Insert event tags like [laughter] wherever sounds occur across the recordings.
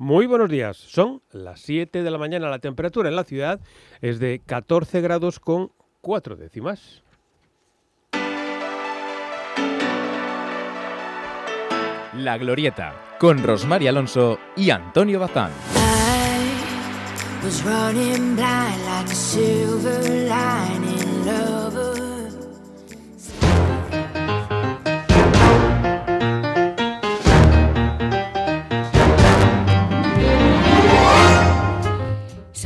Muy buenos días. Son las 7 de la mañana. La temperatura en la ciudad es de 14 grados con 4 décimas. La Glorieta, con Rosmar Alonso y Antonio Bazán.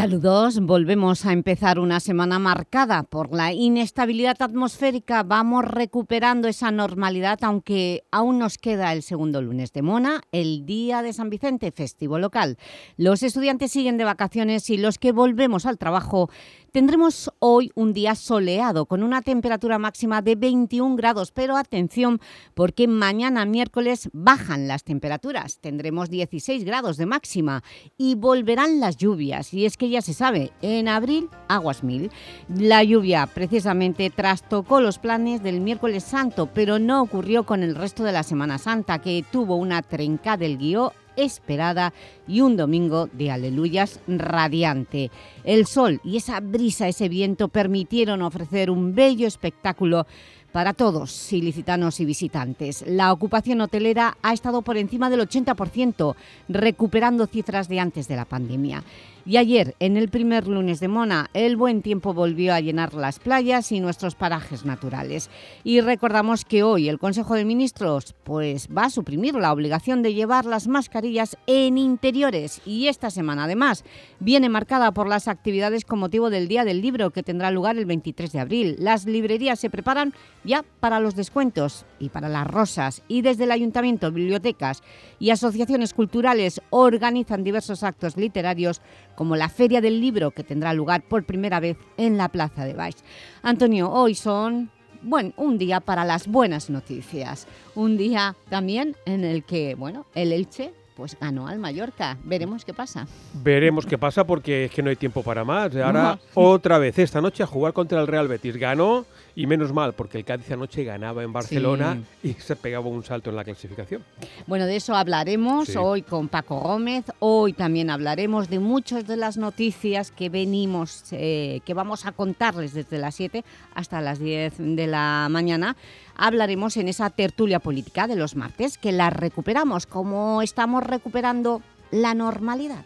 Saludos, volvemos a empezar una semana marcada por la inestabilidad atmosférica. Vamos recuperando esa normalidad, aunque aún nos queda el segundo lunes de Mona, el Día de San Vicente, festivo local. Los estudiantes siguen de vacaciones y los que volvemos al trabajo Tendremos hoy un día soleado con una temperatura máxima de 21 grados, pero atención porque mañana miércoles bajan las temperaturas, tendremos 16 grados de máxima y volverán las lluvias y es que ya se sabe, en abril aguas mil. La lluvia precisamente trastocó los planes del miércoles santo, pero no ocurrió con el resto de la Semana Santa que tuvo una trenca del guion esperada y un domingo de aleluyas radiante. El sol y esa brisa, ese viento permitieron ofrecer un bello espectáculo para todos, ilicitanos y visitantes. La ocupación hotelera ha estado por encima del 80%, recuperando cifras de antes de la pandemia. Y ayer, en el primer lunes de Mona, el buen tiempo volvió a llenar las playas y nuestros parajes naturales. Y recordamos que hoy el Consejo de Ministros pues, va a suprimir la obligación de llevar las mascarillas en interiores. Y esta semana, además, viene marcada por las actividades con motivo del Día del Libro, que tendrá lugar el 23 de abril. Las librerías se preparan ya para los descuentos y para las rosas. Y desde el Ayuntamiento, bibliotecas y asociaciones culturales organizan diversos actos literarios como la Feria del Libro, que tendrá lugar por primera vez en la Plaza de Baix. Antonio, hoy son bueno, un día para las buenas noticias. Un día también en el que, bueno, el Elche pues ganó al Mallorca. Veremos qué pasa. Veremos qué pasa porque es que no hay tiempo para más. Ahora otra vez esta noche a jugar contra el Real Betis. Ganó y menos mal, porque el Cádiz anoche ganaba en Barcelona y se pegaba un salto en la clasificación. Bueno, de eso hablaremos hoy con Paco Gómez. Hoy también hablaremos de muchas de las noticias que venimos, eh, que vamos a contarles desde las 7 hasta las 10 de la mañana. Hablaremos en esa tertulia política de los martes, que la recuperamos, como estamos recuperando la normalidad.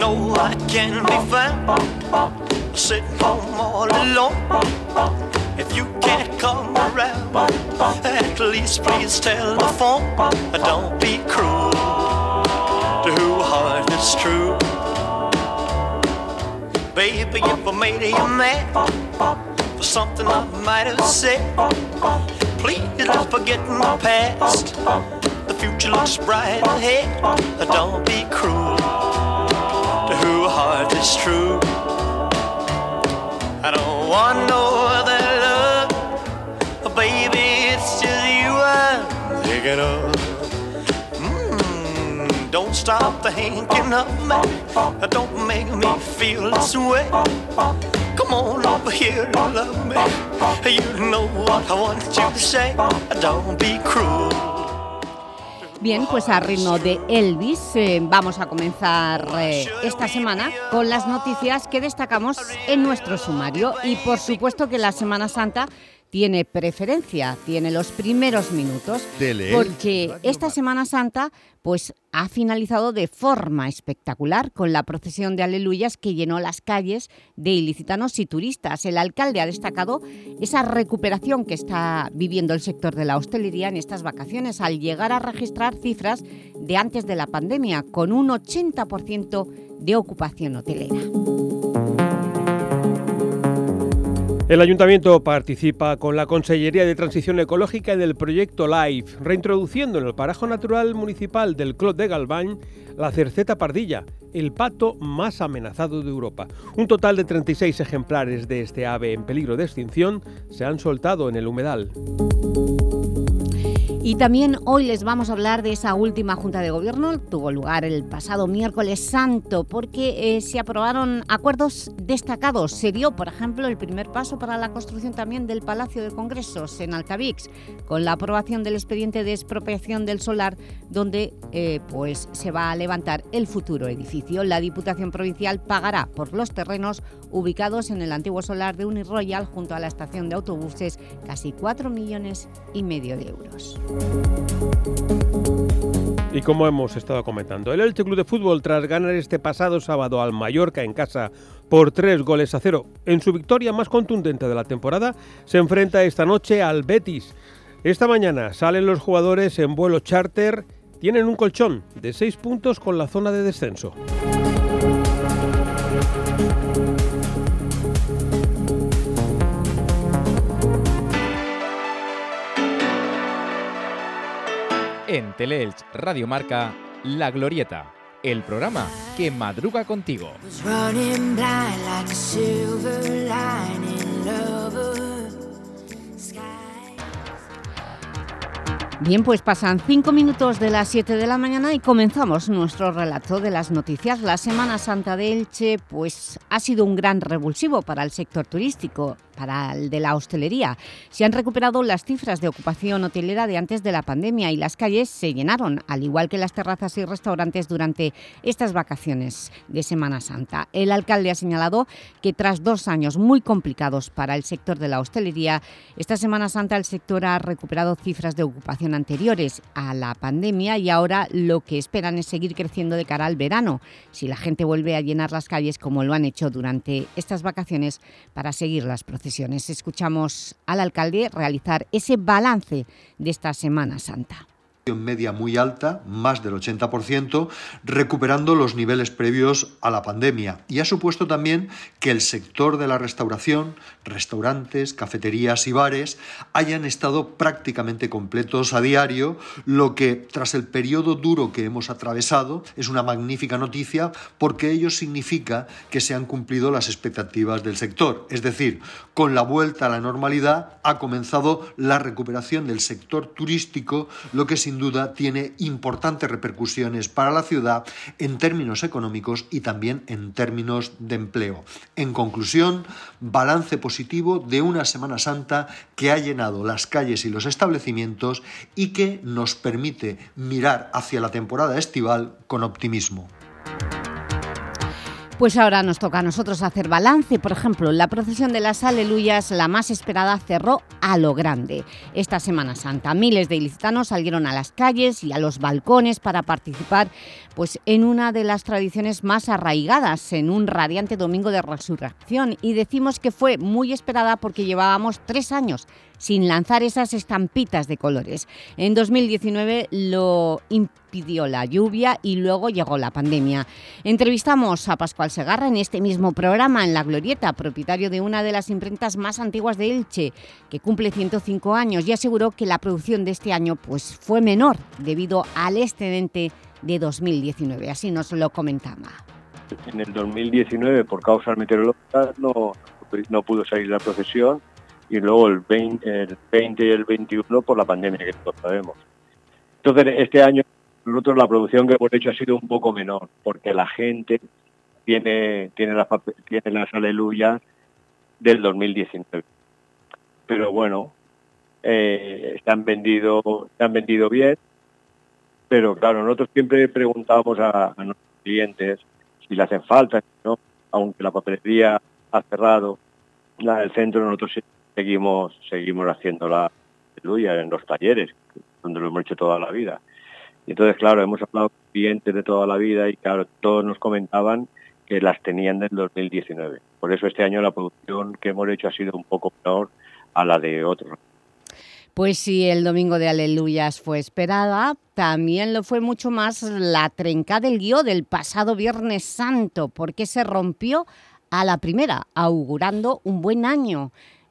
I can't be found sitting home all alone. If you can't come around, at least please tell the phone. Don't be cruel to who heart is true. Baby, if I made you mad for something I might have said, please don't forget my past. The future looks bright ahead. Don't be cruel true heart is true. I don't want no other love, baby. It's just you I'm thinking of. Mm, don't stop thinking of me. Don't make me feel this way. Come on over here and love me. You know what I want you to say. Don't be cruel. Bien, pues a ritmo de Elvis. Eh, vamos a comenzar eh, esta semana con las noticias que destacamos en nuestro sumario. Y por supuesto que la Semana Santa tiene preferencia, tiene los primeros minutos, porque esta Semana Santa pues, ha finalizado de forma espectacular con la procesión de Aleluyas que llenó las calles de ilicitanos y turistas. El alcalde ha destacado esa recuperación que está viviendo el sector de la hostelería en estas vacaciones al llegar a registrar cifras de antes de la pandemia, con un 80% de ocupación hotelera. El Ayuntamiento participa con la Consellería de Transición Ecológica en el proyecto LIFE, reintroduciendo en el parajo natural municipal del Clot de Galván la cerceta pardilla, el pato más amenazado de Europa. Un total de 36 ejemplares de este ave en peligro de extinción se han soltado en el humedal. Y también hoy les vamos a hablar de esa última Junta de Gobierno, tuvo lugar el pasado miércoles santo, porque eh, se aprobaron acuerdos destacados. Se dio, por ejemplo, el primer paso para la construcción también del Palacio de Congresos en Altavix, con la aprobación del expediente de expropiación del solar, donde eh, pues, se va a levantar el futuro edificio. La Diputación Provincial pagará por los terrenos ubicados en el antiguo solar de Uniroyal, junto a la estación de autobuses, casi 4 millones y medio de euros. Y como hemos estado comentando, el Elche Club de Fútbol, tras ganar este pasado sábado al Mallorca en casa por tres goles a cero, en su victoria más contundente de la temporada, se enfrenta esta noche al Betis. Esta mañana salen los jugadores en vuelo charter, tienen un colchón de seis puntos con la zona de descenso. En Teleelch Radio Marca, La Glorieta, el programa que madruga contigo. Bien, pues pasan cinco minutos de las 7 de la mañana y comenzamos nuestro relato de las noticias. La Semana Santa de Elche pues, ha sido un gran revulsivo para el sector turístico para el de la hostelería. Se han recuperado las cifras de ocupación hotelera de antes de la pandemia y las calles se llenaron, al igual que las terrazas y restaurantes durante estas vacaciones de Semana Santa. El alcalde ha señalado que tras dos años muy complicados para el sector de la hostelería, esta Semana Santa el sector ha recuperado cifras de ocupación anteriores a la pandemia y ahora lo que esperan es seguir creciendo de cara al verano, si la gente vuelve a llenar las calles como lo han hecho durante estas vacaciones para seguir las Escuchamos al alcalde realizar ese balance de esta Semana Santa media muy alta, más del 80%, recuperando los niveles previos a la pandemia. Y ha supuesto también que el sector de la restauración, restaurantes, cafeterías y bares, hayan estado prácticamente completos a diario, lo que tras el periodo duro que hemos atravesado es una magnífica noticia porque ello significa que se han cumplido las expectativas del sector. Es decir, con la vuelta a la normalidad ha comenzado la recuperación del sector turístico, lo que sin duda tiene importantes repercusiones para la ciudad en términos económicos y también en términos de empleo. En conclusión, balance positivo de una Semana Santa que ha llenado las calles y los establecimientos y que nos permite mirar hacia la temporada estival con optimismo. Pues ahora nos toca a nosotros hacer balance. Por ejemplo, la procesión de las Aleluyas, la más esperada, cerró a lo grande. Esta Semana Santa, miles de ilicitanos salieron a las calles y a los balcones para participar pues, en una de las tradiciones más arraigadas, en un radiante Domingo de Resurrección. Y decimos que fue muy esperada porque llevábamos tres años sin lanzar esas estampitas de colores. En 2019 lo impidió la lluvia y luego llegó la pandemia. Entrevistamos a Pascual Segarra en este mismo programa, en La Glorieta, propietario de una de las imprentas más antiguas de Elche, que cumple 105 años y aseguró que la producción de este año pues, fue menor debido al excedente de 2019. Así nos lo comentaba. En el 2019, por causas meteorológicas, no, no pudo salir la procesión y luego el 20, el 20 y el 21 por la pandemia que todos sabemos. Entonces, este año nosotros la producción que hemos hecho ha sido un poco menor, porque la gente tiene, tiene, las, tiene las aleluyas del 2019. Pero bueno, eh, se, han vendido, se han vendido bien, pero claro, nosotros siempre preguntábamos a, a nuestros clientes si le hacen falta, ¿no? aunque la papelería ha cerrado, la del centro nosotros seguimos seguimos haciendo la aleluya en los talleres, donde lo hemos hecho toda la vida. Y entonces, claro, hemos hablado con clientes de toda la vida y, claro, todos nos comentaban que las tenían del 2019. Por eso este año la producción que hemos hecho ha sido un poco menor a la de otros. Pues sí, el Domingo de Aleluyas fue esperada, también lo fue mucho más la trenca del guió del pasado Viernes Santo, porque se rompió a la primera, augurando un buen año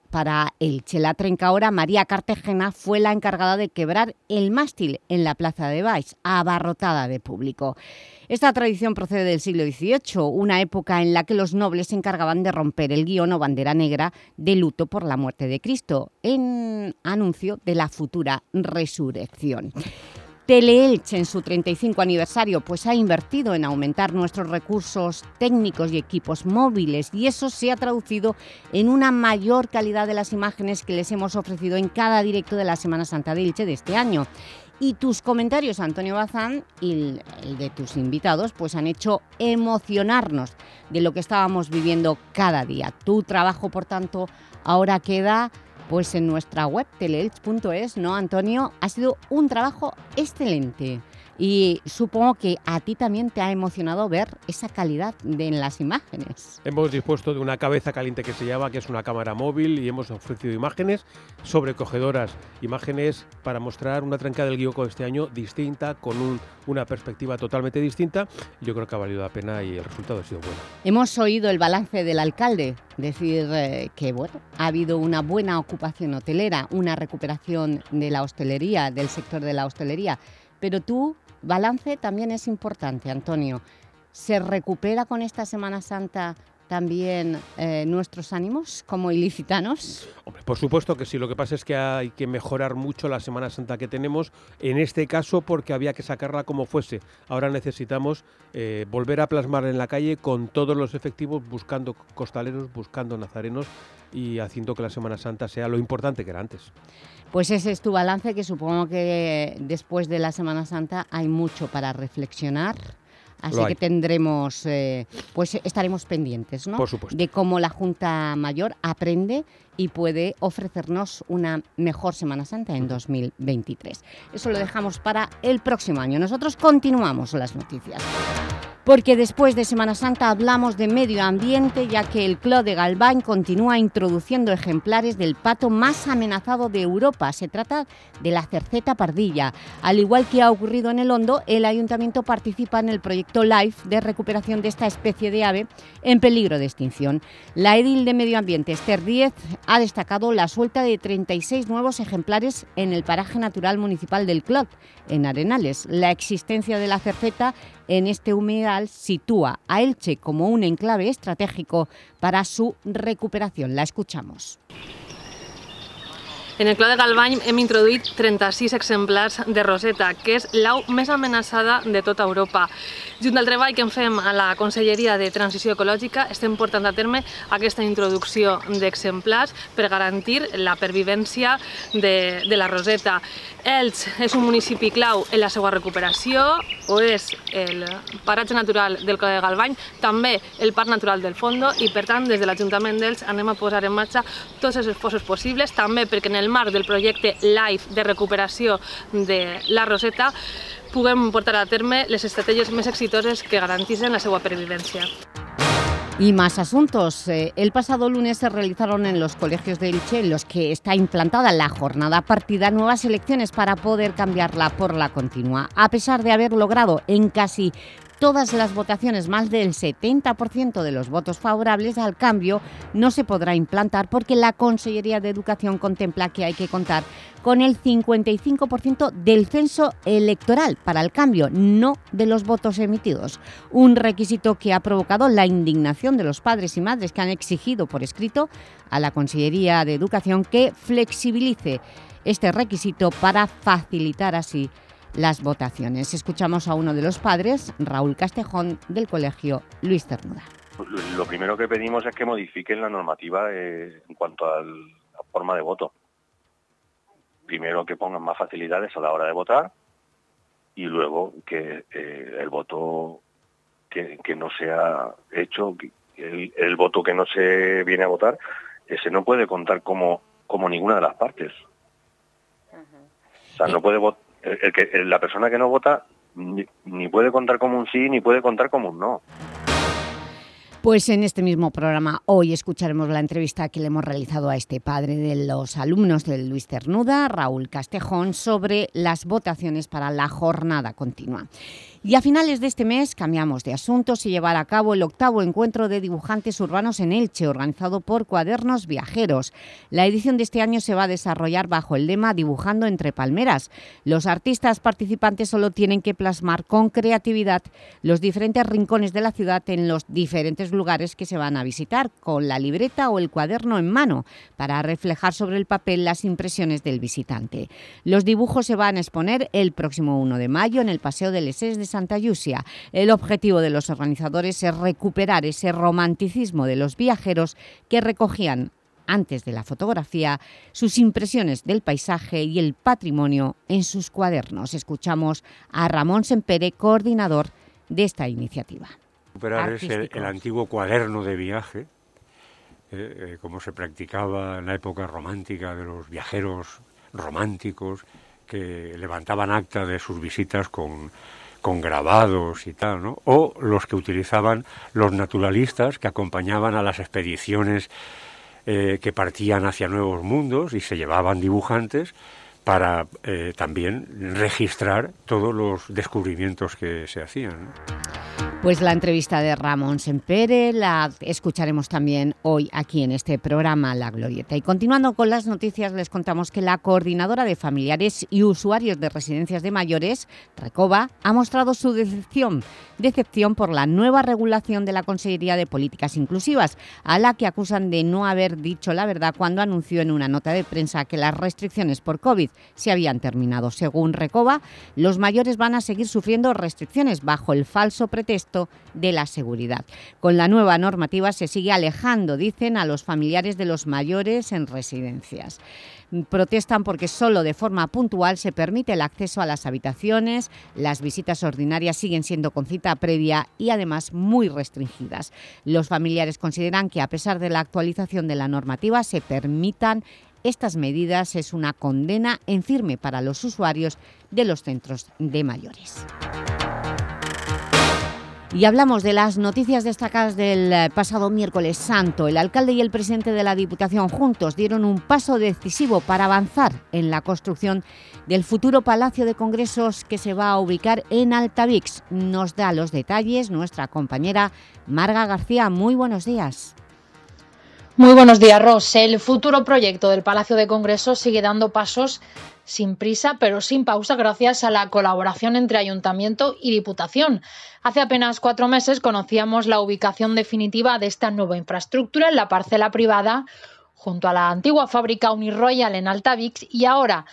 para Elche. La trencadora María Cartagena fue la encargada de quebrar el mástil en la plaza de Baix, abarrotada de público. Esta tradición procede del siglo XVIII, una época en la que los nobles se encargaban de romper el guion o bandera negra de luto por la muerte de Cristo, en anuncio de la futura resurrección. Teleelch en su 35 aniversario pues ha invertido en aumentar nuestros recursos técnicos y equipos móviles y eso se ha traducido en una mayor calidad de las imágenes que les hemos ofrecido en cada directo de la Semana Santa de Elche de este año. Y tus comentarios, Antonio Bazán, y el de tus invitados, pues han hecho emocionarnos de lo que estábamos viviendo cada día. Tu trabajo, por tanto, ahora queda pues en nuestra web, teleelch.es, ¿no, Antonio? Ha sido un trabajo excelente. Y supongo que a ti también te ha emocionado ver esa calidad de, en las imágenes. Hemos dispuesto de una cabeza caliente que se llama, que es una cámara móvil, y hemos ofrecido imágenes sobrecogedoras, imágenes para mostrar una tranca del Guioco este año distinta, con un, una perspectiva totalmente distinta. Yo creo que ha valido la pena y el resultado ha sido bueno. Hemos oído el balance del alcalde, decir eh, que bueno, ha habido una buena ocupación hotelera, una recuperación de la hostelería, del sector de la hostelería, pero tú balance también es importante, Antonio. ¿Se recupera con esta Semana Santa también eh, nuestros ánimos como ilicitanos? Hombre, por supuesto que sí, lo que pasa es que hay que mejorar mucho la Semana Santa que tenemos, en este caso porque había que sacarla como fuese. Ahora necesitamos eh, volver a plasmar en la calle con todos los efectivos, buscando costaleros, buscando nazarenos y haciendo que la Semana Santa sea lo importante que era antes. Pues ese es tu balance, que supongo que después de la Semana Santa hay mucho para reflexionar. Así que tendremos, eh, pues estaremos pendientes ¿no? de cómo la Junta Mayor aprende y puede ofrecernos una mejor Semana Santa en 2023. Eso lo dejamos para el próximo año. Nosotros continuamos las noticias porque después de Semana Santa hablamos de medio ambiente, ya que el Club de Galván continúa introduciendo ejemplares del pato más amenazado de Europa. Se trata de la cerceta pardilla. Al igual que ha ocurrido en el Hondo, el Ayuntamiento participa en el proyecto LIFE de recuperación de esta especie de ave en peligro de extinción. La edil de Medio Ambiente, Esther Díez, ha destacado la suelta de 36 nuevos ejemplares en el paraje natural municipal del Club, en Arenales. La existencia de la cerceta en este humedal sitúa a Elche como un enclave estratégico para su recuperación. La escuchamos. En el Club de Galvany hem introduït 36 exemplars de roseta, que és l'au més amenaçada de tota Europa. Junt al treball que en fem a la Conselleria de Transició Ecològica estem portant a terme aquesta introducció d'exemplars per garantir la pervivència de, de la roseta. Elx és un municipi clau en la seva recuperació, o és el paratge natural del Club de Galvany, també el Parc Natural del Fondo, i per tant des de l'Ajuntament d'Elx anem a posar en marxa tots els esforços possibles, també perquè en el marc del projecte LIFE de recuperació de la Roseta puguem portar a terme les estratègies més exitoses que garantitzen la seva pervivència. Y más asuntos. Eh, el pasado lunes se realizaron en los colegios de Elche, en los que está implantada la jornada partida, nuevas elecciones para poder cambiarla por la continua. A pesar de haber logrado en casi todas las votaciones, más del 70% de los votos favorables al cambio no se podrá implantar porque la Consellería de Educación contempla que hay que contar con el 55% del censo electoral para el cambio, no de los votos emitidos. Un requisito que ha provocado la indignación de los padres y madres que han exigido por escrito a la Consellería de Educación que flexibilice este requisito para facilitar así las votaciones. Escuchamos a uno de los padres, Raúl Castejón, del Colegio Luis Ternuda. Lo primero que pedimos es que modifiquen la normativa eh, en cuanto a la forma de voto. Primero que pongan más facilidades a la hora de votar y luego que eh, el voto que, no sea hecho, el, el, voto que no se viene a votar, ese no puede contar como, como ninguna de las partes. O sea, no puede votar el, que, la persona que no vota ni, puede contar como un sí ni puede contar como un no. Pues en este mismo programa hoy escucharemos la entrevista que le hemos realizado a este padre de los alumnos del Luis Cernuda, Raúl Castejón, sobre las votaciones para la jornada continua. Y a finales de este mes cambiamos de asunto y llevará a cabo el octavo encuentro de dibujantes urbanos en Elche, organizado por Cuadernos Viajeros. La edición de este año se va a desarrollar bajo el lema Dibujando entre palmeras. Los artistas participantes solo tienen que plasmar con creatividad los diferentes rincones de la ciudad en los diferentes que se van a visitar, con la libreta o el cuaderno en mano, para reflejar sobre el papel las impresiones del visitante. Los dibujos se van a exponer el próximo 1 de mayo en el Paseo del ESES de San Santa Yusia. El objetivo de los organizadores es recuperar ese romanticismo de los viajeros que recogían antes de la fotografía, sus impresiones del paisaje y el patrimonio en sus cuadernos. Escuchamos a Ramón Sempere, coordinador de esta iniciativa. Recuperar es el, antiguo cuaderno de viaje, eh, eh, como se practicaba en la época romántica de los viajeros románticos que levantaban acta de sus visitas con con grabados y tal, ¿no? O los que utilizaban los naturalistas que acompañaban a las expediciones eh, que partían hacia nuevos mundos y se llevaban dibujantes para eh, también registrar todos los descubrimientos que se hacían. Pues la entrevista de Ramón Sempere la escucharemos también hoy aquí en este programa La Glorieta. Y continuando con las noticias, les contamos que la coordinadora de familiares y usuarios de residencias de mayores, Recoba, ha mostrado su decepción, decepción por la nueva regulación de la Consejería de Políticas Inclusivas, a la que acusan de no haber dicho la verdad cuando anunció en una nota de prensa que las restricciones por COVID se habían terminado. Según Recoba, los mayores van a seguir sufriendo restricciones bajo el falso pretexto de la seguridad. Con la nueva normativa se sigue alejando, dicen, a los familiares de los mayores en residencias protestan porque solo de forma puntual se permite el acceso a las habitaciones, las visitas ordinarias siguen siendo con cita previa y además muy restringidas. Los familiares consideran que a pesar de la actualización de la normativa se permitan estas medidas es una condena en firme para los usuarios de los centros de mayores. Y hablamos de las noticias destacadas del eh, pasado miércoles santo. El alcalde y el presidente de la Diputación juntos dieron un paso decisivo para avanzar en la construcción del futuro Palacio de Congresos que se va a ubicar en Altavix. Nos da los detalles nuestra compañera Marga García. Muy buenos días. Muy buenos días, Ros. El futuro proyecto del Palacio de Congresos sigue dando pasos sin prisa, pero sin pausa, gracias a la colaboración entre Ayuntamiento y Diputación. Hace apenas cuatro meses conocíamos la ubicación definitiva de esta nueva infraestructura en la parcela privada junto a la antigua fábrica Uniroyal en Altavix y ahora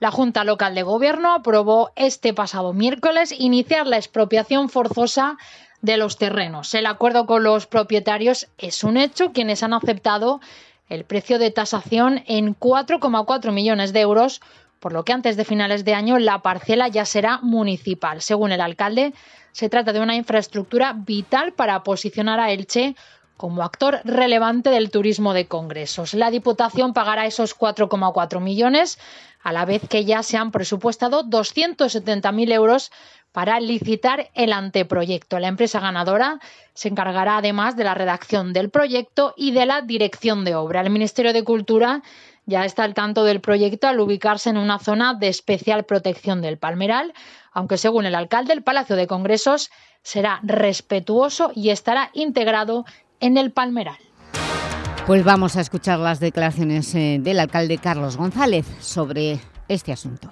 la Junta Local de Gobierno aprobó este pasado miércoles iniciar la expropiación forzosa de los terrenos. El acuerdo con los propietarios es un hecho, quienes han aceptado el precio de tasación en 4,4 millones de euros, por lo que antes de finales de año la parcela ya será municipal. Según el alcalde, se trata de una infraestructura vital para posicionar a Elche como actor relevante del turismo de congresos. La Diputación pagará esos 4,4 millones, a la vez que ya se han presupuestado 270.000 euros para licitar el anteproyecto. La empresa ganadora se encargará además de la redacción del proyecto y de la dirección de obra. El Ministerio de Cultura ya está al tanto del proyecto al ubicarse en una zona de especial protección del Palmeral, aunque según el alcalde el Palacio de Congresos será respetuoso y estará integrado en el Palmeral. Pues vamos a escuchar las declaraciones eh, del alcalde Carlos González sobre este asunto.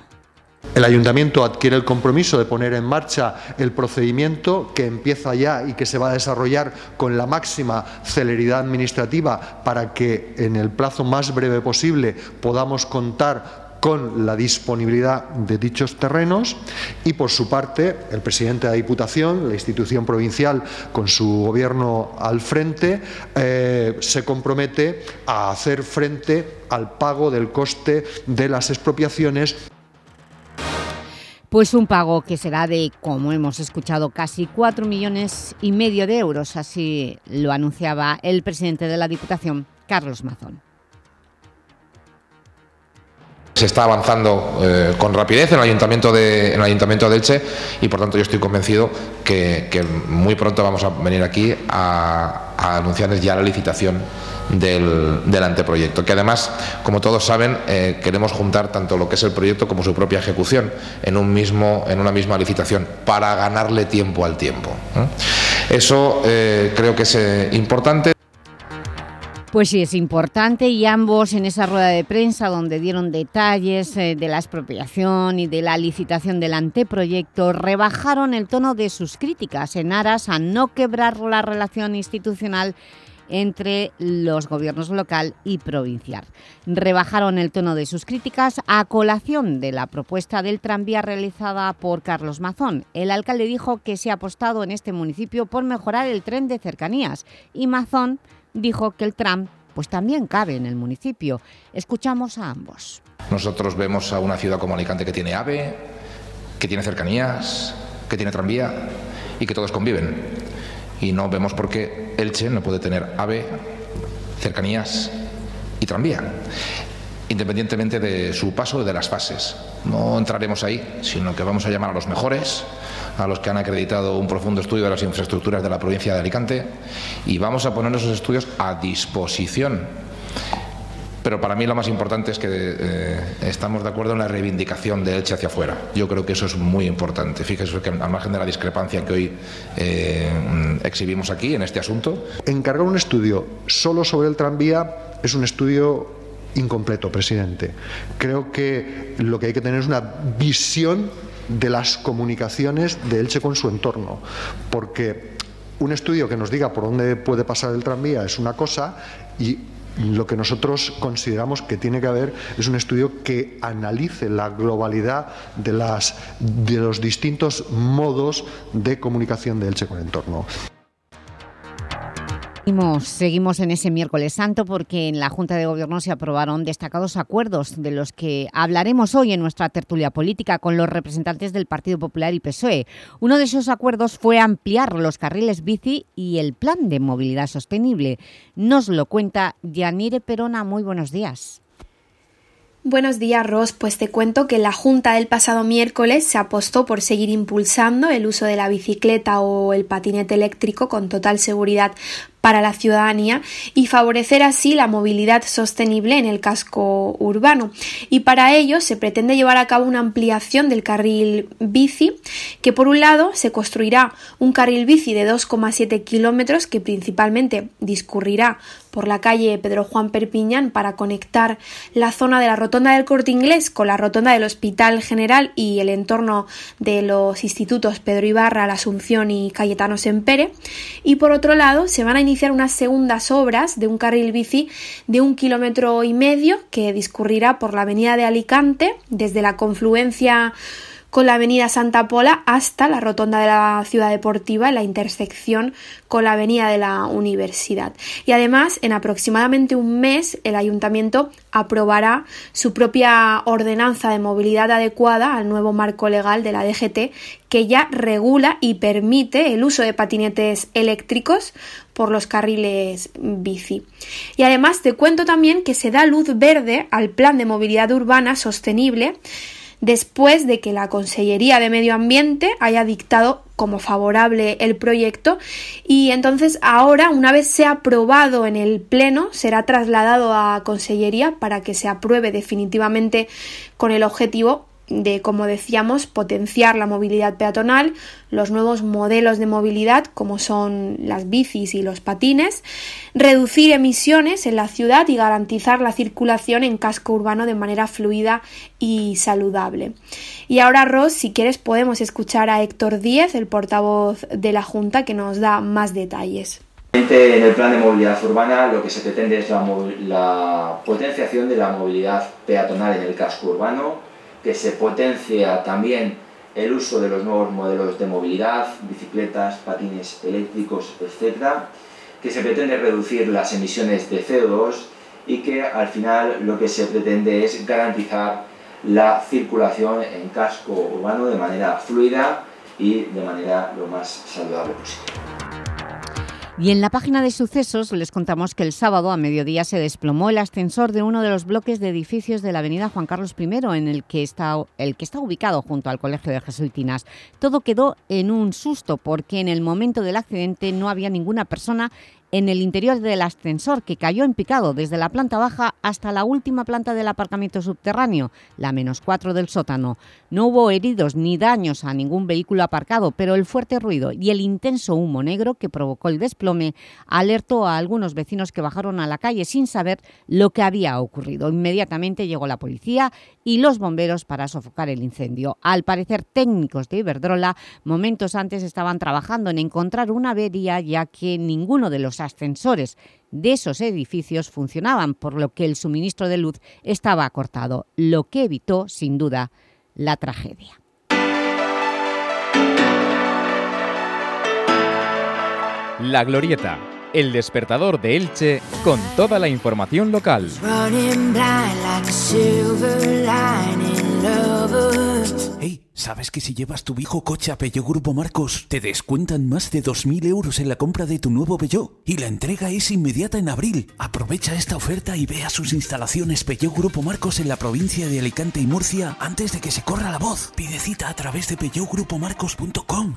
El Ayuntamiento adquiere el compromiso de poner en marcha el procedimiento que empieza ya y que se va a desarrollar con la máxima celeridad administrativa para que en el plazo más breve posible podamos contar con la disponibilidad de dichos terrenos y, por su parte, el presidente de la Diputación, la institución provincial, con su gobierno al frente, eh, se compromete a hacer frente al pago del coste de las expropiaciones pues un pago que será de, como hemos escuchado, casi 4 millones y medio de euros, así lo anunciaba el presidente de la Diputación, Carlos Mazón. Se está avanzando eh, con rapidez en el, ayuntamiento de, en el Ayuntamiento de Elche y por tanto yo estoy convencido que, muy pronto vamos a venir aquí a, anunciarles ya la licitación del, anteproyecto, que además, como todos saben, eh, queremos juntar tanto lo que es el proyecto como su propia ejecución en, un mismo, en una misma licitación para ganarle tiempo al tiempo. Eso creo que es importante. Pues sí, es importante y ambos en esa rueda de prensa donde dieron detalles eh, de la expropiación y de la licitación del anteproyecto rebajaron el tono de sus críticas en aras a no quebrar la relación institucional entre los gobiernos local y provincial. Rebajaron el tono de sus críticas a colación de la propuesta del tranvía realizada por Carlos Mazón. El alcalde dijo que se ha apostado en este municipio por mejorar el tren de cercanías y Mazón dijo que el tram pues también cabe en el municipio. Escuchamos a ambos. Nosotros vemos a una ciudad como Alicante que tiene AVE, que tiene cercanías, que tiene tranvía y que todos conviven. Y no vemos por qué Elche no puede tener AVE, cercanías y tranvía, independientemente de su paso y de las fases. No entraremos ahí, sino que vamos a llamar a los mejores, a los que han acreditado un profundo estudio de las infraestructuras de la provincia de Alicante y vamos a poner esos estudios a disposición. Pero para mí lo más importante es que eh, estamos de acuerdo en la reivindicación de Elche hacia afuera. Yo creo que eso es muy importante. Fíjese que al margen de la discrepancia que hoy eh, exhibimos aquí en este asunto. Encargar un estudio solo sobre el tranvía es un estudio incompleto, presidente. Creo que lo que hay que tener es una visión de las comunicaciones de Elche con su entorno, porque un estudio que nos diga por dónde puede pasar el tranvía es una cosa y lo que nosotros consideramos que tiene que haber es un estudio que analice la globalidad de, las, de los distintos modos de comunicación de Elche con el entorno. Seguimos, en ese miércoles santo porque en la Junta de Gobierno se aprobaron destacados acuerdos de los que hablaremos hoy en nuestra tertulia política con los representantes del Partido Popular y PSOE. Uno de esos acuerdos fue ampliar los carriles bici y el plan de movilidad sostenible. Nos lo cuenta Yanire Perona. Muy buenos días. Buenos días, Ros. Pues te cuento que la Junta del pasado miércoles se apostó por seguir impulsando el uso de la bicicleta o el patinete eléctrico con total seguridad para la ciudadanía y favorecer así la movilidad sostenible en el casco urbano. Y para ello se pretende llevar a cabo una ampliación del carril bici, que por un lado se construirá un carril bici de 2,7 kilómetros que principalmente discurrirá por la calle Pedro Juan Perpiñán para conectar la zona de la rotonda del Corte Inglés con la rotonda del Hospital General y el entorno de los institutos Pedro Ibarra, La Asunción y Cayetano Sempere. Y por otro lado se van a iniciar unas segundas obras de un carril bici de un kilómetro y medio que discurrirá por la avenida de Alicante desde la confluencia con la avenida Santa Pola hasta la rotonda de la ciudad deportiva en la intersección con la avenida de la universidad. Y además, en aproximadamente un mes, el ayuntamiento aprobará su propia ordenanza de movilidad adecuada al nuevo marco legal de la DGT que ya regula y permite el uso de patinetes eléctricos por los carriles bici. Y además te cuento también que se da luz verde al plan de movilidad urbana sostenible después de que la Consellería de Medio Ambiente haya dictado como favorable el proyecto. Y entonces ahora una vez sea aprobado en el pleno será trasladado a Consellería para que se apruebe definitivamente con el objetivo de, como decíamos, potenciar la movilidad peatonal, los nuevos modelos de movilidad como son las bicis y los patines, reducir emisiones en la ciudad y garantizar la circulación en casco urbano de manera fluida y saludable. Y ahora, Ross, si quieres podemos escuchar a Héctor Díez, el portavoz de la Junta, que nos da más detalles. En el plan de movilidad urbana lo que se pretende es la, la potenciación de la movilidad peatonal en el casco urbano, que se potencia también el uso de los nuevos modelos de movilidad, bicicletas, patines eléctricos, etc., que se pretende reducir las emisiones de CO2 y que al final lo que se pretende es garantizar la circulación en casco urbano de manera fluida y de manera lo más saludable posible. Y en la página de sucesos les contamos que el sábado a mediodía se desplomó el ascensor de uno de los bloques de edificios de la avenida Juan Carlos I, en el que está, el que está ubicado junto al Colegio de Jesuitinas. Todo quedó en un susto porque en el momento del accidente no había ninguna persona en el interior del ascensor que cayó en picado desde la planta baja hasta la última planta del aparcamiento subterráneo, la menos 4 del sótano. No hubo heridos ni daños a ningún vehículo aparcado, pero el fuerte ruido y el intenso humo negro que provocó el desplome alertó a algunos vecinos que bajaron a la calle sin saber lo que había ocurrido. Inmediatamente llegó la policía y los bomberos para sofocar el incendio. Al parecer, técnicos de Iberdrola momentos antes estaban trabajando en encontrar una avería ya que ninguno de los ascensores de esos edificios funcionaban, por lo que el suministro de luz estaba cortado, lo que evitó, sin duda, la tragedia. La Glorieta, el despertador de Elche con toda la información local. Hey, ¿sabes que si llevas tu viejo coche a Peugeot Grupo Marcos, te descuentan más de 2.000 euros en la compra de tu nuevo Peugeot? Y la entrega es inmediata en abril. Aprovecha esta oferta y ve a sus instalaciones Peugeot Grupo Marcos en la provincia de Alicante y Murcia antes de que se corra la voz. Pide cita a través de peugeotgrupomarcos.com.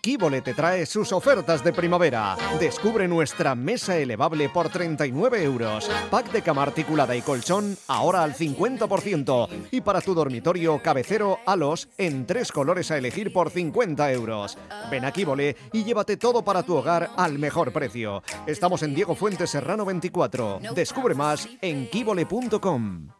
Kibole te trae sus ofertas de primavera. Descubre nuestra mesa elevable por 39 euros. Pack de cama articulada y colchón ahora al 50%. Y para tu dormitorio cabecero Alos en tres colores a elegir por 50 euros. Ven a Kibole y llévate todo para tu hogar al mejor precio. Estamos en Diego Fuentes Serrano 24. Descubre más en kibole.com.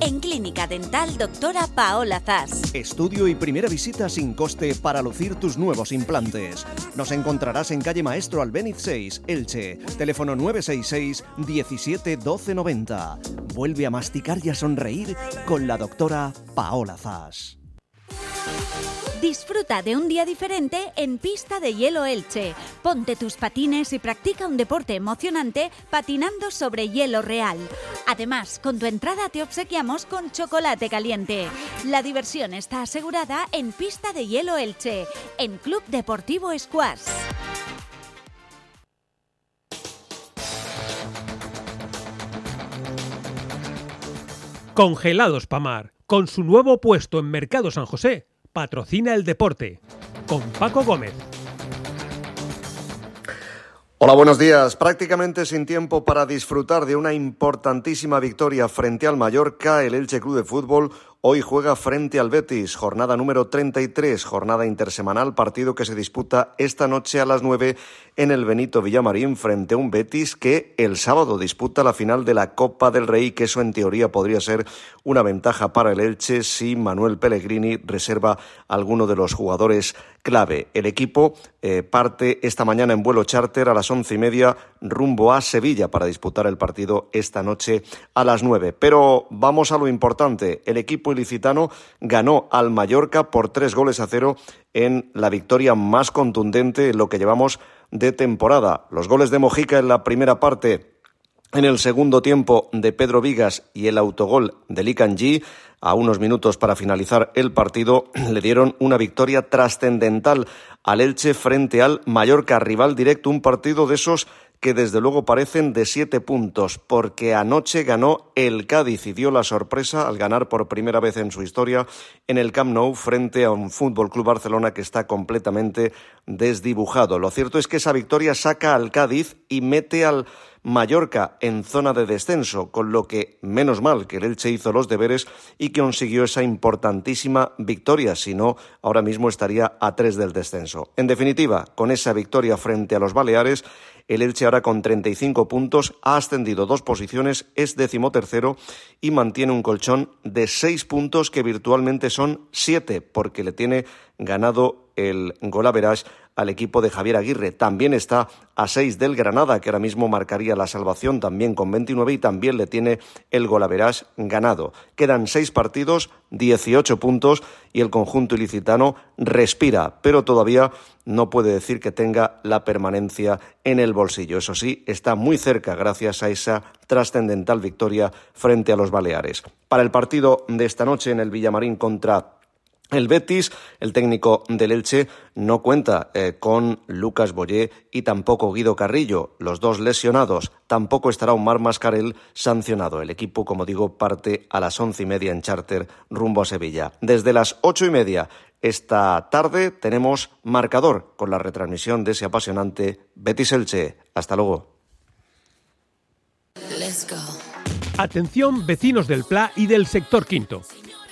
En Clínica Dental Doctora Paola Zas. Estudio y primera visita sin coste para lucir tus nuevos implantes. Nos encontrarás en calle Maestro Albéniz 6, Elche. Teléfono 966 17 12 90. Vuelve a masticar y a sonreír con la doctora Paola Zas. Disfruta de un día diferente en Pista de Hielo Elche. Ponte tus patines y practica un deporte emocionante patinando sobre hielo real. Además, con tu entrada te obsequiamos con chocolate caliente. La diversión está asegurada en Pista de Hielo Elche, en Club Deportivo Squash. Congelados Pamar, con su nuevo puesto en Mercado San José, patrocina el deporte. Con Paco Gómez. Hola, buenos días. Prácticamente sin tiempo para disfrutar de una importantísima victoria frente al Mallorca, el Elche Club de Fútbol Hoy juega frente al Betis, jornada número 33, jornada intersemanal, partido que se disputa esta noche a las 9 en el Benito Villamarín frente a un Betis que el sábado disputa la final de la Copa del Rey, que eso en teoría podría ser una ventaja para el Elche si Manuel Pellegrini reserva alguno de los jugadores clave. El equipo eh, parte esta mañana en vuelo charter a las once y media rumbo a Sevilla para disputar el partido esta noche a las nueve. Pero vamos a lo importante. El equipo ilicitano ganó al Mallorca por tres goles a cero en la victoria más contundente en lo que llevamos de temporada. Los goles de Mojica en la primera parte en el segundo tiempo de Pedro Vigas y el autogol de Licanji, a unos minutos para finalizar el partido, [clears throat] le dieron una victoria trascendental al Elche frente al Mallorca, rival directo, un partido de esos que desde luego parecen de siete puntos, porque anoche ganó el Cádiz y dio la sorpresa al ganar por primera vez en su historia en el Camp Nou frente a un Fútbol Club Barcelona que está completamente desdibujado. Lo cierto es que esa victoria saca al Cádiz y mete al Mallorca en zona de descenso, con lo que menos mal que el Elche hizo los deberes y que consiguió esa importantísima victoria, si no, ahora mismo estaría a tres del descenso. En definitiva, con esa victoria frente a los Baleares, el Elche ahora con 35 puntos ha ascendido dos posiciones, es decimotercero y mantiene un colchón de seis puntos que virtualmente son siete, porque le tiene ganado el golaverage al equipo de Javier Aguirre. También está a seis del Granada, que ahora mismo marcaría la salvación también con 29 y también le tiene el golaverage ganado. Quedan seis partidos, 18 puntos y el conjunto ilicitano respira, pero todavía no puede decir que tenga la permanencia en el bolsillo. Eso sí, está muy cerca gracias a esa trascendental victoria frente a los Baleares. Para el partido de esta noche en el Villamarín contra el Betis, el técnico del Elche, no cuenta eh, con Lucas Boyé y tampoco Guido Carrillo, los dos lesionados. Tampoco estará Omar Mascarel sancionado. El equipo, como digo, parte a las once y media en charter rumbo a Sevilla. Desde las ocho y media esta tarde tenemos marcador con la retransmisión de ese apasionante Betis Elche. Hasta luego. Atención, vecinos del Pla y del sector quinto.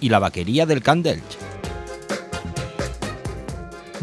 y la vaquería del Candelch.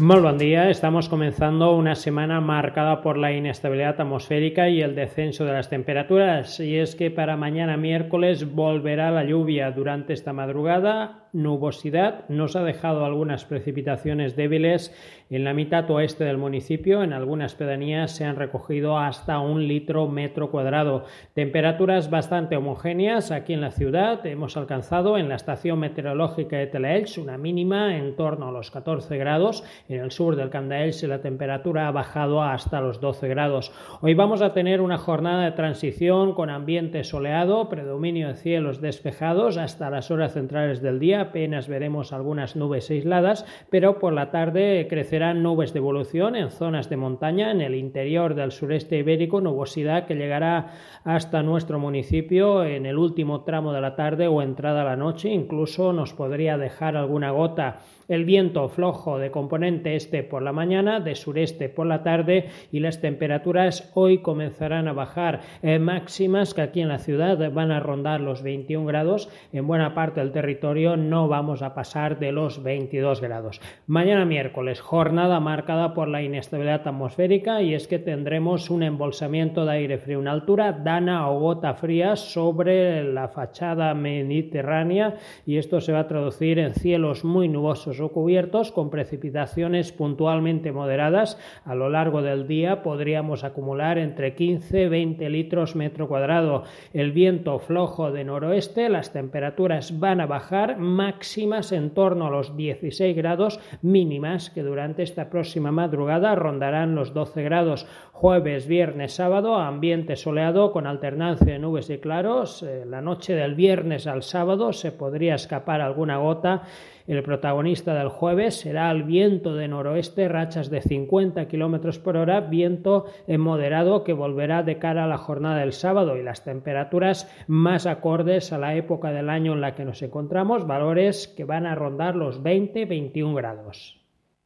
Muy buen día, estamos comenzando una semana marcada por la inestabilidad atmosférica y el descenso de las temperaturas. Y es que para mañana miércoles volverá la lluvia durante esta madrugada nubosidad nos ha dejado algunas precipitaciones débiles en la mitad oeste del municipio. En algunas pedanías se han recogido hasta un litro metro cuadrado. Temperaturas bastante homogéneas aquí en la ciudad. Hemos alcanzado en la estación meteorológica de Telaelch una mínima en torno a los 14 grados. En el sur del Candaelch la temperatura ha bajado hasta los 12 grados. Hoy vamos a tener una jornada de transición con ambiente soleado, predominio de cielos despejados hasta las horas centrales del día apenas veremos algunas nubes aisladas, pero por la tarde crecerán nubes de evolución en zonas de montaña, en el interior del sureste ibérico, nubosidad que llegará hasta nuestro municipio en el último tramo de la tarde o entrada a la noche, incluso nos podría dejar alguna gota el viento flojo de componente este por la mañana, de sureste por la tarde y las temperaturas hoy comenzarán a bajar eh, máximas que aquí en la ciudad van a rondar los 21 grados. En buena parte del territorio no vamos a pasar de los 22 grados. Mañana miércoles, jornada marcada por la inestabilidad atmosférica y es que tendremos un embolsamiento de aire frío, una altura dana o gota fría sobre la fachada mediterránea y esto se va a traducir en cielos muy nubosos o cubiertos con precipitaciones puntualmente moderadas. A lo largo del día podríamos acumular entre 15 y 20 litros metro cuadrado. El viento flojo de noroeste, las temperaturas van a bajar máximas en torno a los 16 grados mínimas que durante esta próxima madrugada rondarán los 12 grados. Jueves, viernes, sábado, ambiente soleado con alternancia de nubes y claros. Eh, la noche del viernes al sábado se podría escapar alguna gota el protagonista del jueves será el viento de noroeste, rachas de 50 km por hora, viento moderado que volverá de cara a la jornada del sábado y las temperaturas más acordes a la época del año en la que nos encontramos, valores que van a rondar los 20-21 grados.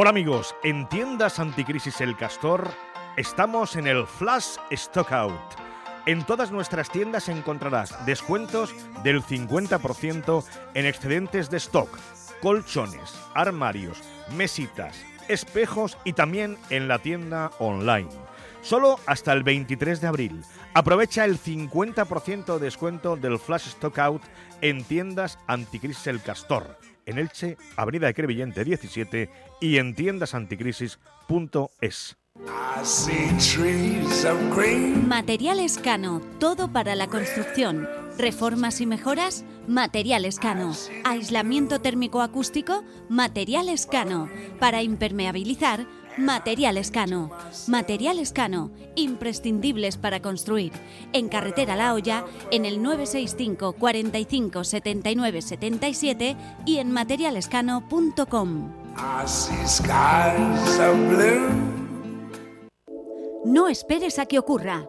Hola amigos, en tiendas anticrisis El Castor Estamos en el Flash Stockout. En todas nuestras tiendas encontrarás descuentos del 50% en excedentes de stock, colchones, armarios, mesitas, espejos y también en la tienda online. Solo hasta el 23 de abril. Aprovecha el 50% de descuento del Flash Stockout en tiendas Anticrisis El Castor, en Elche, Avenida de Crevillente 17 y en tiendasanticrisis.es. Materiales Cano, todo para la construcción. Reformas y mejoras, Materiales Cano. Aislamiento térmico acústico, Materiales Cano. Para impermeabilizar, Materiales Cano. Materiales Cano, imprescindibles para construir. En Carretera La Hoya, en el 965 45 79 77 y en materialescano.com. No esperes a que ocurra.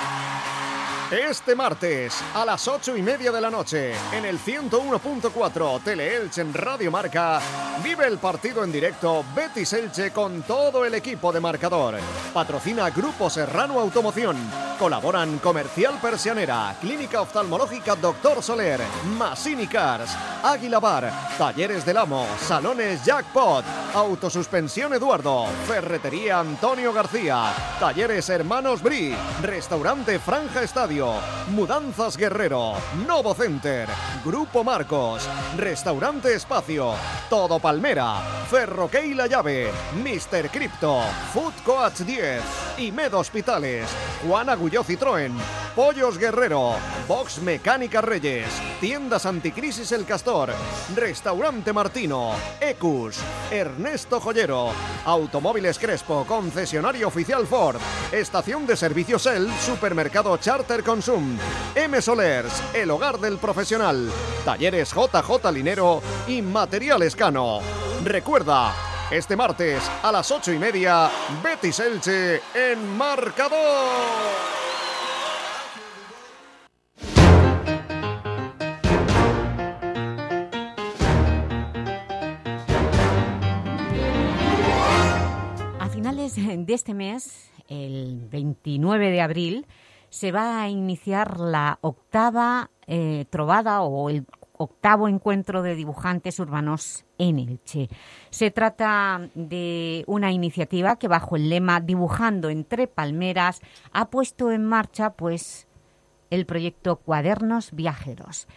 Este martes a las 8 y media de la noche en el 101.4 Teleelche en Radio Marca vive el partido en directo Betis Elche con todo el equipo de marcador. Patrocina Grupo Serrano Automoción. Colaboran Comercial Persianera, Clínica Oftalmológica Doctor Soler, Masini Cars, Águila Bar, Talleres del Amo, Salones Jackpot, Autosuspensión Eduardo, Ferretería Antonio García, Talleres Hermanos Bri, Restaurante Franja Estadio. Mudanzas Guerrero, Novo Center, Grupo Marcos, Restaurante Espacio, Todo Palmera, Ferroquey La Llave, Mr. Crypto, Food Coach 10, Imed Hospitales, Juan Agulló Citroën, Pollos Guerrero, Box Mecánica Reyes, Tiendas Anticrisis El Castor, Restaurante Martino, Ecus, Ernesto Joyero, Automóviles Crespo, concesionario oficial Ford, Estación de Servicios El, Supermercado Charter Consum, M Solers, el hogar del profesional, Talleres JJ Linero y Materiales Cano. Recuerda, este martes a las ocho y media, Betis Elche en marcador. De este mes, el 29 de abril, se va a iniciar la octava eh, trovada o el octavo encuentro de dibujantes urbanos en Elche. Se trata de una iniciativa que bajo el lema Dibujando entre Palmeras ha puesto en marcha pues, el proyecto Cuadernos Viajeros.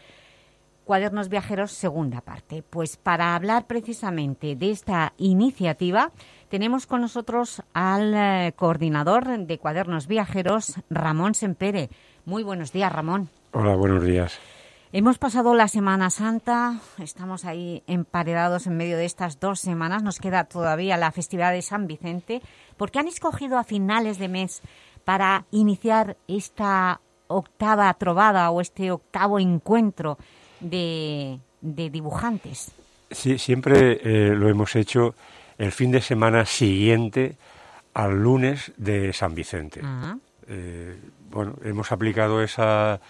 Cuadernos Viajeros, segunda parte. Pues para hablar precisamente de esta iniciativa tenemos con nosotros al eh, coordinador de Cuadernos Viajeros, Ramón Sempere. Muy buenos días, Ramón. Hola, buenos días. Hemos pasado la Semana Santa, estamos ahí emparedados en medio de estas dos semanas, nos queda todavía la festividad de San Vicente. ¿Por qué han escogido a finales de mes para iniciar esta octava trovada o este octavo encuentro de, de dibujantes? Sí, siempre eh, lo hemos hecho el fin de semana siguiente al lunes de San Vicente. Eh, bueno, hemos aplicado esa,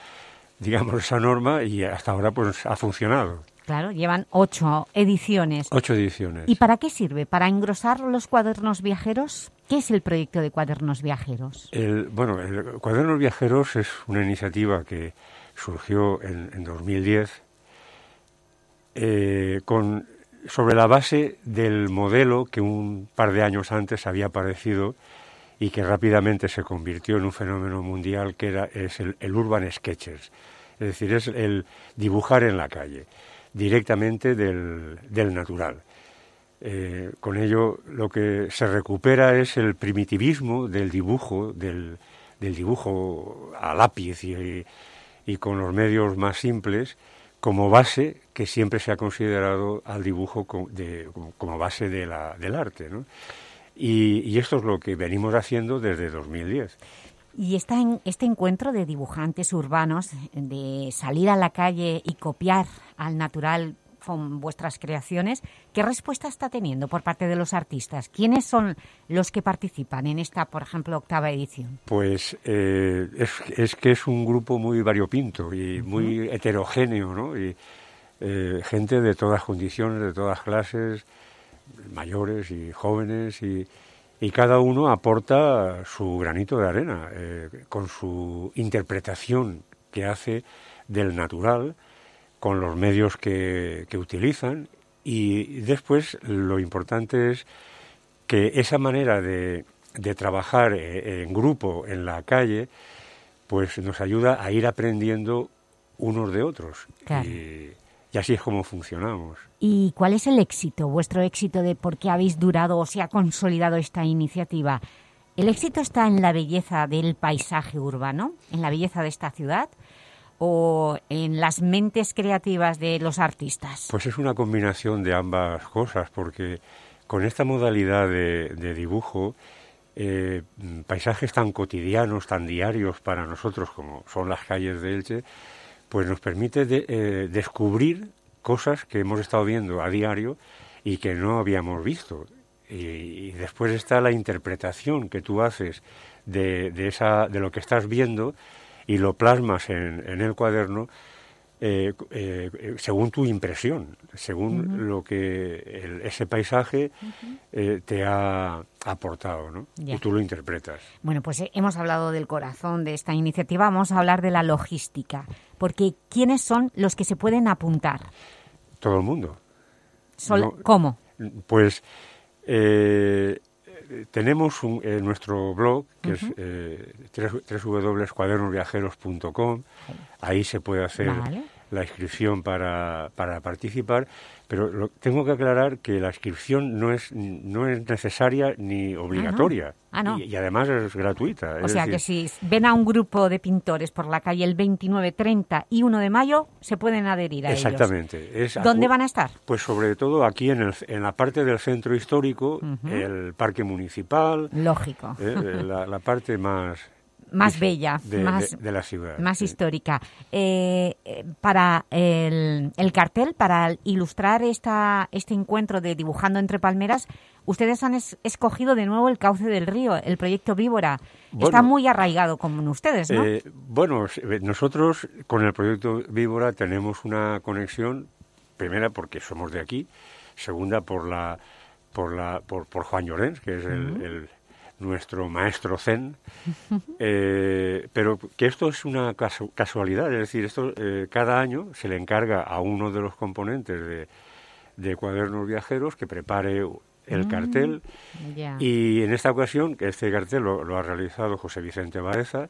digamos, esa norma y hasta ahora pues ha funcionado. Claro, llevan ocho ediciones. Ocho ediciones. ¿Y para qué sirve? ¿Para engrosar los cuadernos viajeros? ¿Qué es el proyecto de Cuadernos Viajeros? El, bueno, el Cuadernos Viajeros es una iniciativa que surgió en, en 2010 eh, con, sobre la base del modelo que un par de años antes había aparecido y que rápidamente se convirtió en un fenómeno mundial que era, es el, Urban Sketchers. Es decir, es el dibujar en la calle, directamente del, del natural. Eh, con ello lo que se recupera es el primitivismo del dibujo, del, del dibujo a lápiz y, y, con los medios más simples como base que siempre se ha considerado al dibujo de, como base del arte. Y, esto es lo que venimos haciendo desde 2010. Y está en este encuentro de dibujantes urbanos, de salir a la calle y copiar al natural con vuestras creaciones, ¿qué respuesta está teniendo por parte de los artistas? ¿Quiénes son los que participan en esta, por ejemplo, octava edición? Pues eh, es, que es un grupo muy variopinto y muy heterogéneo, ¿no? Y, eh, gente de todas condiciones, de todas clases, mayores y jóvenes, y, cada uno aporta su granito de arena eh, con su interpretación que hace del natural, con los medios que, utilizan, y después lo importante es que esa manera de, trabajar eh, en grupo, en la calle, pues nos ayuda a ir aprendiendo unos de otros. Y así es como funcionamos. ¿Y cuál es el éxito, vuestro éxito de por qué habéis durado o se ha consolidado esta iniciativa? ¿El éxito está en la belleza del paisaje urbano, en la belleza de esta ciudad o en las mentes creativas de los artistas? Pues es una combinación de ambas cosas, porque con esta modalidad de, dibujo, eh, paisajes tan cotidianos, tan diarios para nosotros como son las calles de Elche, pues nos permite eh, descubrir cosas que hemos estado viendo a diario y que no habíamos visto. Y, después está la interpretación que tú haces de, de, esa, de lo que estás viendo y lo plasmas en, en el cuaderno eh, eh, según tu impresión, según lo que ese paisaje eh, te ha aportado, ¿no? Y tú lo interpretas. Bueno, pues hemos hablado del corazón de esta iniciativa, vamos a hablar de la logística, porque ¿quiénes son los que se pueden apuntar? Todo el mundo. ¿Cómo? Pues tenemos nuestro blog, que es eh, www.cuadernosviajeros.com. Ahí se puede hacer la inscripción para, para participar, pero tengo que aclarar que la inscripción no es, no es necesaria ni obligatoria. Ah, y, además es gratuita. O sea que si ven a un grupo de pintores por la calle el 29, 30 y 1 de mayo, se pueden adherir a Exactamente. ellos. ¿Dónde van a estar? Pues sobre todo aquí en, el, en la parte del centro histórico, el parque municipal. Lógico. Eh, eh, la parte más más bella, de, más, de, la ciudad. Más histórica. Eh, para el, cartel, para ilustrar esta, este encuentro de Dibujando entre Palmeras, ustedes han escogido de nuevo el cauce del río, el proyecto Víbora. Está muy arraigado con ustedes, ¿no? Eh, bueno, eh, nosotros con el proyecto Víbora tenemos una conexión, primera porque somos de aquí, segunda por la por la por, por Juan Llorens, que es el nuestro maestro zen, eh, pero que esto es una casualidad, es decir, esto eh, cada año se le encarga a uno de los componentes de, cuadernos viajeros que prepare el mm, cartel y en esta ocasión, que este cartel lo, lo, ha realizado José Vicente Baeza,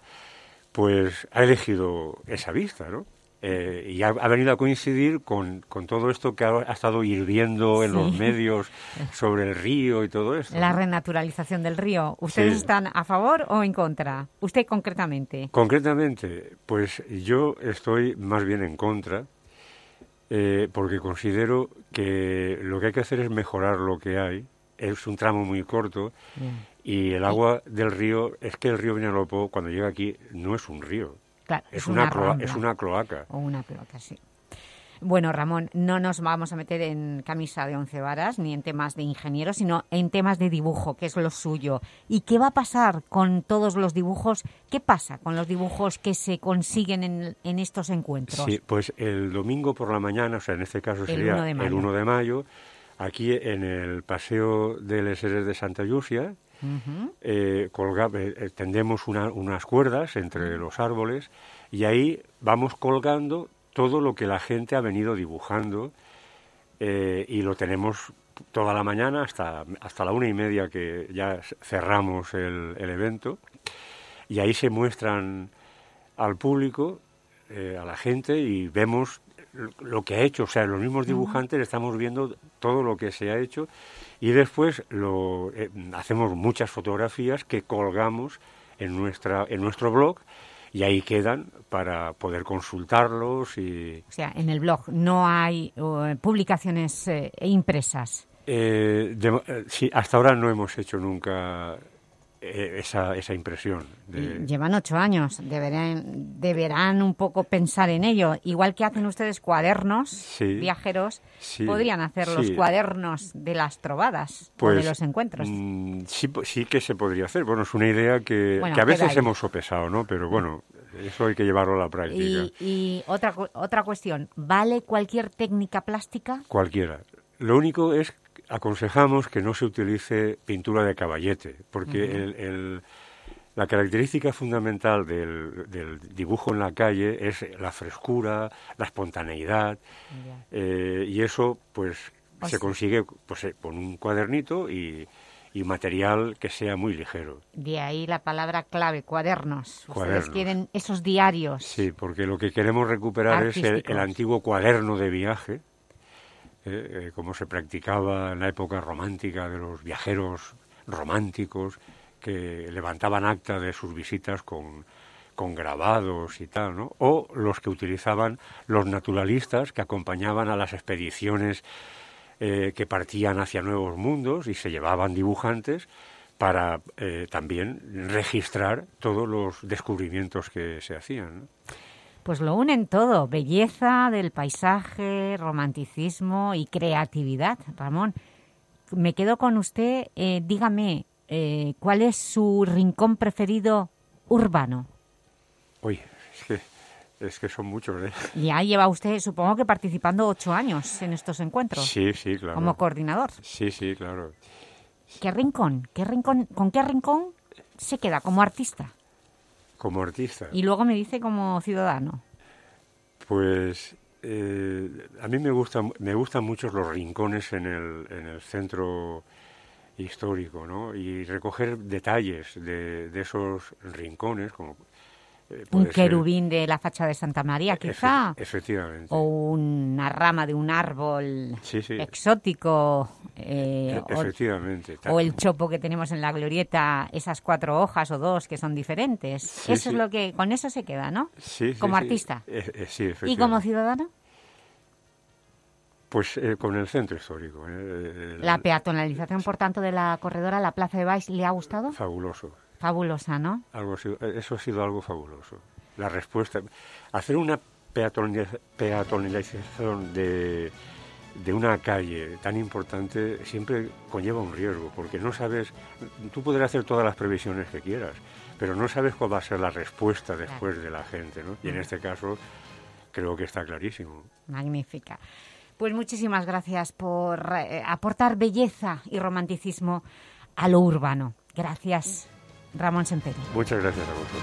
pues ha elegido esa vista, ¿no? Eh, y ha, venido a coincidir con, con, todo esto que ha, estado hirviendo en los medios sobre el río y todo esto. La renaturalización del río. ¿Ustedes están a favor o en contra? ¿Usted concretamente? Concretamente, pues yo estoy más bien en contra, eh, porque considero que lo que hay que hacer es mejorar lo que hay. Es un tramo muy corto y el agua del río, es que el río Vinalopó, cuando llega aquí, no es un río es, una, es una cloaca. O una cloaca, sí. Bueno, Ramón, no nos vamos a meter en camisa de once varas ni en temas de ingeniero, sino en temas de dibujo, que es lo suyo. ¿Y qué va a pasar con todos los dibujos? ¿Qué pasa con los dibujos que se consiguen en, estos encuentros? Sí, pues el domingo por la mañana, o sea, en este caso sería el 1 de mayo, aquí en el Paseo de Les de Santa Lucia, eh, eh, tendemos unas cuerdas entre los árboles y ahí vamos colgando todo lo que la gente ha venido dibujando eh, y lo tenemos toda la mañana hasta, hasta la una y media que ya cerramos el, evento. Y ahí se muestran al público, a la gente y vemos lo que ha hecho, o sea, los mismos dibujantes estamos viendo todo lo que se ha hecho y después lo, eh, hacemos muchas fotografías que colgamos en, nuestra, en nuestro blog y ahí quedan para poder consultarlos. Y... O sea, en el blog no hay publicaciones eh, impresas. Eh, sí, hasta ahora no hemos hecho nunca eh, esa, esa impresión. Llevan ocho años, deberán, deberán un poco pensar en ello. Igual que hacen ustedes cuadernos viajeros, podrían hacer los cuadernos de las trovadas o de pues, los encuentros. Mm, sí, sí que se podría hacer. Bueno, es una idea que, que a veces hemos sopesado, ¿no? Pero bueno, eso hay que llevarlo a la práctica. Y, y otra, otra cuestión, ¿vale cualquier técnica plástica? Cualquiera. Lo único es aconsejamos que no se utilice pintura de caballete, porque la característica fundamental del, dibujo en la calle es la frescura, la espontaneidad, eh, y eso pues se consigue pues, eh, con un cuadernito y, material que sea muy ligero. De ahí la palabra clave, cuadernos. Ustedes quieren esos diarios. Sí, porque lo que queremos recuperar es el antiguo cuaderno de viaje, eh, como se practicaba en la época romántica de los viajeros románticos que levantaban acta de sus visitas con, con grabados y tal, ¿no? O los que utilizaban los naturalistas que acompañaban a las expediciones eh, que partían hacia nuevos mundos y se llevaban dibujantes para eh, también registrar todos los descubrimientos que se hacían. Pues lo unen todo, belleza del paisaje, romanticismo y creatividad. Ramón, me quedo con usted. Eh, dígame, eh, ¿cuál es su rincón preferido urbano? Uy, es que, son muchos. ¿eh? Ya lleva usted, supongo que participando ocho años en estos encuentros. Sí, sí, claro. Como coordinador. Sí, sí, claro. ¿Qué rincón? ¿Qué rincón? ¿Con qué rincón se queda como artista? Como artista. Y luego me dice como ciudadano. Pues eh, a mí me, gusta, me gustan mucho los rincones en el, en el centro histórico, ¿no? Y recoger detalles de, de esos rincones, como eh, un querubín de la facha de Santa María, quizá. efectivamente. O una rama de un árbol exótico. Eh, e, efectivamente. O, el chopo que tenemos en la glorieta, esas cuatro hojas o dos que son diferentes. eso es lo que, con eso se queda, ¿no? Sí, Como artista. E, sí, efectivamente. ¿Y como ciudadano? Pues eh, con el centro histórico. la peatonalización, por tanto, de la corredora, la Plaza de Baix, ¿le ha gustado? Fabuloso. Fabulosa, ¿no? Algo, eso ha sido algo fabuloso. La respuesta. Hacer una peatonalización de, de una calle tan importante siempre conlleva un riesgo, porque no sabes, tú podrás hacer todas las previsiones que quieras, pero no sabes cuál va a ser la respuesta después de la gente, ¿no? Y en este caso creo que está clarísimo. Magnífica. Pues muchísimas gracias por eh, aportar belleza y romanticismo a lo urbano. Gracias. Ramón Semperi. Muchas gracias a vosotros.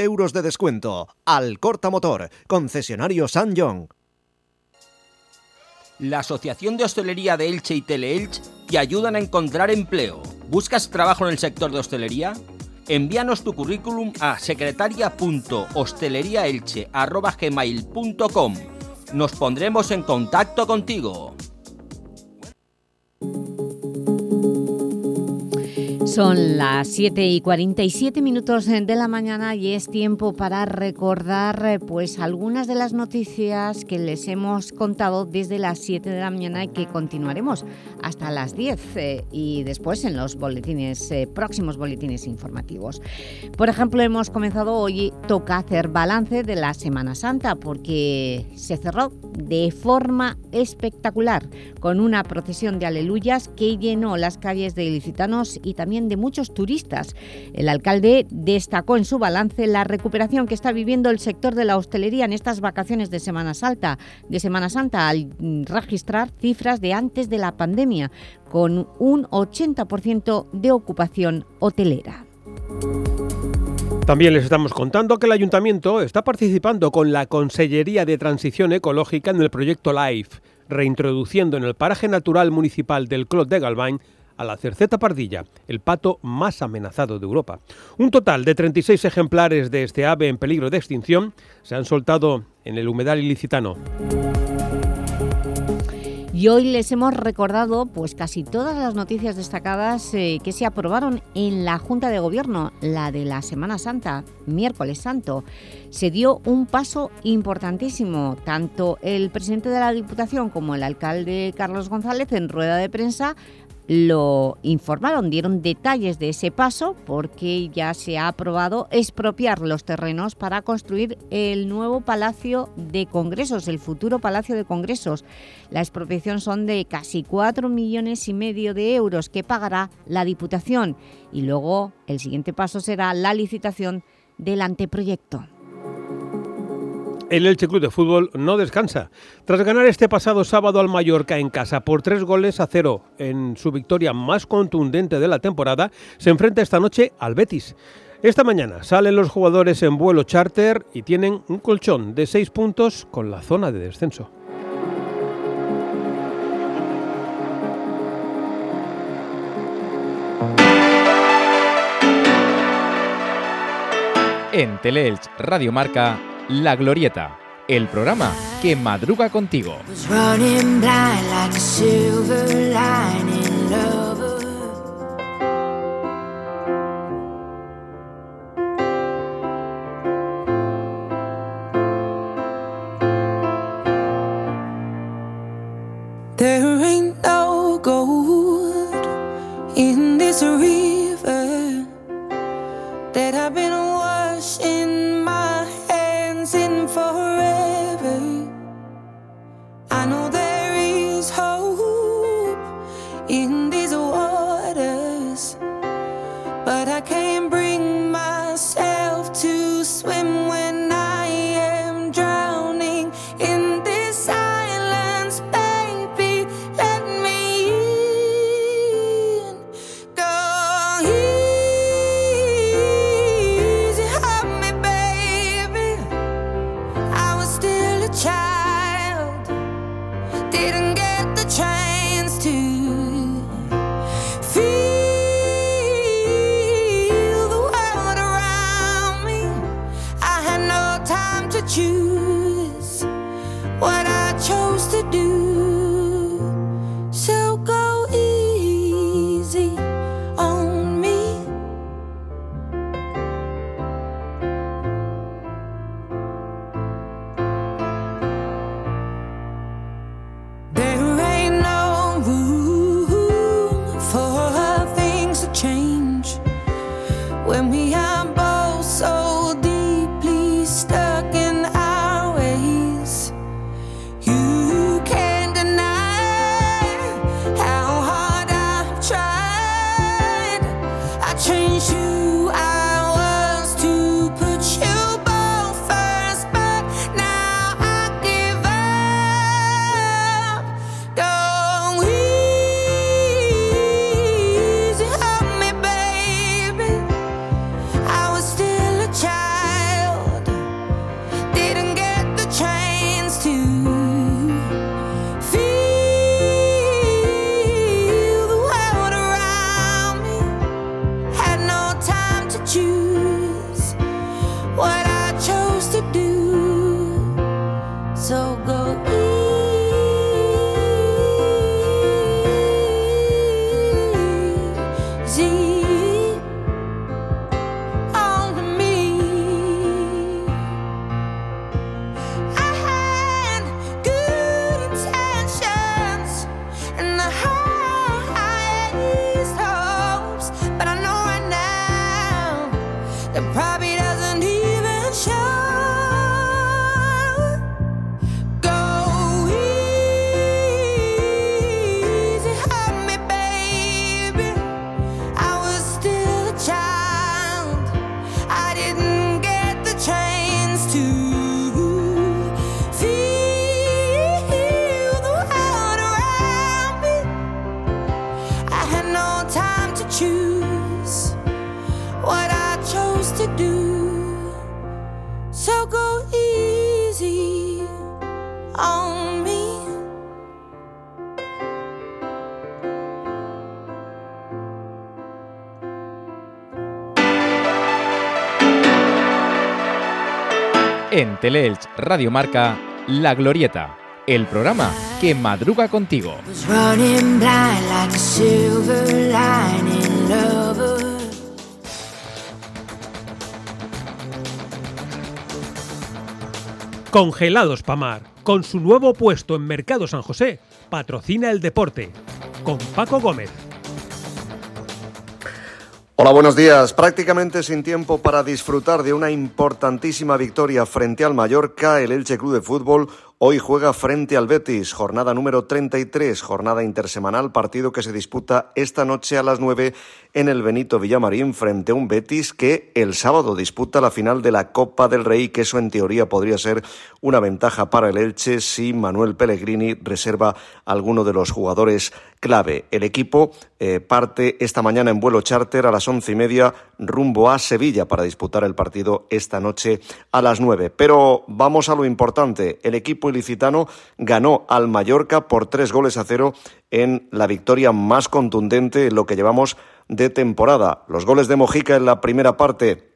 euros de descuento. Al Corta Motor, concesionario San John. La Asociación de Hostelería de Elche y Teleelch te ayudan a encontrar empleo. ¿Buscas trabajo en el sector de hostelería? Envíanos tu currículum a secretaria.hosteleriaelche.com. Nos pondremos en contacto contigo. Son las 7 y 47 minutos de la mañana y es tiempo para recordar eh, pues algunas de las noticias que les hemos contado desde las 7 de la mañana y que continuaremos hasta las 10 eh, y después en los boletines eh, próximos boletines informativos. Por ejemplo, hemos comenzado hoy, toca hacer balance de la Semana Santa porque se cerró de forma espectacular con una procesión de aleluyas que llenó las calles de ilicitanos y también de muchos turistas. El alcalde destacó en su balance la recuperación que está viviendo el sector de la hostelería en estas vacaciones de Semana Santa, de Semana Santa al registrar cifras de antes de la pandemia, con un 80% de ocupación hotelera. También les estamos contando que el ayuntamiento está participando con la Consellería de Transición Ecológica en el proyecto LIFE, reintroduciendo en el paraje natural municipal del Clot de Galván a la cerceta pardilla, el pato más amenazado de Europa. Un total de 36 ejemplares de este ave en peligro de extinción se han soltado en el humedal ilicitano. Y hoy les hemos recordado pues casi todas las noticias destacadas eh, que se aprobaron en la Junta de Gobierno, la de la Semana Santa, miércoles santo. Se dio un paso importantísimo. Tanto el presidente de la Diputación como el alcalde Carlos González en rueda de prensa lo informaron, dieron detalles de ese paso porque ya se ha aprobado expropiar los terrenos para construir el nuevo Palacio de Congresos, el futuro Palacio de Congresos. La expropiación son de casi 4 millones y medio de euros que pagará la Diputación y luego el siguiente paso será la licitación del anteproyecto el Elche Club de Fútbol no descansa. Tras ganar este pasado sábado al Mallorca en casa por tres goles a cero en su victoria más contundente de la temporada, se enfrenta esta noche al Betis. Esta mañana salen los jugadores en vuelo charter y tienen un colchón de seis puntos con la zona de descenso. En Teleelch Radio Marca la Glorieta, el programa que madruga contigo. do En Teleelch Radio Marca, La Glorieta, el programa que madruga contigo. Congelados Pamar, con su nuevo puesto en Mercado San José, patrocina el deporte. Con Paco Gómez. Hola, buenos días. Prácticamente sin tiempo para disfrutar de una importantísima victoria frente al Mallorca, el Elche Club de Fútbol Hoy juega frente al Betis, jornada número 33, jornada intersemanal, partido que se disputa esta noche a las 9 en el Benito Villamarín frente a un Betis que el sábado disputa la final de la Copa del Rey, que eso en teoría podría ser una ventaja para el Elche si Manuel Pellegrini reserva alguno de los jugadores clave. El equipo eh, parte esta mañana en vuelo charter a las once y media rumbo a Sevilla para disputar el partido esta noche a las nueve. Pero vamos a lo importante. El equipo ilicitano ganó al Mallorca por tres goles a cero en la victoria más contundente en lo que llevamos de temporada. Los goles de Mojica en la primera parte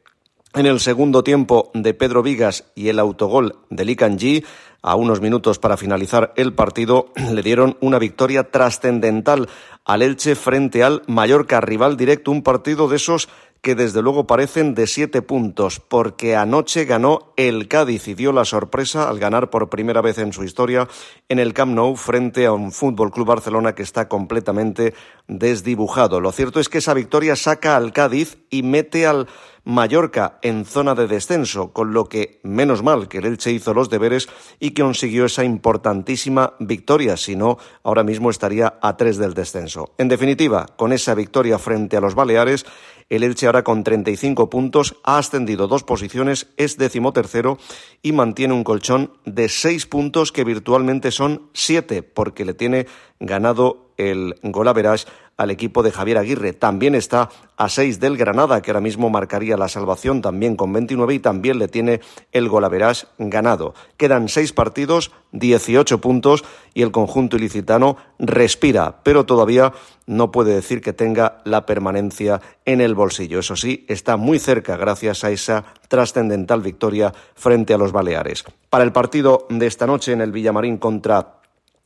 en el segundo tiempo de Pedro Vigas y el autogol de Licanji, a unos minutos para finalizar el partido, [clears throat] le dieron una victoria trascendental al Elche frente al Mallorca, rival directo, un partido de esos que desde luego parecen de siete puntos, porque anoche ganó el Cádiz y dio la sorpresa al ganar por primera vez en su historia en el Camp Nou frente a un Fútbol Club Barcelona que está completamente desdibujado. Lo cierto es que esa victoria saca al Cádiz y mete al Mallorca en zona de descenso, con lo que menos mal que el Elche hizo los deberes y que consiguió esa importantísima victoria, si no, ahora mismo estaría a tres del descenso. En definitiva, con esa victoria frente a los Baleares, el Elche ahora con 35 puntos ha ascendido dos posiciones, es decimotercero y mantiene un colchón de seis puntos que virtualmente son siete, porque le tiene ganado el golaveras al equipo de Javier Aguirre. También está a seis del Granada, que ahora mismo marcaría la salvación también con 29 y también le tiene el golaveras ganado. Quedan seis partidos, 18 puntos y el conjunto ilicitano respira, pero todavía no puede decir que tenga la permanencia en el bolsillo. Eso sí, está muy cerca gracias a esa trascendental victoria frente a los Baleares. Para el partido de esta noche en el Villamarín contra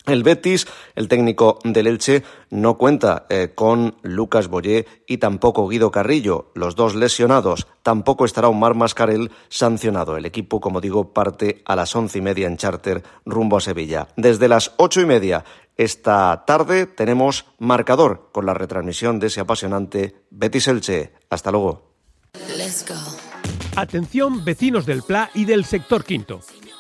el Betis, el técnico del Elche, no cuenta eh, con Lucas Boyé y tampoco Guido Carrillo, los dos lesionados. Tampoco estará Omar Mascarel sancionado. El equipo, como digo, parte a las once y media en charter rumbo a Sevilla. Desde las ocho y media esta tarde tenemos marcador con la retransmisión de ese apasionante Betis Elche. Hasta luego. Atención, vecinos del Pla y del sector quinto.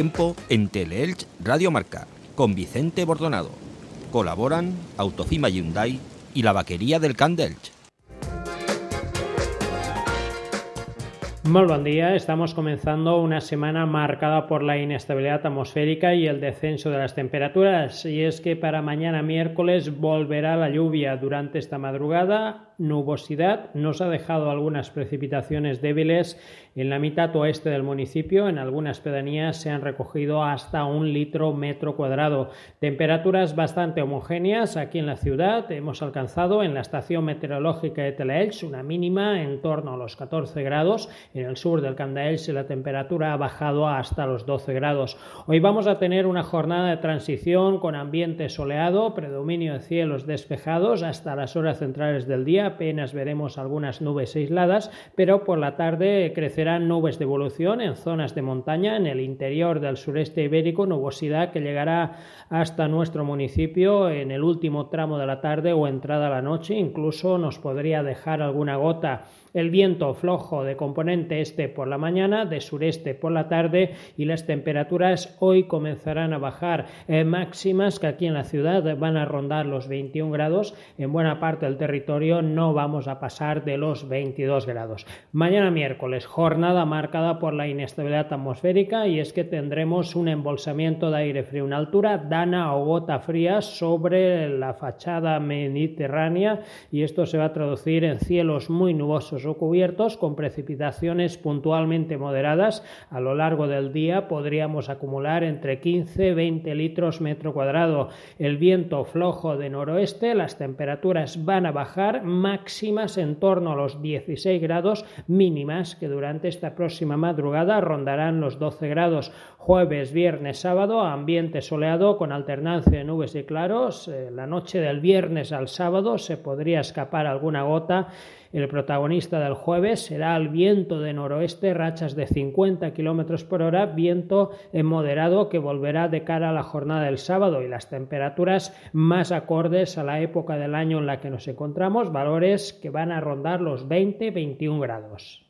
Tiempo en Teleelch Radio Marca con Vicente Bordonado. Colaboran Autofima Hyundai y la vaquería del Candelch. Muy buen día, estamos comenzando una semana marcada por la inestabilidad atmosférica y el descenso de las temperaturas. Y es que para mañana miércoles volverá la lluvia durante esta madrugada nubosidad nos ha dejado algunas precipitaciones débiles en la mitad oeste del municipio. En algunas pedanías se han recogido hasta un litro metro cuadrado. Temperaturas bastante homogéneas aquí en la ciudad. Hemos alcanzado en la estación meteorológica de Telaelch una mínima en torno a los 14 grados. En el sur del Candaelch la temperatura ha bajado hasta los 12 grados. Hoy vamos a tener una jornada de transición con ambiente soleado, predominio de cielos despejados hasta las horas centrales del día apenas veremos algunas nubes aisladas, pero por la tarde crecerán nubes de evolución en zonas de montaña, en el interior del sureste ibérico, nubosidad que llegará hasta nuestro municipio en el último tramo de la tarde o entrada a la noche, incluso nos podría dejar alguna gota El viento flojo de componente este por la mañana, de sureste por la tarde y las temperaturas hoy comenzarán a bajar eh, máximas que aquí en la ciudad van a rondar los 21 grados. En buena parte del territorio no vamos a pasar de los 22 grados. Mañana miércoles, jornada marcada por la inestabilidad atmosférica y es que tendremos un embolsamiento de aire frío, una altura dana o gota fría sobre la fachada mediterránea y esto se va a traducir en cielos muy nubosos o cubiertos con precipitaciones puntualmente moderadas. A lo largo del día podríamos acumular entre 15 y 20 litros metro cuadrado. El viento flojo de noroeste, las temperaturas van a bajar máximas en torno a los 16 grados mínimas que durante esta próxima madrugada rondarán los 12 grados. Jueves, viernes, sábado, ambiente soleado con alternancia de nubes y claros. Eh, la noche del viernes al sábado se podría escapar alguna gota el protagonista del jueves será el viento de noroeste, rachas de 50 km por hora, viento moderado que volverá de cara a la jornada del sábado y las temperaturas más acordes a la época del año en la que nos encontramos, valores que van a rondar los 20-21 grados.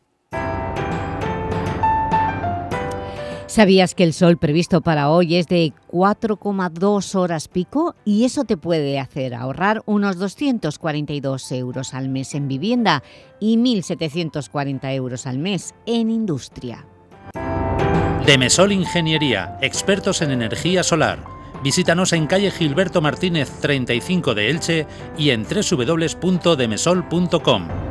¿Sabías que el sol previsto para hoy es de 4,2 horas pico? Y eso te puede hacer ahorrar unos 242 euros al mes en vivienda y 1.740 euros al mes en industria. Demesol Ingeniería, expertos en energía solar. Visítanos en calle Gilberto Martínez 35 de Elche y en www.demesol.com.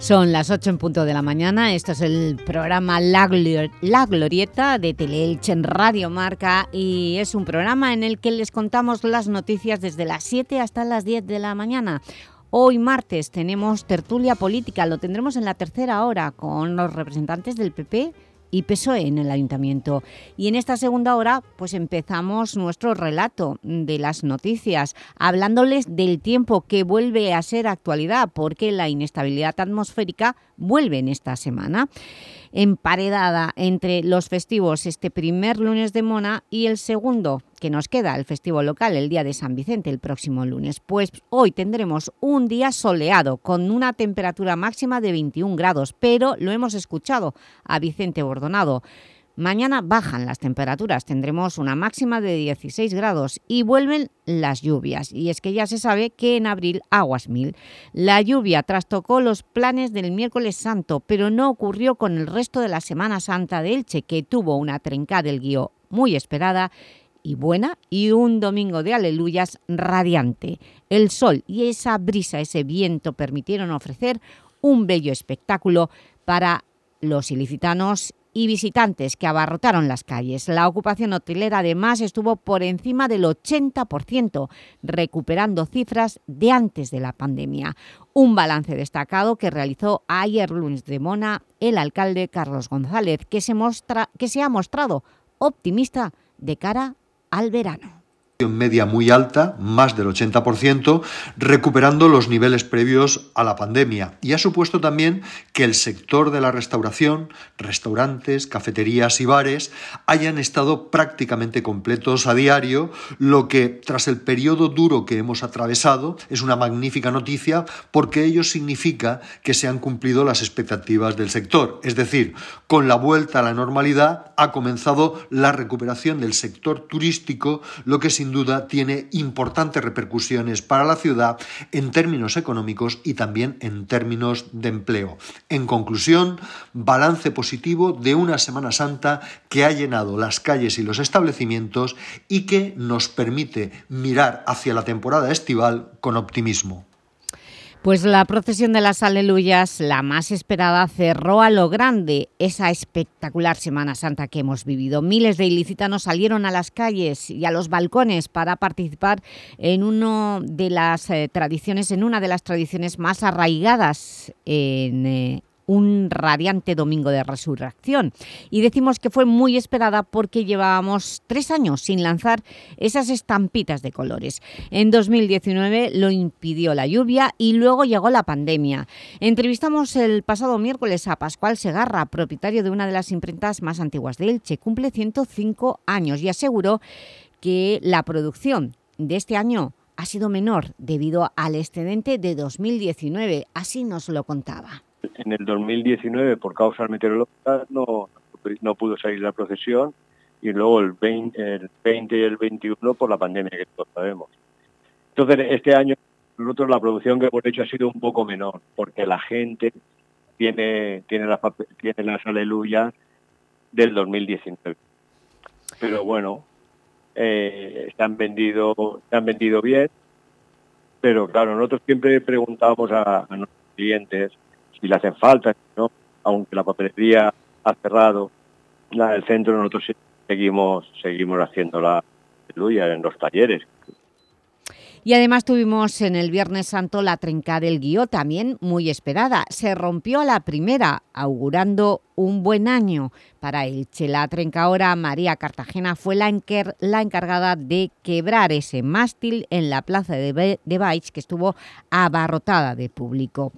Son las 8 en punto de la mañana, esto es el programa La, Glorieta de Teleelch en Radio Marca. Y es un programa en el que les contamos las noticias desde las 7 hasta las 10 de la mañana. Hoy martes tenemos tertulia política, lo tendremos en la tercera hora con los representantes del PP, y PSOE en el Ayuntamiento. Y en esta segunda hora pues empezamos nuestro relato de las noticias, hablándoles del tiempo que vuelve a ser actualidad porque la inestabilidad atmosférica vuelve en esta semana emparedada entre los festivos este primer lunes de Mona y el segundo que nos queda, el festivo local, el día de San Vicente, el próximo lunes. Pues hoy tendremos un día soleado, con una temperatura máxima de 21 grados, pero lo hemos escuchado a Vicente Bordonado. Mañana bajan las temperaturas, tendremos una máxima de 16 grados y vuelven las lluvias. Y es que ya se sabe que en abril aguas mil. La lluvia trastocó los planes del miércoles santo, pero no ocurrió con el resto de la Semana Santa de Elche, que tuvo una trenca del guío muy esperada y buena y un domingo de aleluyas radiante. El sol y esa brisa, ese viento permitieron ofrecer un bello espectáculo para los ilicitanos y visitantes que abarrotaron las calles. La ocupación hotelera además estuvo por encima del 80%, recuperando cifras de antes de la pandemia. Un balance destacado que realizó ayer lunes de Mona el alcalde Carlos González, que se, que se ha mostrado optimista de cara al verano media muy alta, más del 80%, recuperando los niveles previos a la pandemia. Y ha supuesto también que el sector de la restauración, restaurantes, cafeterías y bares, hayan estado prácticamente completos a diario, lo que, tras el periodo duro que hemos atravesado, es una magnífica noticia porque ello significa que se han cumplido las expectativas del sector. Es decir, con la vuelta a la normalidad ha comenzado la recuperación del sector turístico, lo que significa sin duda tiene importantes repercusiones para la ciudad en términos económicos y también en términos de empleo. En conclusión, balance positivo de una Semana Santa que ha llenado las calles y los establecimientos y que nos permite mirar hacia la temporada estival con optimismo. Pues la procesión de las Aleluyas, la más esperada, cerró a lo grande esa espectacular Semana Santa que hemos vivido. Miles de ilicitanos salieron a las calles y a los balcones para participar en, uno de las, eh, tradiciones, en una de las tradiciones más arraigadas en, eh, un radiante domingo de resurrección. Y decimos que fue muy esperada porque llevábamos tres años sin lanzar esas estampitas de colores. En 2019 lo impidió la lluvia y luego llegó la pandemia. Entrevistamos el pasado miércoles a Pascual Segarra, propietario de una de las imprentas más antiguas de Elche. Cumple 105 años y aseguró que la producción de este año ha sido menor debido al excedente de 2019. Así nos lo contaba en el 2019 por causas meteorológicas no, no pudo salir la procesión y luego el 20, el 20 y el 21 por la pandemia que todos sabemos. Entonces, este año nosotros la producción que hemos hecho ha sido un poco menor porque la gente tiene, tiene, las, tiene las aleluyas del 2019. Pero bueno, eh, se, han vendido, se han vendido bien, pero claro, nosotros siempre preguntábamos a, a nuestros clientes si le hacen falta, ¿no? aunque la papelería ha cerrado la del centro, nosotros seguimos, seguimos haciendo la en los talleres. Y además tuvimos en el Viernes Santo la trenca del Guió, también muy esperada. Se rompió a la primera, augurando un buen año para Elche. La ahora María Cartagena fue la, la, encargada de quebrar ese mástil en la plaza de, de Baix, que estuvo abarrotada de público.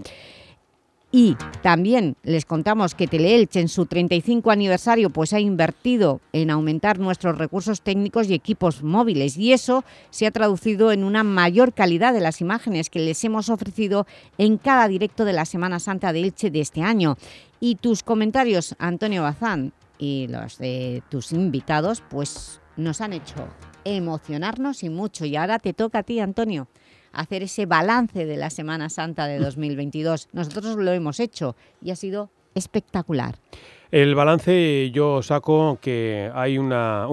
Y también les contamos que Teleelch en su 35 aniversario pues ha invertido en aumentar nuestros recursos técnicos y equipos móviles y eso se ha traducido en una mayor calidad de las imágenes que les hemos ofrecido en cada directo de la Semana Santa de Elche de este año. Y tus comentarios, Antonio Bazán, y los de tus invitados, pues nos han hecho emocionarnos y mucho. Y ahora te toca a ti, Antonio hacer ese balance de la Semana Santa de 2022. Nosotros lo hemos hecho y ha sido espectacular. El balance yo saco que hay un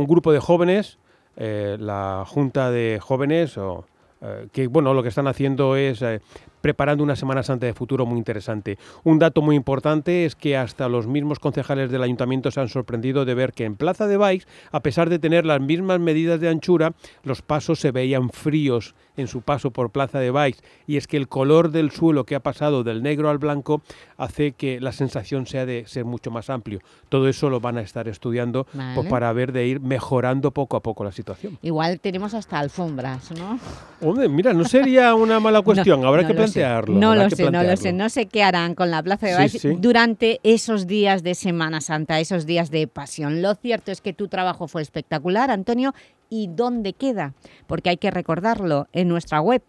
grupo de jóvenes, eh, la Junta de Jóvenes, o, eh, que bueno, lo que están haciendo es eh, preparando una Semana Santa de futuro muy interesante. Un dato muy importante es que hasta los mismos concejales del ayuntamiento se han sorprendido de ver que en Plaza de Baix, a pesar de tener las mismas medidas de anchura, los pasos se veían fríos en su paso por Plaza de Baix y es que el color del suelo que ha pasado del negro al blanco hace que la sensación sea de ser mucho más amplio. Todo eso lo van a estar estudiando pues, para ver de ir mejorando poco a poco la situación. Igual tenemos hasta alfombras, ¿no? Hombre, mira, no sería una mala [laughs] cuestión, habrá que plantearlo. No lo sé, no lo sé, no sé qué harán con la Plaza de Baix durante esos días de Semana Santa, esos días de pasión. Lo cierto es que tu trabajo fue espectacular, Antonio, y dónde queda, porque hay que recordarlo en nuestra web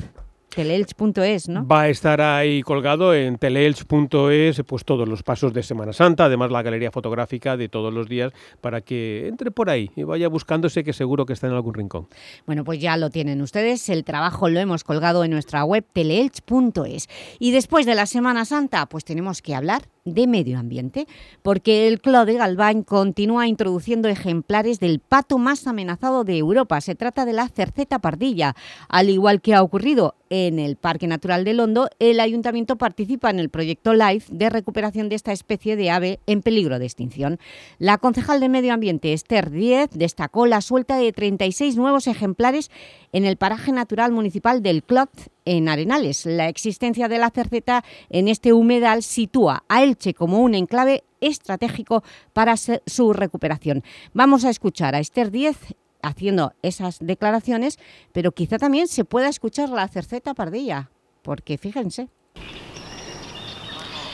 teleelch.es, ¿no? Va a estar ahí colgado en teleelch.es pues todos los pasos de Semana Santa, además la galería fotográfica de todos los días para que entre por ahí y vaya buscándose que seguro que está en algún rincón. Bueno, pues ya lo tienen ustedes, el trabajo lo hemos colgado en nuestra web teleelch.es. Y después de la Semana Santa, pues tenemos que hablar de medio ambiente, porque el Clos de Galván continúa introduciendo ejemplares del pato más amenazado de Europa. Se trata de la cerceta pardilla. Al igual que ha ocurrido en el Parque Natural de Londo, el Ayuntamiento participa en el proyecto LIFE de recuperación de esta especie de ave en peligro de extinción. La concejal de Medio Ambiente, Esther Díez, destacó la suelta de 36 nuevos ejemplares en el paraje natural municipal del Clot en Arenales. La existencia de la cerceta en este humedal sitúa a Elche como un enclave estratégico para su recuperación. Vamos a escuchar a Esther Díez haciendo esas declaraciones, pero quizá también se pueda escuchar la cerceta pardilla, porque fíjense.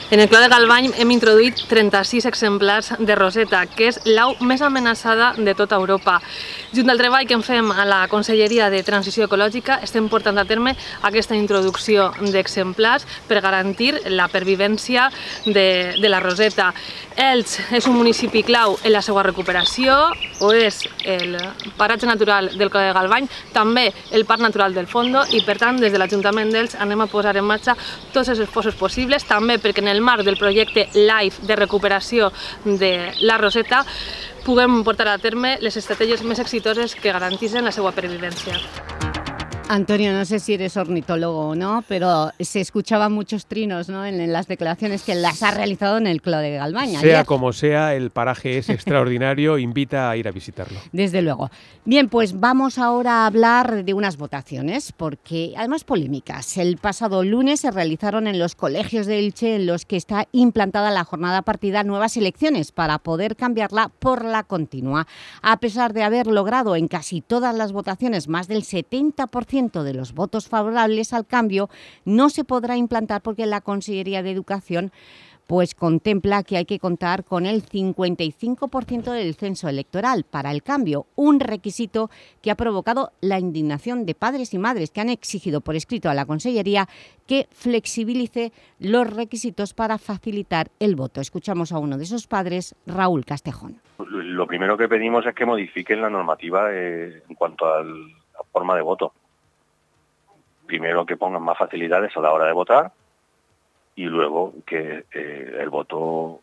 En el Cló de Galvany hem introduït 36 exemplars de roseta, que és l'au més amenaçada de tota Europa. Junt al treball que en fem a la Conselleria de Transició Ecològica, estem portant a terme aquesta introducció d'exemplars per garantir la pervivència de, de la roseta. Elx és un municipi clau en la seva recuperació, o és el paratge natural del Cló de Galvany, també el Parc Natural del Fondo, i per tant des de l'Ajuntament d'Elx anem a posar en marxa tots els esforços possibles, també perquè en el marc del projecte LIFE de recuperació de la Roseta puguem portar a terme les estratègies més exitoses que garantitzen la seva pervivència. Antonio, no sé si eres ornitólogo o no, pero se escuchaban muchos trinos ¿no? en, en, las declaraciones que las ha realizado en el Clo de Galbaña. Sea ayer. como sea, el paraje es [laughs] extraordinario, invita a ir a visitarlo. Desde luego. Bien, pues vamos ahora a hablar de unas votaciones, porque además polémicas. El pasado lunes se realizaron en los colegios de Elche, en los que está implantada la jornada partida, nuevas elecciones para poder cambiarla por la continua. A pesar de haber logrado en casi todas las votaciones más del 70% de los votos favorables al cambio no se podrá implantar porque la Consellería de Educación pues contempla que hay que contar con el 55% del censo electoral para el cambio, un requisito que ha provocado la indignación de padres y madres que han exigido por escrito a la Consellería que flexibilice los requisitos para facilitar el voto. Escuchamos a uno de esos padres, Raúl Castejón. Lo primero que pedimos es que modifiquen la normativa eh, en cuanto a la forma de voto primero que pongan más facilidades a la hora de votar y luego que eh, el voto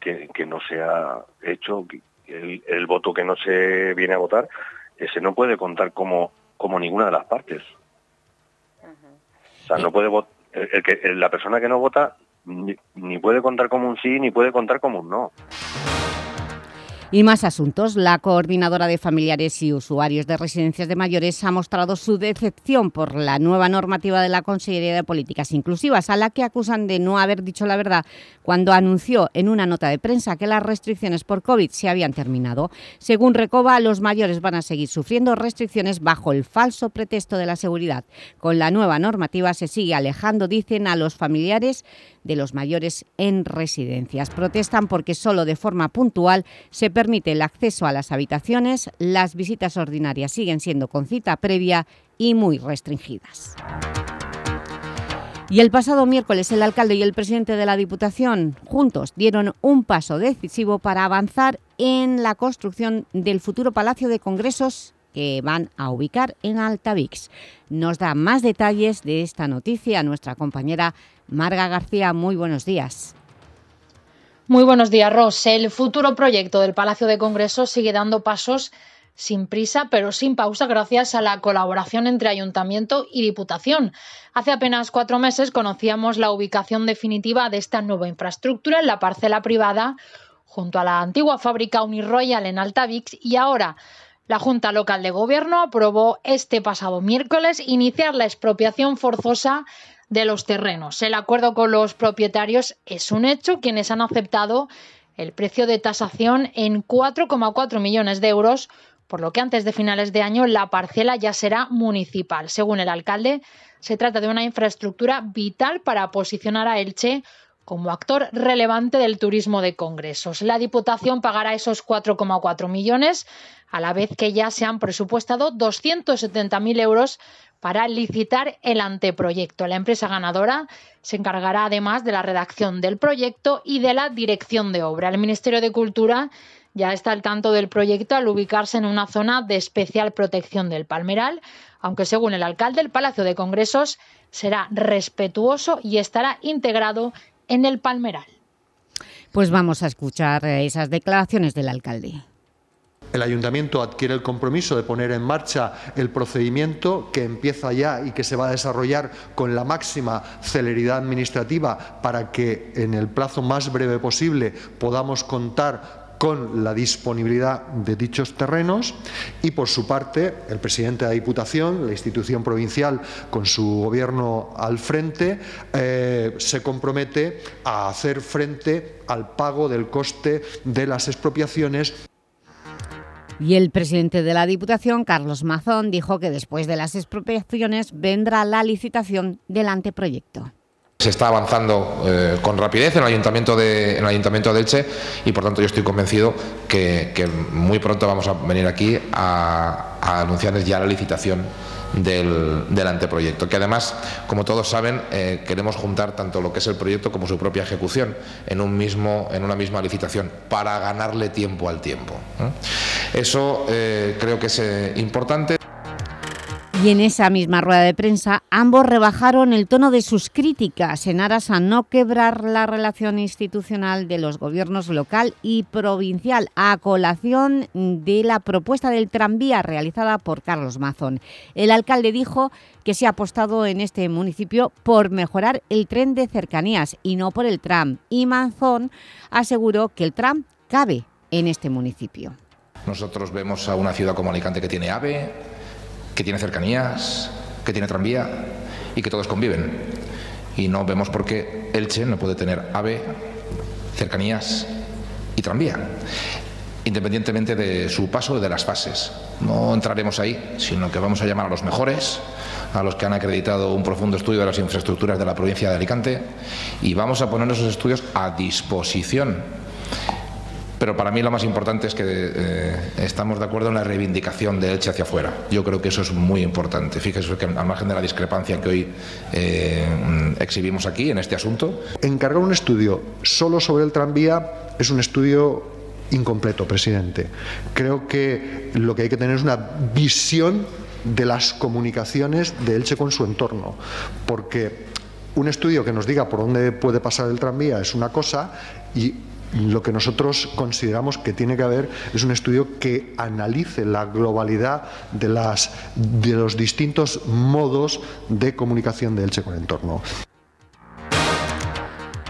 que, que, no sea hecho, el, el, voto que no se viene a votar, ese no puede contar como, como ninguna de las partes. Uh -huh. O sea, no puede el, el que, la persona que no vota ni, ni puede contar como un sí ni puede contar como un no. Y más asuntos. La coordinadora de familiares y usuarios de residencias de mayores ha mostrado su decepción por la nueva normativa de la Consellería de Políticas Inclusivas, a la que acusan de no haber dicho la verdad cuando anunció en una nota de prensa que las restricciones por COVID se habían terminado. Según Recoba, los mayores van a seguir sufriendo restricciones bajo el falso pretexto de la seguridad. Con la nueva normativa se sigue alejando, dicen, a los familiares de los mayores en residencias. Protestan porque solo de forma puntual se permite el acceso a las habitaciones, las visitas ordinarias siguen siendo con cita previa y muy restringidas. Y el pasado miércoles el alcalde y el presidente de la Diputación juntos dieron un paso decisivo para avanzar en la construcción del futuro Palacio de Congresos que van a ubicar en Altavix. Nos da más detalles de esta noticia nuestra compañera Marga García. Muy buenos días. Muy buenos días, Ros. El futuro proyecto del Palacio de Congresos sigue dando pasos sin prisa, pero sin pausa, gracias a la colaboración entre Ayuntamiento y Diputación. Hace apenas cuatro meses conocíamos la ubicación definitiva de esta nueva infraestructura en la parcela privada junto a la antigua fábrica Uniroyal en Altavix y ahora la Junta Local de Gobierno aprobó este pasado miércoles iniciar la expropiación forzosa de los terrenos. El acuerdo con los propietarios es un hecho, quienes han aceptado el precio de tasación en 4,4 millones de euros, por lo que antes de finales de año la parcela ya será municipal. Según el alcalde, se trata de una infraestructura vital para posicionar a Elche como actor relevante del turismo de congresos. La Diputación pagará esos 4,4 millones, a la vez que ya se han presupuestado 270.000 euros para licitar el anteproyecto. La empresa ganadora se encargará además de la redacción del proyecto y de la dirección de obra. El Ministerio de Cultura ya está al tanto del proyecto al ubicarse en una zona de especial protección del Palmeral, aunque según el alcalde el Palacio de Congresos será respetuoso y estará integrado en el Palmeral. Pues vamos a escuchar esas declaraciones del alcalde. El ayuntamiento adquiere el compromiso de poner en marcha el procedimiento que empieza ya y que se va a desarrollar con la máxima celeridad administrativa para que en el plazo más breve posible podamos contar con la disponibilidad de dichos terrenos. Y por su parte el presidente de la Diputación, la institución provincial con su gobierno al frente, eh, se compromete a hacer frente al pago del coste de las expropiaciones y el presidente de la Diputación, Carlos Mazón, dijo que después de las expropiaciones vendrá la licitación del anteproyecto. Se está avanzando eh, con rapidez en el, ayuntamiento de, en el Ayuntamiento de Elche y por tanto yo estoy convencido que, muy pronto vamos a venir aquí a, anunciarles ya la licitación del, anteproyecto, que además, como todos saben, eh, queremos juntar tanto lo que es el proyecto como su propia ejecución en, un mismo, en una misma licitación para ganarle tiempo al tiempo. Eso eh, creo que es importante. Y en esa misma rueda de prensa, ambos rebajaron el tono de sus críticas en aras a no quebrar la relación institucional de los gobiernos local y provincial a colación de la propuesta del tranvía realizada por Carlos Mazón. El alcalde dijo que se ha apostado en este municipio por mejorar el tren de cercanías y no por el tram. Y Mazón aseguró que el tram cabe en este municipio. Nosotros vemos a una ciudad como Alicante que tiene AVE, que tiene cercanías, que tiene tranvía y que todos conviven. Y no vemos por qué Elche no puede tener AVE, cercanías y tranvía, independientemente de su paso de las fases. No entraremos ahí, sino que vamos a llamar a los mejores, a los que han acreditado un profundo estudio de las infraestructuras de la provincia de Alicante y vamos a poner esos estudios a disposición pero para mí lo más importante es que eh, estamos de acuerdo en la reivindicación de Elche hacia afuera. Yo creo que eso es muy importante. Fíjese que al margen de la discrepancia que hoy eh, exhibimos aquí en este asunto. Encargar un estudio solo sobre el tranvía es un estudio incompleto, presidente. Creo que lo que hay que tener es una visión de las comunicaciones de Elche con su entorno, porque un estudio que nos diga por dónde puede pasar el tranvía es una cosa y lo que nosotros consideramos que tiene que haber es un estudio que analice la globalidad de, las, de los distintos modos de comunicación de Elche con el entorno.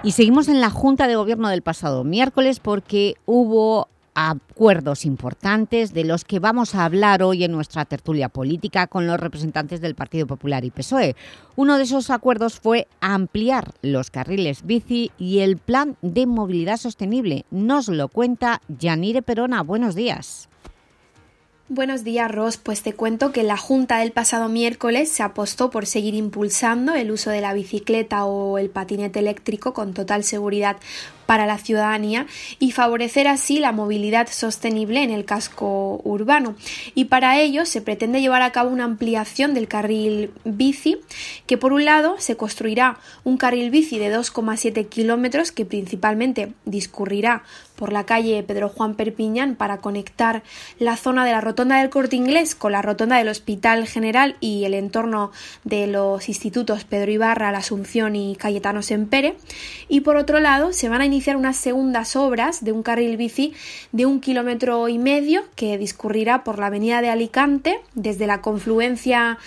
Y seguimos en la Junta de Gobierno del pasado miércoles porque hubo acuerdos importantes de los que vamos a hablar hoy en nuestra tertulia política con los representantes del Partido Popular y PSOE. Uno de esos acuerdos fue ampliar los carriles bici y el plan de movilidad sostenible. Nos lo cuenta Yanire Perona. Buenos días. Buenos días, Ros. Pues te cuento que la Junta del pasado miércoles se apostó por seguir impulsando el uso de la bicicleta o el patinete eléctrico con total seguridad para la ciudadanía y favorecer así la movilidad sostenible en el casco urbano. Y para ello se pretende llevar a cabo una ampliación del carril bici, que por un lado se construirá un carril bici de 2,7 kilómetros que principalmente discurrirá por la calle Pedro Juan Perpiñán para conectar la zona de la rotonda del Corte Inglés con la rotonda del Hospital General y el entorno de los institutos Pedro Ibarra, La Asunción y Cayetano Sempere. Y por otro lado, se van a iniciar unas segundas obras de un carril bici de un kilómetro y medio que discurrirá por la avenida de Alicante desde la confluencia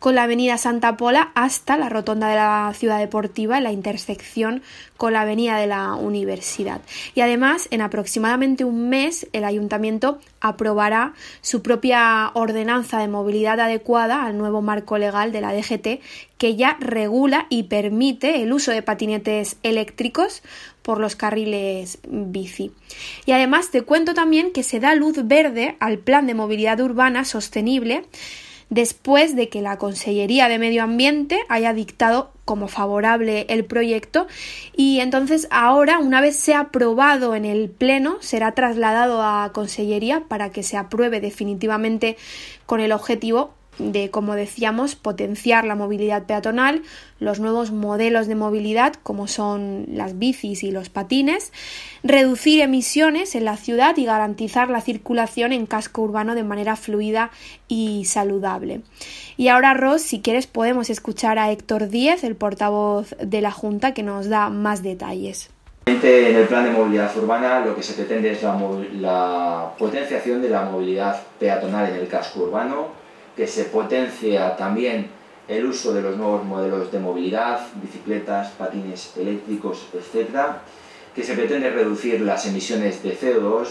con la avenida Santa Pola hasta la rotonda de la ciudad deportiva en la intersección con la avenida de la universidad. Y además, en aproximadamente un mes, el ayuntamiento aprobará su propia ordenanza de movilidad adecuada al nuevo marco legal de la DGT que ya regula y permite el uso de patinetes eléctricos por los carriles bici. Y además te cuento también que se da luz verde al plan de movilidad urbana sostenible después de que la Consellería de Medio Ambiente haya dictado como favorable el proyecto. Y entonces ahora una vez sea aprobado en el pleno será trasladado a Consellería para que se apruebe definitivamente con el objetivo de, como decíamos, potenciar la movilidad peatonal, los nuevos modelos de movilidad como son las bicis y los patines, reducir emisiones en la ciudad y garantizar la circulación en casco urbano de manera fluida y saludable. Y ahora, Ross, si quieres podemos escuchar a Héctor Díez, el portavoz de la Junta, que nos da más detalles. En el plan de movilidad urbana lo que se pretende es la, la potenciación de la movilidad peatonal en el casco urbano, que se potencia también el uso de los nuevos modelos de movilidad, bicicletas, patines eléctricos, etc., que se pretende reducir las emisiones de CO2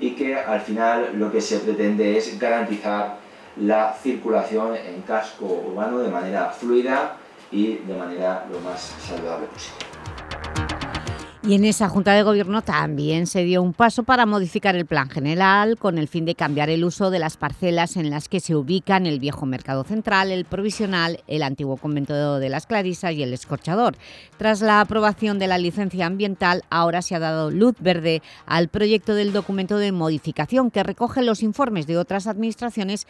y que al final lo que se pretende es garantizar la circulación en casco urbano de manera fluida y de manera lo más saludable posible. Y en esa Junta de Gobierno también se dio un paso para modificar el plan general con el fin de cambiar el uso de las parcelas en las que se ubican el viejo mercado central, el provisional, el antiguo convento de las Clarisas y el escorchador. Tras la aprobación de la licencia ambiental, ahora se ha dado luz verde al proyecto del documento de modificación que recoge los informes de otras administraciones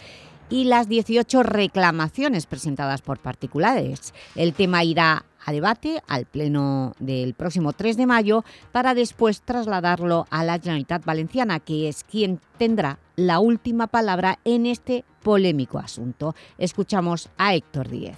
y las 18 reclamaciones presentadas por particulares. El tema irá a debate al pleno del próximo 3 de mayo para después trasladarlo a la Generalitat Valenciana, que es quien tendrá la última palabra en este polémico asunto. Escuchamos a Héctor Díez.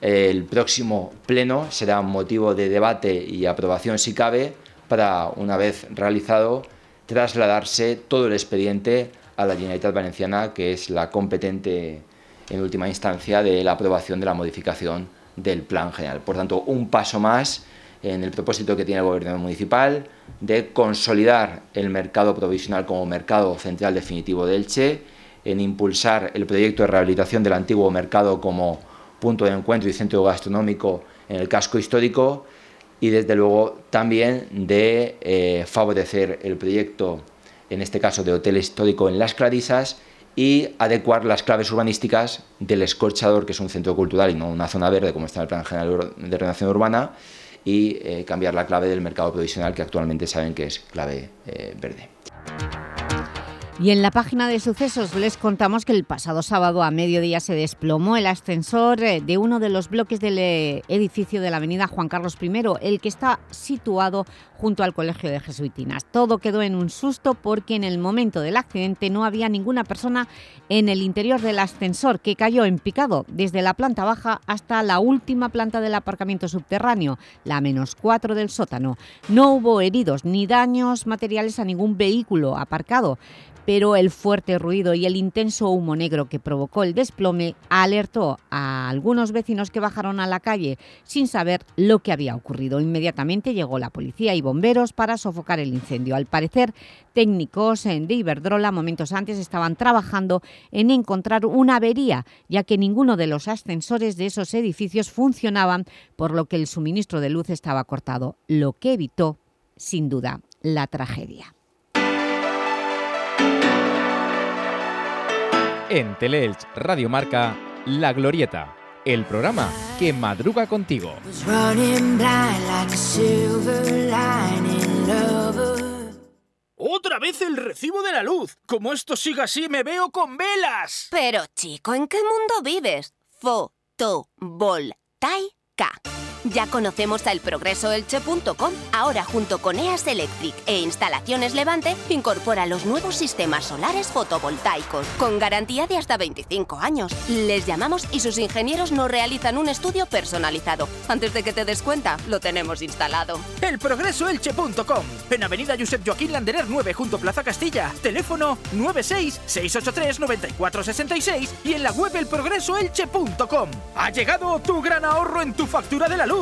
El próximo pleno será motivo de debate y aprobación si cabe para, una vez realizado, trasladarse todo el expediente a la Generalitat Valenciana, que es la competente en última instancia de la aprobación de la modificación del plan general. Por tanto, un paso más en el propósito que tiene el gobierno municipal de consolidar el mercado provisional como mercado central definitivo del Che, en impulsar el proyecto de rehabilitación del antiguo mercado como punto de encuentro y centro gastronómico en el casco histórico y desde luego también de eh, favorecer el proyecto en este caso de hotel histórico en Las Clarisas, y adecuar las claves urbanísticas del Escorchador, que es un centro cultural y no una zona verde como está en el Plan General de Ordenación Urbana, y eh, cambiar la clave del mercado provisional, que actualmente saben que es clave eh, verde. Y en la página de sucesos les contamos que el pasado sábado a mediodía se desplomó el ascensor eh, de uno de los bloques del eh, edificio de la avenida Juan Carlos I, el que está situado junto al Colegio de Jesuitinas. Todo quedó en un susto porque en el momento del accidente no había ninguna persona en el interior del ascensor que cayó en picado desde la planta baja hasta la última planta del aparcamiento subterráneo, la menos 4 del sótano. No hubo heridos ni daños materiales a ningún vehículo aparcado, pero el fuerte ruido y el intenso humo negro que provocó el desplome alertó a algunos vecinos que bajaron a la calle sin saber lo que había ocurrido. Inmediatamente llegó la policía y bomberos para sofocar el incendio. Al parecer, técnicos de Iberdrola momentos antes estaban trabajando en encontrar una avería, ya que ninguno de los ascensores de esos edificios funcionaban, por lo que el suministro de luz estaba cortado, lo que evitó, sin duda, la tragedia. En Teleelch Radio Marca, La Glorieta, el programa que madruga contigo. ¡Otra vez el recibo de la luz! Como esto siga así, me veo con velas. Pero, chico, ¿en qué mundo vives? Fotovoltaica. Ya conocemos a elprogresoelche.com. Ahora, junto con EAS Electric e Instalaciones Levante, incorpora los nuevos sistemas solares fotovoltaicos, con garantía de hasta 25 años. Les llamamos y sus ingenieros nos realizan un estudio personalizado. Antes de que te des cuenta, lo tenemos instalado. Elprogresoelche.com. En Avenida Josep Joaquín Landerer 9, junto a Plaza Castilla. Teléfono 96-683-9466 y en la web elprogresoelche.com. Ha llegado tu gran ahorro en tu factura de la luz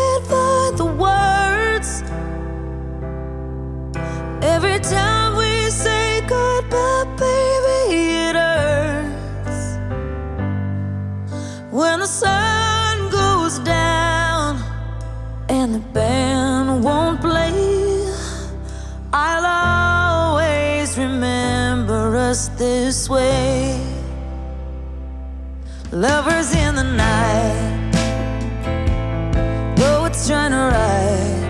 every time we say goodbye, baby, it hurts. When the sun goes down and the band won't play, I'll always remember us this way. Lovers in the night, though it's trying to ride.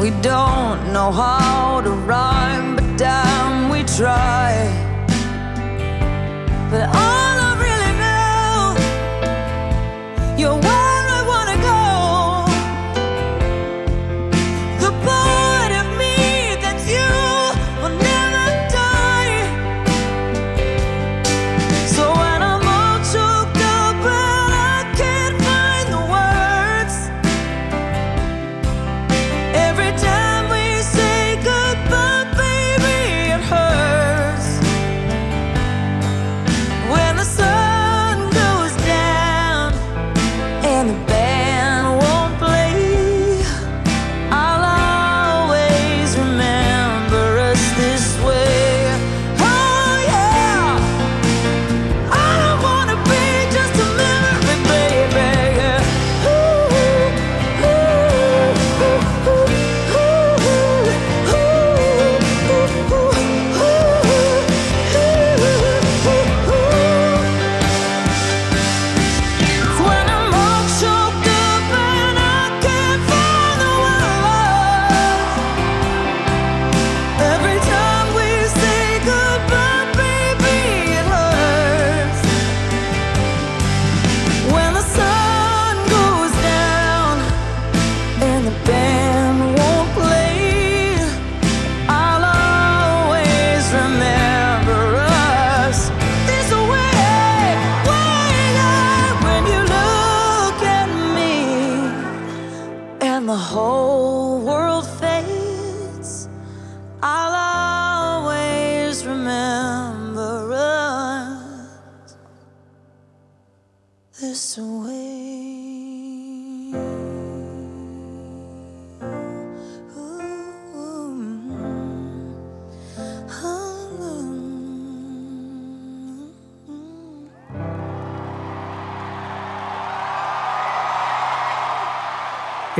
We don't know how to rhyme, but damn, we try. But I the whole world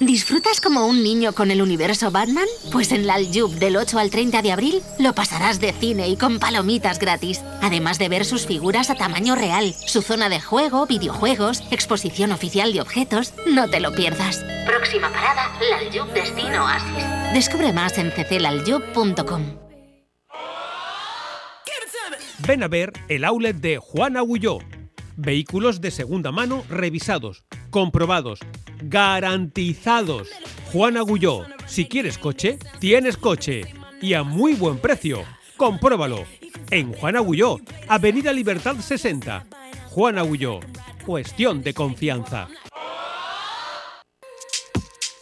¿Disfrutas como un niño con el universo Batman? Pues en la Aljub del 8 al 30 de abril lo pasarás de cine y con palomitas gratis. Además de ver sus figuras a tamaño real, su zona de juego, videojuegos, exposición oficial de objetos. No te lo pierdas. Próxima parada, la Aljub Destino Oasis. Descubre más en cclaljub.com. Ven a ver el outlet de Juan Agulló. Vehículos de segunda mano revisados, comprobados, garantizados. Juan Agulló, si quieres coche, tienes coche. Y a muy buen precio. Compruébalo. En Juan Agulló, Avenida Libertad 60. Juan Agulló, cuestión de confianza.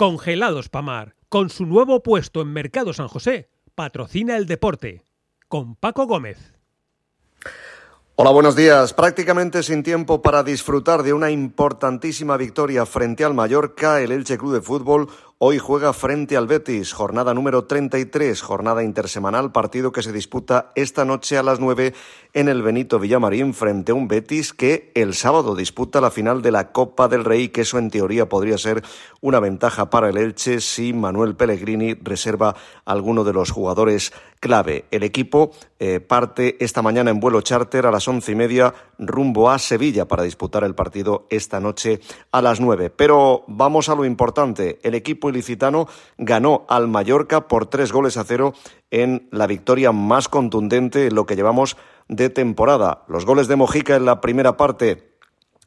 Congelados Pamar, con su nuevo puesto en Mercado San José, patrocina el deporte. Con Paco Gómez. Hola, buenos días. Prácticamente sin tiempo para disfrutar de una importantísima victoria frente al Mallorca, el Elche Club de Fútbol hoy juega frente al Betis, jornada número 33, jornada intersemanal, partido que se disputa esta noche a las 9 en el Benito Villamarín frente a un Betis que el sábado disputa la final de la Copa del Rey, que eso en teoría podría ser una ventaja para el Elche si Manuel Pellegrini reserva alguno de los jugadores clave. El equipo eh, parte esta mañana en vuelo charter a las once y media rumbo a Sevilla para disputar el partido esta noche a las nueve. Pero vamos a lo importante. El equipo ganó al Mallorca por tres goles a cero en la victoria más contundente en lo que llevamos de temporada. Los goles de Mojica en la primera parte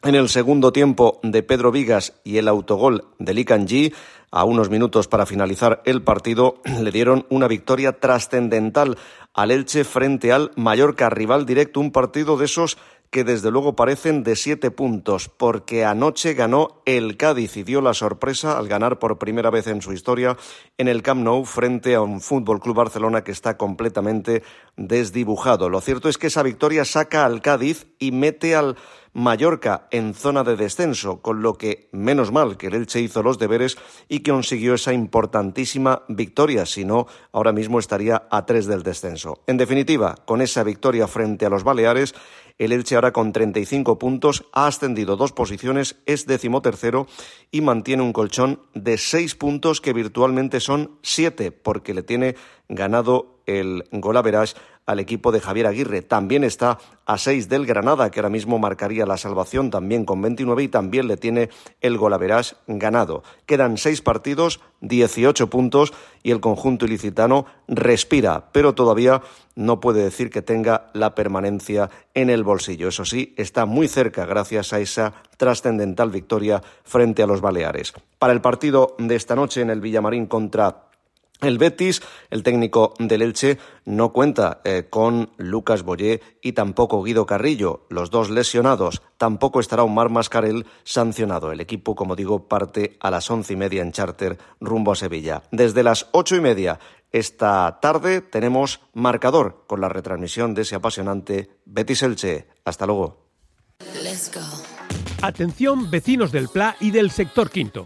en el segundo tiempo de Pedro Vigas y el autogol de Licanji, a unos minutos para finalizar el partido, [clears throat] le dieron una victoria trascendental al Elche frente al Mallorca, rival directo, un partido de esos que desde luego parecen de siete puntos, porque anoche ganó el Cádiz y dio la sorpresa al ganar por primera vez en su historia en el Camp Nou frente a un Fútbol Club Barcelona que está completamente desdibujado. Lo cierto es que esa victoria saca al Cádiz y mete al Mallorca en zona de descenso, con lo que menos mal que el Elche hizo los deberes y que consiguió esa importantísima victoria, si no, ahora mismo estaría a tres del descenso. En definitiva, con esa victoria frente a los Baleares, el Elche ahora con 35 puntos ha ascendido dos posiciones, es decimotercero y mantiene un colchón de seis puntos que virtualmente son siete, porque le tiene ganado el golaveras al equipo de Javier Aguirre. También está a seis del Granada, que ahora mismo marcaría la salvación también con 29 y también le tiene el golaveras ganado. Quedan seis partidos, 18 puntos y el conjunto ilicitano respira, pero todavía no puede decir que tenga la permanencia en el bolsillo. Eso sí, está muy cerca gracias a esa trascendental victoria frente a los Baleares. Para el partido de esta noche en el Villamarín contra el Betis, el técnico del Elche, no cuenta eh, con Lucas Boyé y tampoco Guido Carrillo, los dos lesionados. Tampoco estará Omar Mascarel sancionado. El equipo, como digo, parte a las once y media en charter rumbo a Sevilla. Desde las ocho y media esta tarde tenemos marcador con la retransmisión de ese apasionante Betis Elche. Hasta luego. Atención vecinos del Pla y del sector quinto.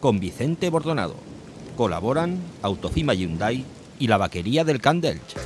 con Vicente Bordonado. Colaboran Autofima Hyundai y la vaquería del Candelch.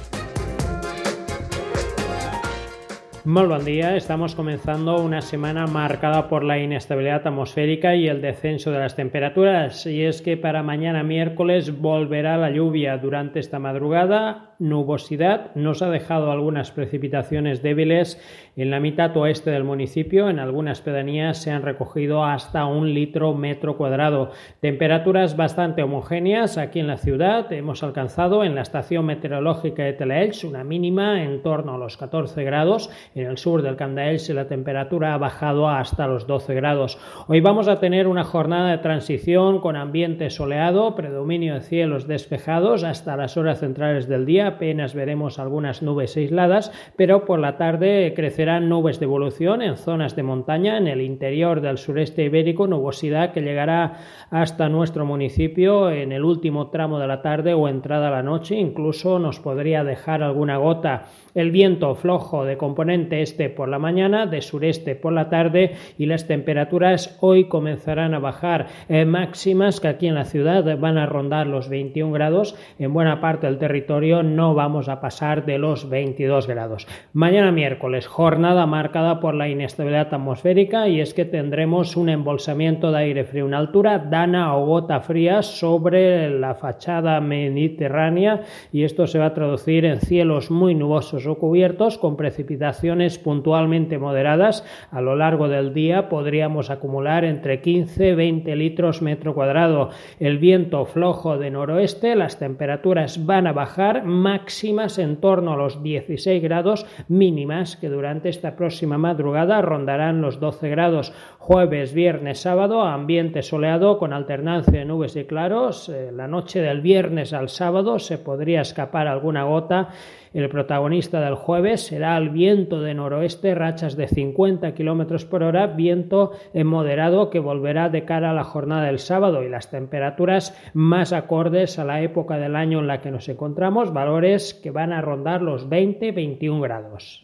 Muy buen día, estamos comenzando una semana marcada por la inestabilidad atmosférica y el descenso de las temperaturas. Y es que para mañana miércoles volverá la lluvia durante esta madrugada. Nubosidad nos ha dejado algunas precipitaciones débiles en la mitad oeste del municipio. En algunas pedanías se han recogido hasta un litro metro cuadrado. Temperaturas bastante homogéneas aquí en la ciudad. Hemos alcanzado en la estación meteorológica de Telaelch una mínima en torno a los 14 grados en el sur del Candaelch la temperatura ha bajado hasta los 12 grados. Hoy vamos a tener una jornada de transición con ambiente soleado, predominio de cielos despejados hasta las horas centrales del día. Apenas veremos algunas nubes aisladas, pero por la tarde crecerán nubes de evolución en zonas de montaña, en el interior del sureste ibérico, nubosidad que llegará hasta nuestro municipio en el último tramo de la tarde o entrada a la noche. Incluso nos podría dejar alguna gota. El viento flojo de componente este por la mañana, de sureste por la tarde y las temperaturas hoy comenzarán a bajar eh, máximas que aquí en la ciudad van a rondar los 21 grados. En buena parte del territorio no vamos a pasar de los 22 grados. Mañana miércoles, jornada marcada por la inestabilidad atmosférica y es que tendremos un embolsamiento de aire frío, una altura dana o gota fría sobre la fachada mediterránea y esto se va a traducir en cielos muy nubosos o cubiertos con precipitaciones puntualmente moderadas. A lo largo del día podríamos acumular entre 15 y 20 litros metro cuadrado. El viento flojo de noroeste, las temperaturas van a bajar máximas en torno a los 16 grados mínimas que durante esta próxima madrugada rondarán los 12 grados. Jueves, viernes, sábado, ambiente soleado con alternancia de nubes y claros. Eh, la noche del viernes al sábado se podría escapar alguna gota. El protagonista del jueves será el viento de noroeste, rachas de 50 km por hora, viento en moderado que volverá de cara a la jornada del sábado y las temperaturas más acordes a la época del año en la que nos encontramos, valores que van a rondar los 20-21 grados.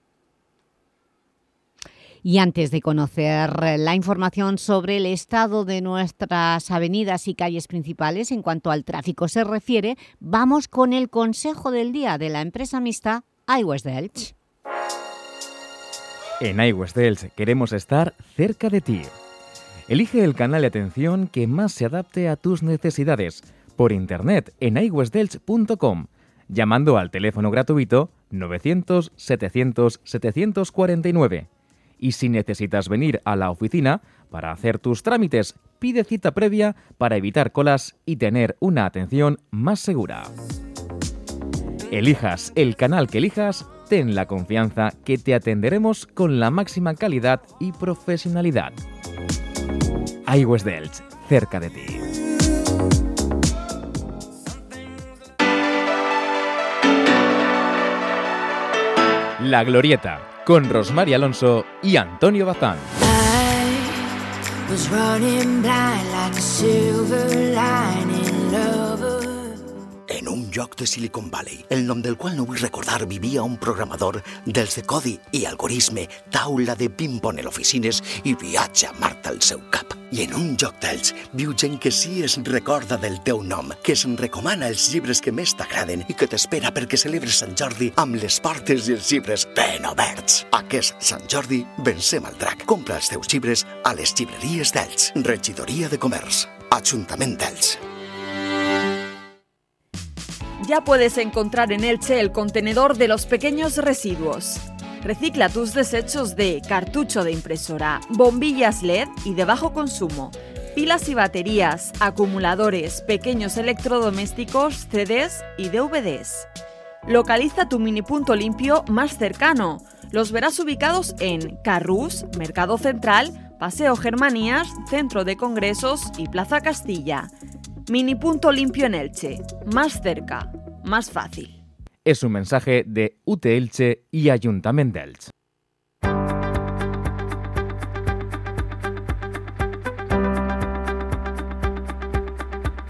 Y antes de conocer la información sobre el estado de nuestras avenidas y calles principales en cuanto al tráfico se refiere, vamos con el consejo del día de la empresa mixta iWest Delch. En iWest Delch queremos estar cerca de ti. Elige el canal de atención que más se adapte a tus necesidades por internet en iwestdelch.com, llamando al teléfono gratuito 900 700 749 y si necesitas venir a la oficina para hacer tus trámites, pide cita previa para evitar colas y tener una atención más segura. Elijas el canal que elijas, ten la confianza que te atenderemos con la máxima calidad y profesionalidad. iWest Delch, cerca de ti. La Glorieta, con Rosmary Alonso y Antonio Bazán. En un lloc de Silicon Valley, el nom del qual no vull recordar, vivia un programador dels de codi i algorisme, taula de ping-pong a l'oficines i viatge a Mart al seu cap. I en un lloc d'ells viu gent que sí es recorda del teu nom, que es recomana els llibres que més t'agraden i que t'espera perquè celebres Sant Jordi amb les portes i els llibres ben oberts. Aquest Sant Jordi vencem el drac. Compra els teus llibres a les llibreries d'Ells. Regidoria de Comerç. Ajuntament d'Ells. Ya puedes encontrar en Elche el contenedor de los pequeños residuos. Recicla tus desechos de cartucho de impresora, bombillas LED y de bajo consumo, pilas y baterías, acumuladores, pequeños electrodomésticos, CDs y DVDs. Localiza tu mini punto limpio más cercano. Los verás ubicados en Carrús, Mercado Central, Paseo Germanías, Centro de Congresos y Plaza Castilla. Mini punto limpio en Elche. Más cerca, más fácil. Es un mensaje de UT Elche y Ayuntamiento de Elche.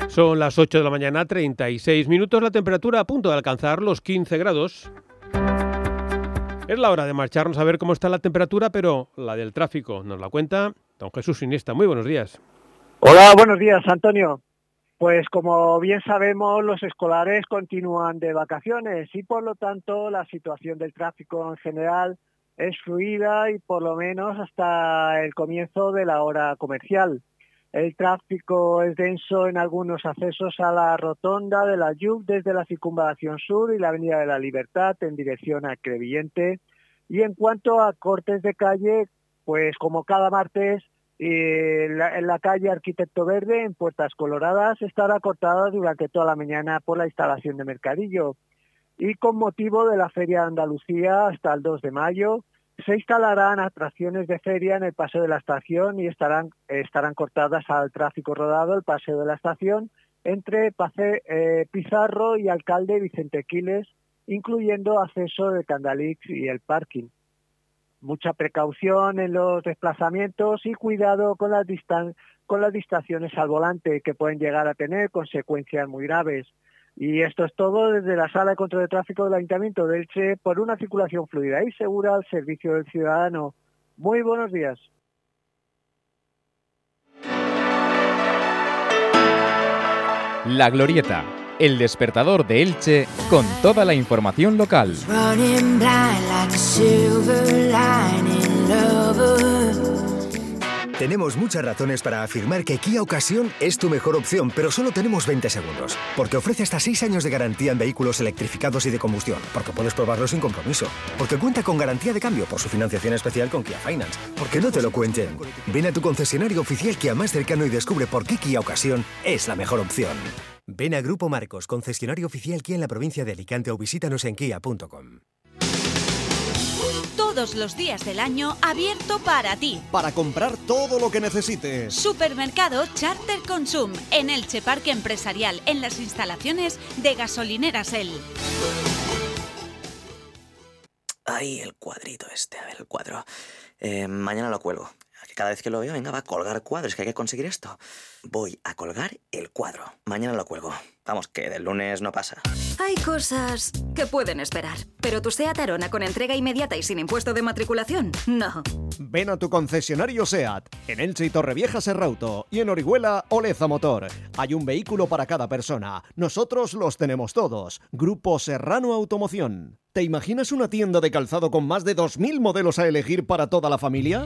Son las 8 de la mañana, 36 minutos, la temperatura a punto de alcanzar los 15 grados. Es la hora de marcharnos a ver cómo está la temperatura, pero la del tráfico nos la cuenta don Jesús Iniesta. Muy buenos días. Hola, buenos días, Antonio. Pues como bien sabemos, los escolares continúan de vacaciones y por lo tanto la situación del tráfico en general es fluida y por lo menos hasta el comienzo de la hora comercial. El tráfico es denso en algunos accesos a la rotonda de la YUC desde la circunvalación sur y la Avenida de la Libertad en dirección a Crevillente. Y en cuanto a cortes de calle, pues como cada martes, eh, la- en la calle Arquitecto Verde, en Puertas Coloradas, estará cortada durante toda la mañana por la instalación de mercadillo. Y con motivo de la Feria de Andalucía hasta el 2 de mayo, se instalarán atracciones de feria en el paseo de la estación y estarán, estarán cortadas al tráfico rodado el paseo de la estación entre Pace- eh, Pizarro y Alcalde Vicente Quiles, incluyendo acceso de Candalix y el parking. Mucha precaución en los desplazamientos y cuidado con las, con las distracciones al volante que pueden llegar a tener consecuencias muy graves. Y esto es todo desde la Sala de Control de Tráfico del Ayuntamiento de Elche por una circulación fluida y segura al servicio del ciudadano. Muy buenos días. La Glorieta, el despertador de Elche con toda la información local. Tenemos muchas razones para afirmar que Kia Ocasión es tu mejor opción, pero solo tenemos 20 segundos. Porque ofrece hasta 6 años de garantía en vehículos electrificados y de combustión. Porque puedes probarlo sin compromiso. Porque cuenta con garantía de cambio por su financiación especial con Kia Finance. Porque no te lo cuenten. Ven a tu concesionario oficial Kia más cercano y descubre por qué Kia Ocasión es la mejor opción. Ven a Grupo Marcos, concesionario oficial Kia en la provincia de Alicante o visítanos en kia.com. Todos los días del año abierto para ti. Para comprar todo lo que necesites. Supermercado Charter Consum en Elche Parque Empresarial en las instalaciones de Gasolineras El. Ay, el cuadrito este, a ver, el cuadro. Eh, mañana lo cuelgo. Que Cada vez que lo veo, venga, va a colgar cuadros, que hay que conseguir esto. Voy a colgar el cuadro. Mañana lo cuelgo. Vamos, que del lunes no pasa. Hay cosas que pueden esperar, pero tu SEAT Arona con entrega inmediata y sin impuesto de matriculación, no. Ven a tu concesionario SEAT, en Elche y Torrevieja Serrauto y en Orihuela Oleza Motor. Hay un vehículo para cada persona. Nosotros los tenemos todos. Grupo Serrano Automoción. ¿Te imaginas una tienda de calzado con más de 2.000 modelos a elegir para toda la familia?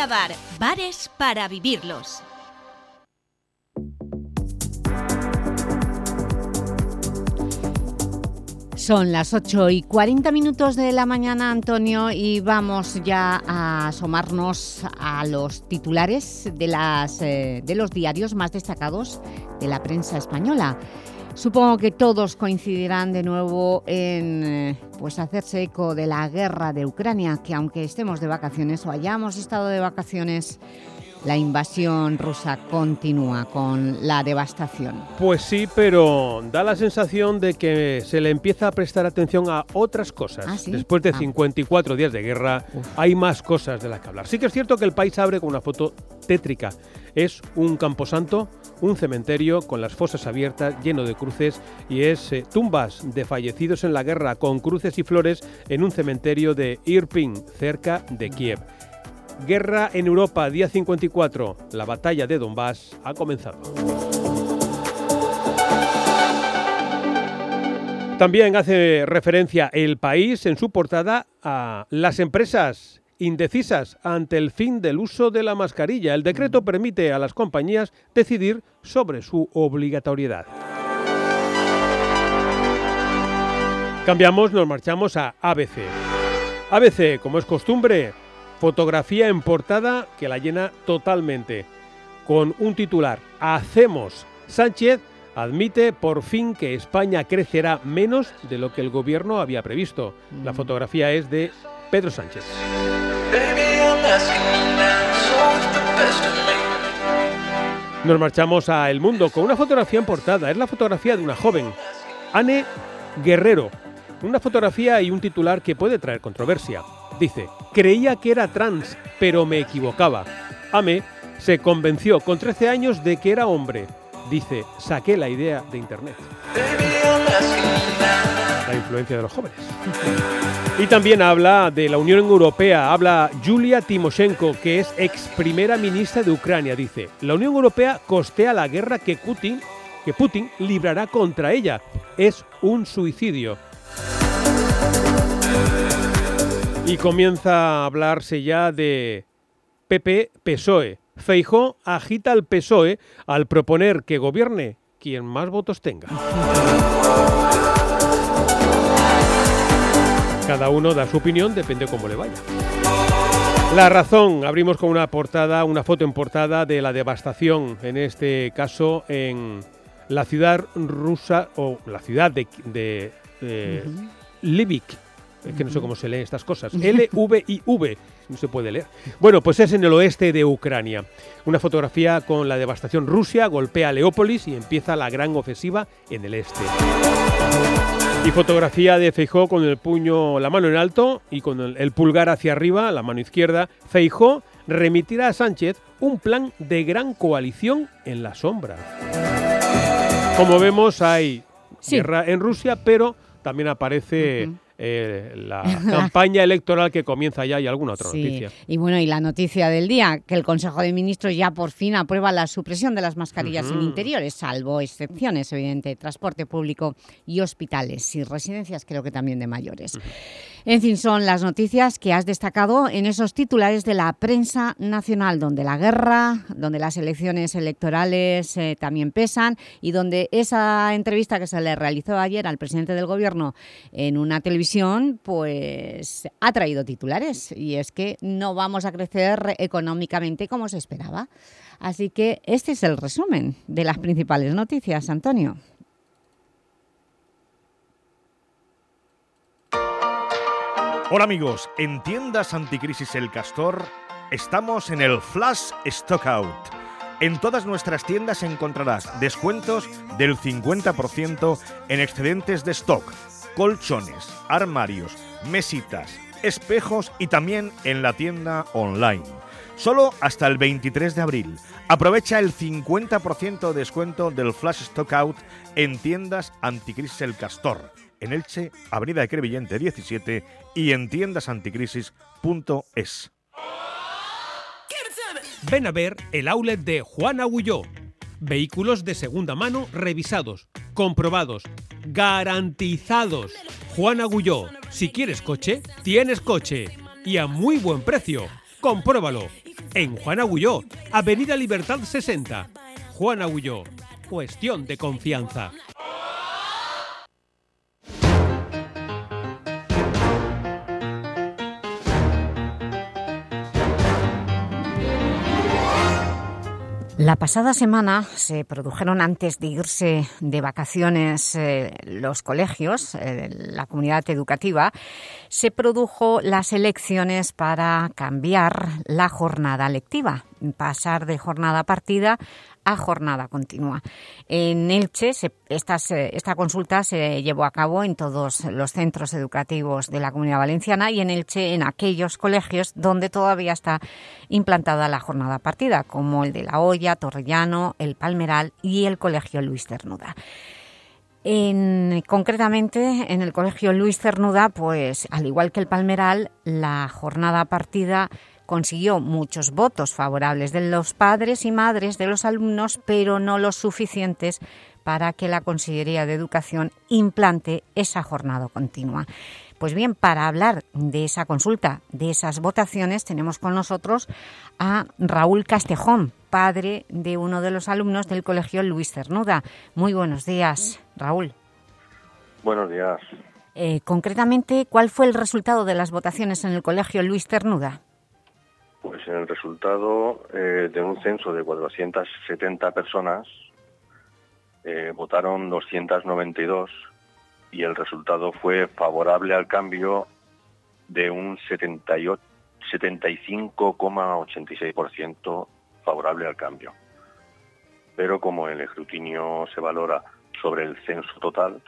Bar, bares para vivirlos. Son las 8 y 40 minutos de la mañana, Antonio, y vamos ya a asomarnos a los titulares de, las, eh, de los diarios más destacados de la prensa española. Supongo que todos coincidirán de nuevo en eh, pues hacerse eco de la guerra de Ucrania, que aunque estemos de vacaciones o hayamos estado de vacaciones, la invasión rusa continúa con la devastación. Pues sí, pero da la sensación de que se le empieza a prestar atención a otras cosas. ¿Ah, sí? Después de Ah. 54 días de guerra, hay más cosas de las que hablar. Sí que es cierto que el país abre con una foto tétrica. Es un camposanto, un cementerio con las fosas abiertas, lleno de cruces, y es eh, tumbas de fallecidos en la guerra con cruces y flores en un cementerio de Irpin, cerca de Kiev. Guerra en Europa, día 54. La batalla de Donbass ha comenzado. También hace referencia el país en su portada a las empresas indecisas ante el fin del uso de la mascarilla. El decreto permite a las compañías decidir sobre su obligatoriedad. Cambiamos, nos marchamos a ABC. ABC, como es costumbre, fotografía en portada que la llena totalmente, con un titular, Hacemos. Sánchez admite por fin que España crecerá menos de lo que el gobierno había previsto. La fotografía es de Pedro Sánchez. Nos marchamos a El Mundo con una fotografía en portada. Es la fotografía de una joven, Anne Guerrero. Una fotografía y un titular que puede traer controversia. Dice, creía que era trans, pero me equivocaba. Ame se convenció con 13 años de que era hombre. Dice, saqué la idea de Internet. La influencia de los jóvenes. Y también habla de la Unión Europea, habla Yulia Timoshenko, que es ex primera ministra de Ucrania. Dice, la Unión Europea costea la guerra que Putin, librará contra ella. Es un suicidio. Y comienza a hablarse ya de PP-PSOE. Feijó agita al PSOE al proponer que gobierne quien más votos tenga. Cada uno da su opinión, depende cómo le vaya. La razón, abrimos con una portada, una foto en portada de la devastación, en este caso en la ciudad rusa o la ciudad de, de, eh, Livik. Es que no sé cómo se leen estas cosas. [laughs] L-V-I-V. No se puede leer. Bueno, pues es en el oeste de Ucrania. Una fotografía con la devastación. Rusia golpea Leópolis y empieza la gran ofensiva en el este. Y fotografía de Feijó con el puño, la mano en alto y con el, el pulgar hacia arriba, la mano izquierda. Feijó remitirá a Sánchez un plan de gran coalición en la sombra. Como vemos, hay guerra en Rusia, pero también aparece eh, la [laughs] campaña electoral que comienza ya y alguna otra Sí, noticia. Y bueno, y la noticia del día, que el Consejo de Ministros ya por fin aprueba la supresión de las mascarillas en interiores, salvo excepciones, evidente, transporte público y hospitales y residencias, creo que también de mayores. En fin, son las noticias que has destacado en esos titulares de la prensa nacional, donde la guerra, donde las elecciones electorales eh, también pesan y donde esa entrevista que se le realizó ayer al presidente del Gobierno en una televisión, pues ha traído titulares y es que no vamos a crecer económicamente como se esperaba. Así que este es el resumen de las principales noticias, Antonio. Hola amigos, en tiendas anticrisis El Castor estamos en el Flash Stockout. En todas nuestras tiendas encontrarás descuentos del 50% en excedentes de stock, colchones, armarios, mesitas, espejos y también en la tienda online. Solo hasta el 23 de abril. Aprovecha el 50% de descuento del Flash Stockout en tiendas anticrisis El Castor. En Elche, Avenida de Crevillente 17 y en tiendasanticrisis.es. Ven a ver el outlet de Juan Agulló. Vehículos de segunda mano revisados, comprobados, garantizados. Juan Agulló, si quieres coche, tienes coche. Y a muy buen precio. Compruébalo. En Juan Agulló, Avenida Libertad 60. Juan Agulló, cuestión de confianza. La pasada semana se produjeron antes de irse de vacaciones eh, los colegios, eh, la comunidad educativa, se produjo las elecciones para cambiar la jornada lectiva, pasar de jornada partida a jornada continua. En Elche, se- estas, esta consulta se llevó a cabo en todos los centros educativos de la Comunidad Valenciana y en Elche en aquellos colegios donde todavía está implantada la jornada partida, como el de La Hoya, Torrellano, El Palmeral y el Colegio Luis Cernuda. En, concretamente, en el Colegio Luis Cernuda, pues al igual que el Palmeral, la jornada partida consiguió muchos votos favorables de los padres y madres de los alumnos, pero no los suficientes para que la Consellería de Educación implante esa jornada continua. Pues bien, para hablar de esa consulta, de esas votaciones, tenemos con nosotros a Raúl Castejón, padre de uno de los alumnos del Colegio Luis Cernuda. Muy buenos días, Raúl. Buenos días. Eh, concretamente, ¿cuál fue el resultado de las votaciones en el Colegio Luis Cernuda? Pues el resultado eh, de un censo de 470 personas eh, votaron 292 y el resultado fue favorable al cambio de un 78 75,86% favorable al cambio. Pero como el escrutinio se valora sobre el censo total,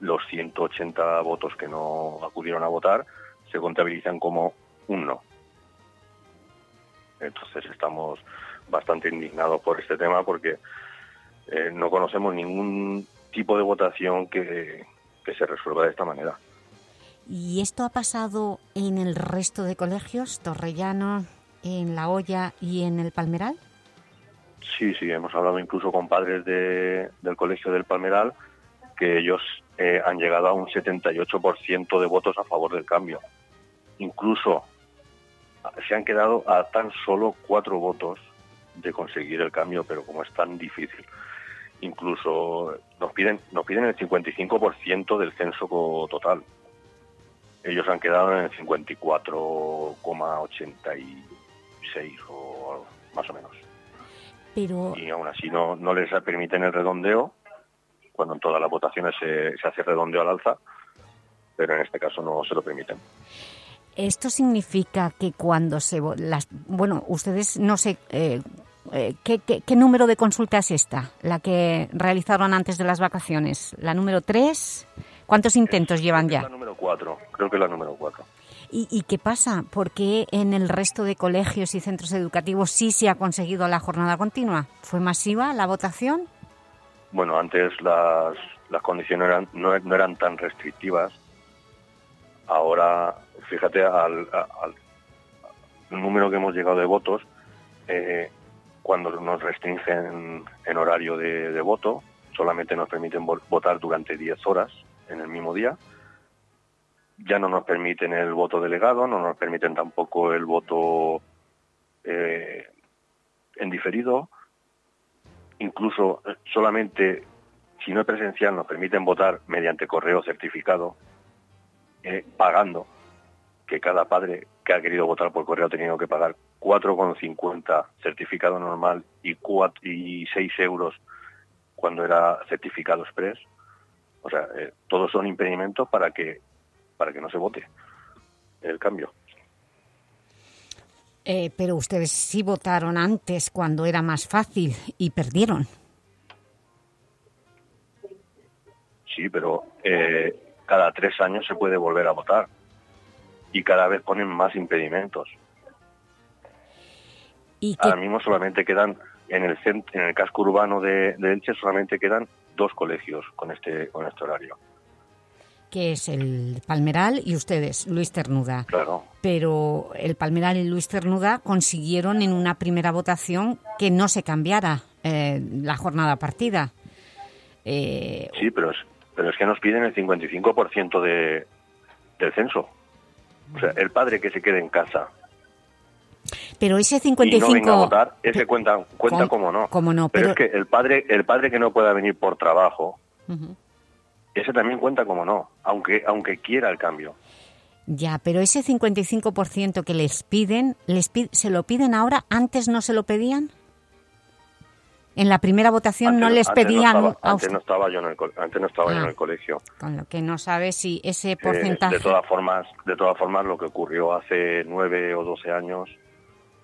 los 180 votos que no acudieron a votar se contabilizan como un no. Entonces estamos bastante indignados por este tema porque eh, no conocemos ningún tipo de votación que, que se resuelva de esta manera. ¿Y esto ha pasado en el resto de colegios, Torrellano, en La Hoya y en el Palmeral? Sí, sí, hemos hablado incluso con padres de- del Colegio del Palmeral que ellos eh, han llegado a un 78% de votos a favor del cambio. Incluso se han quedado a tan solo cuatro votos de conseguir el cambio, pero como es tan difícil, incluso nos piden nos piden el 55% del censo total. Ellos han quedado en el 54,86 o más o menos Pero y aún así no, no les permiten el redondeo, cuando en todas las votaciones se, se hace redondeo al alza, pero en este caso no se lo permiten. Esto significa que cuando se... Las, bueno, ustedes, no sé, eh, eh, ¿qué, qué, qué número de consulta es esta? La que realizaron antes de las vacaciones. ¿La número 3? ¿Cuántos intentos llevan ya? La número 4, creo que es la número 4. ¿Y, ¿Y qué pasa? ¿Por qué en el resto de colegios y centros educativos sí se ha conseguido la jornada continua? ¿Fue masiva la votación? Bueno, antes las, las condiciones eran, no, no eran tan restrictivas. Ahora, fíjate, al, número que hemos llegado de votos, eh, cuando nos restringen en horario de, voto, solamente nos permiten vo- votar durante 10 horas en el mismo día. Ya no nos permiten el voto delegado, no nos permiten tampoco el voto eh, en diferido. Incluso eh, solamente, si no es presencial, nos permiten votar mediante correo certificado, pagando, que cada padre que ha querido votar por correo ha tenido que pagar 4,50 certificado normal y, cuat- y 6 euros cuando era certificado express. O sea, eh, todos son impedimentos para que, para que no se vote el cambio. Eh, pero ustedes sí votaron antes cuando era más fácil y perdieron. Sí, pero eh, cada tres años se puede volver a votar y cada vez ponen más impedimentos. ¿Y Ahora mismo solamente quedan en el cent- en el casco urbano de, de Elche solamente quedan dos colegios con este con este horario. que es el Palmeral y ustedes, Luis Ternuda. Claro. Pero el Palmeral y Luis Ternuda consiguieron en una primera votación que no se cambiara eh, la jornada partida. Eh, Sí, pero es pero es que nos piden el 55% de del censo. O sea, el padre que se quede en casa pero ese y 55... no venga a votar, ese cuenta cuenta ¿Cómo- como no. cómo no? Pero, Pero- es que el padre el padre que no pueda venir por trabajo, ese también cuenta como no, aunque aunque quiera el cambio. Ya, pero ese 55% que les piden, les pi- ¿se lo piden ahora? ¿Antes no se lo pedían? En la primera votación no les no pedían estaba- antes no estaba yo en el antes no estaba yo en el colegio. con lo que no sabe si ese Eh, porcentaje... de todas formas, de todas formas, lo que ocurrió hace nueve o doce años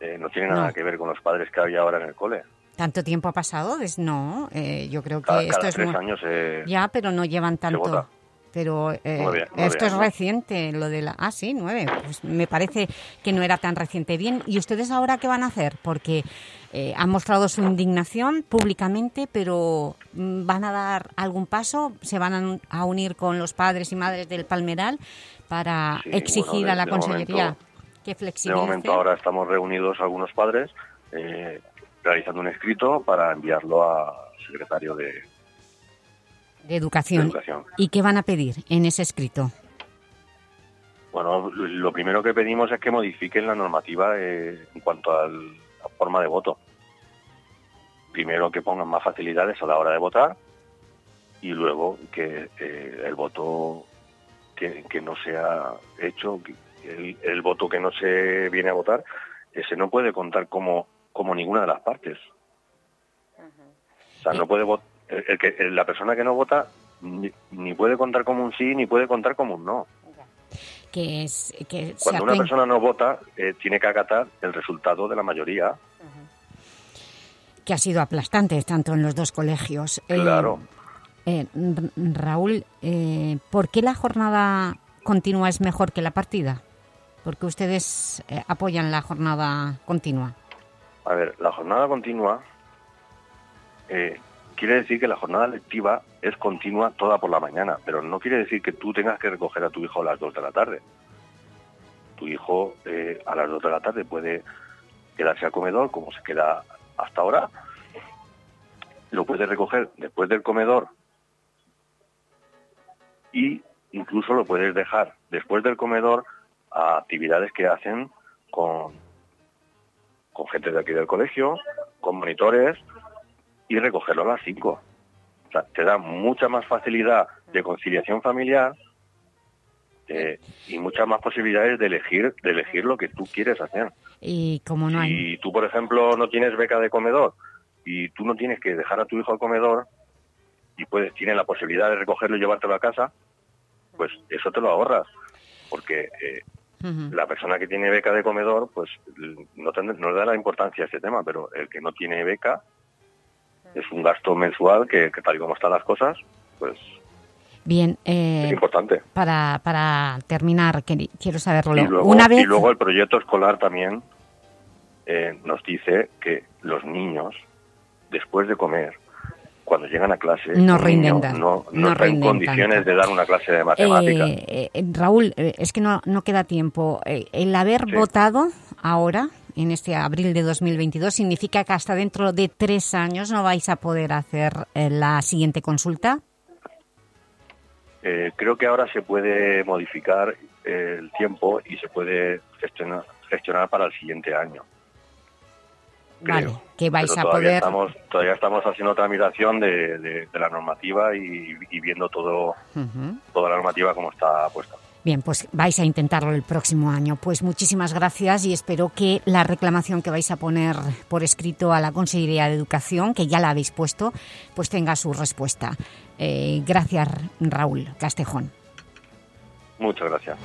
eh, no tiene nada No. que ver con los padres que había ahora en el cole. ¿Tanto tiempo ha pasado? No, eh, yo creo que Cada, esto cada es... tres muy- años eh, Ya, pero no llevan tanto. Pero eh, esto es reciente, lo de la... Ah, sí, nueve. Pues me parece que no era tan reciente. Bien, ¿y ustedes ahora qué van a hacer? Porque eh, han mostrado su indignación públicamente, pero mm, ¿van a dar algún paso? ¿Se van a, un- a unir con los padres y madres del Palmeral para Sí, exigir bueno, de- a la de Consellería momento- que De flexibilice? momento ahora estamos reunidos algunos padres eh, realizando un escrito para enviarlo al secretario de, de educación. de Educación. ¿Y qué van a pedir en ese escrito? Bueno, lo primero que pedimos es que modifiquen la normativa eh, en cuanto a la forma de voto. Primero que pongan más facilidades a la hora de votar y luego que eh, el voto que, que no sea hecho, el, el voto que no se viene a votar, ese no puede contar como, como ninguna de las partes. O sea, no puede vot- el- el que, el- la persona que no vota ni, ni puede contar como un sí ni puede contar como un no. Que es que Cuando una persona no vota, eh, tiene que acatar el resultado de la mayoría. que ha sido aplastante tanto en los dos colegios. Eh, Claro. eh, Raúl, ¿por qué la jornada continua es mejor que la partida? Porque ustedes apoyan la jornada continua. A ver, la jornada continua quiere decir que la jornada lectiva es continua toda por la mañana, pero no quiere decir que tú tengas que recoger a tu hijo a las 2 de la tarde. Tu hijo eh, a las 2 de la tarde puede quedarse al comedor como se queda hasta ahora, lo puede recoger después del comedor y incluso lo puedes dejar después del comedor a actividades que hacen con, con gente de aquí del colegio, con monitores y recogerlo a las 5. O sea, te da mucha más facilidad de conciliación familiar eh, y muchas más posibilidades de elegir de elegir lo que tú quieres hacer. Y como no hay... Si tú, por ejemplo, no tienes beca de comedor y tú no tienes que dejar a tu hijo al comedor y puedes tienes la posibilidad de recogerlo y llevártelo a casa, pues eso te lo ahorras. Porque eh, la persona que tiene beca de comedor, pues no, no le da la importancia a ese tema, pero el que no tiene beca, es un gasto mensual que, tal y como están las cosas, pues Bien, eh, es importante. Para, para terminar, quiero saberlo. Y luego, Una vez... y luego el proyecto escolar también eh, nos dice que los niños, después de comer, cuando llegan a clase, no no, no, están en condiciones de dar una clase de matemáticas. Eh, Raúl, es que no, no queda tiempo. el haber votado ahora en este abril de 2022, ¿significa que hasta dentro de tres años no vais a poder hacer eh, la siguiente consulta? Eh, creo que ahora se puede modificar el tiempo y se puede gestionar, gestionar para el siguiente año. Vale, que vais a todavía poder... Estamos, todavía estamos haciendo tramitación de, de, la normativa y, viendo todo, toda la normativa como está puesta. Bien, pues vais a intentarlo el próximo año. Pues muchísimas gracias y espero que la reclamación que vais a poner por escrito a la Consejería de Educación, que ya la habéis puesto, pues tenga su respuesta. Eh, gracias, Raúl Castejón. Muchas gracias.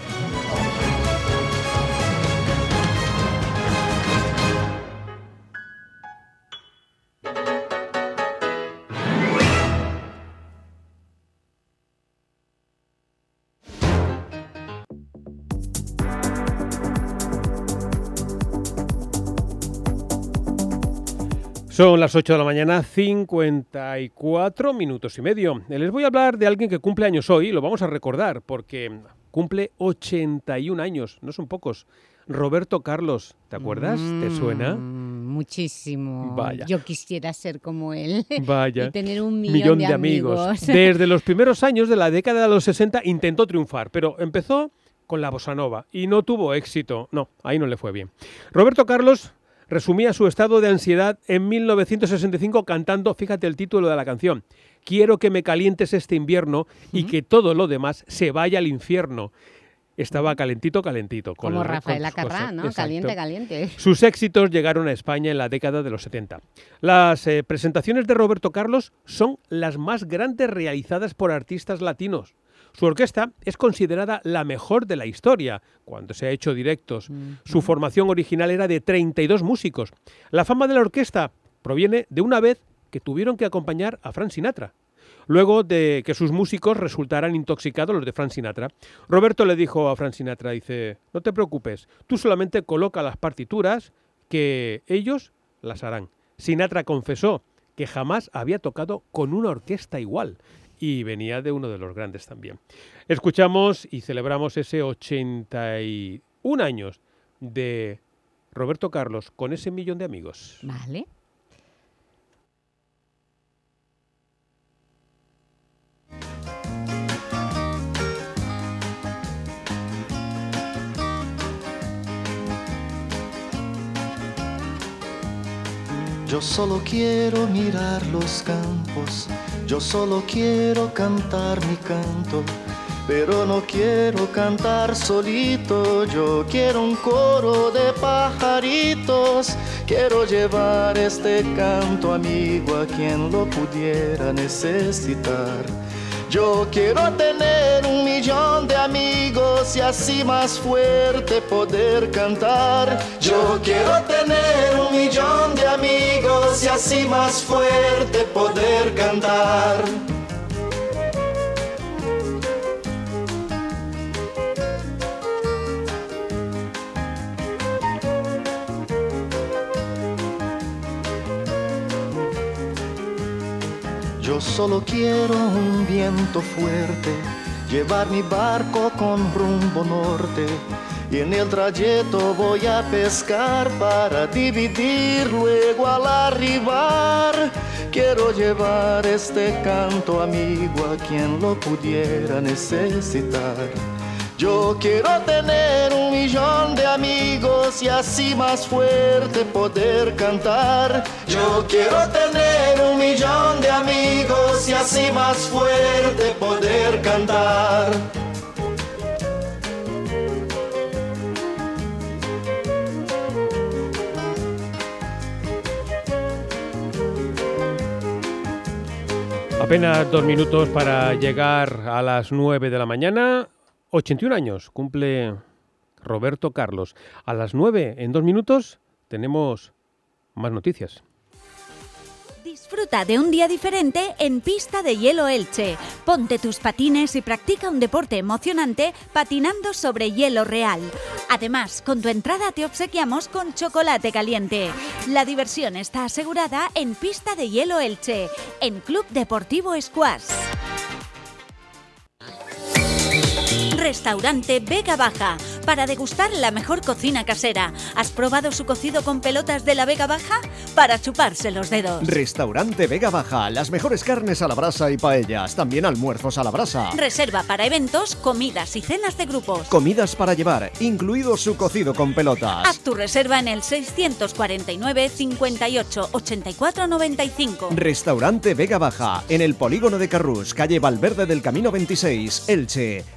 Son las 8 de la mañana, 54 minutos y medio. Les voy a hablar de alguien que cumple años hoy, lo vamos a recordar, porque cumple 81 años, no son pocos. Roberto Carlos, ¿te acuerdas? ¿Te suena? Mm, muchísimo. Vaya. Yo quisiera ser como él [laughs] Vaya. y tener un millón, de, amigos. [laughs] Desde los primeros años de la década de los 60 intentó triunfar, pero empezó con la bossa nova y no tuvo éxito. No, ahí no le fue bien. Roberto Carlos resumía su estado de ansiedad en 1965 cantando, fíjate el título de la canción, Quiero que me calientes este invierno y que todo lo demás se vaya al infierno. Estaba calentito, calentito. Con Como Rafael Acarrá, ¿no? Caliente, caliente. Sus éxitos llegaron a España en la década de los 70. Las eh, presentaciones de Roberto Carlos son las más grandes realizadas por artistas latinos. Su orquesta es considerada la mejor de la historia cuando se ha hecho directos. Su formación original era de 32 músicos. La fama de la orquesta proviene de una vez que tuvieron que acompañar a Frank Sinatra. Luego de que sus músicos resultaran intoxicados los de Frank Sinatra, Roberto le dijo a Frank Sinatra, dice, no te preocupes, tú solamente coloca las partituras que ellos las harán. Sinatra confesó que jamás había tocado con una orquesta igual y venía de uno de los grandes también. Escuchamos y celebramos ese 81 años de Roberto Carlos con ese millón de amigos. Vale. Yo solo quiero mirar los campos, yo solo quiero cantar mi canto, pero no quiero cantar solito, yo quiero un coro de pajaritos, quiero llevar este canto amigo a quien lo pudiera necesitar. Yo quiero tener un millón de amigos y así más fuerte poder cantar. Yo quiero tener un millón de amigos y así más fuerte poder cantar. Yo solo quiero un viento fuerte, llevar mi barco con rumbo norte. Y en el trayecto voy a pescar para dividir luego al arribar. Quiero llevar este canto amigo a quien lo pudiera necesitar. Yo quiero tener un millón de amigos y así más fuerte poder cantar. Yo quiero tener un millón de amigos y así más fuerte poder cantar. Apenas dos minutos para llegar a las 9 de la mañana. 81 años cumple Roberto Carlos. A las 9, en dos minutos, tenemos más noticias. Disfruta de un día diferente en Pista de Hielo Elche. Ponte tus patines y practica un deporte emocionante patinando sobre hielo real. Además, con tu entrada te obsequiamos con chocolate caliente. La diversión está asegurada en Pista de Hielo Elche, en Club Deportivo Squash. Restaurante Vega Baja, para degustar la mejor cocina casera. ¿Has probado su cocido con pelotas de la Vega Baja? Para chuparse los dedos. Restaurante Vega Baja, las mejores carnes a la brasa y paellas, también almuerzos a la brasa. Reserva para eventos, comidas y cenas de grupos. Comidas para llevar, incluido su cocido con pelotas. Haz tu reserva en el 649 58 84 95. Restaurante Vega Baja, en el polígono de Carrús, calle Valverde del Camino 26, Elche.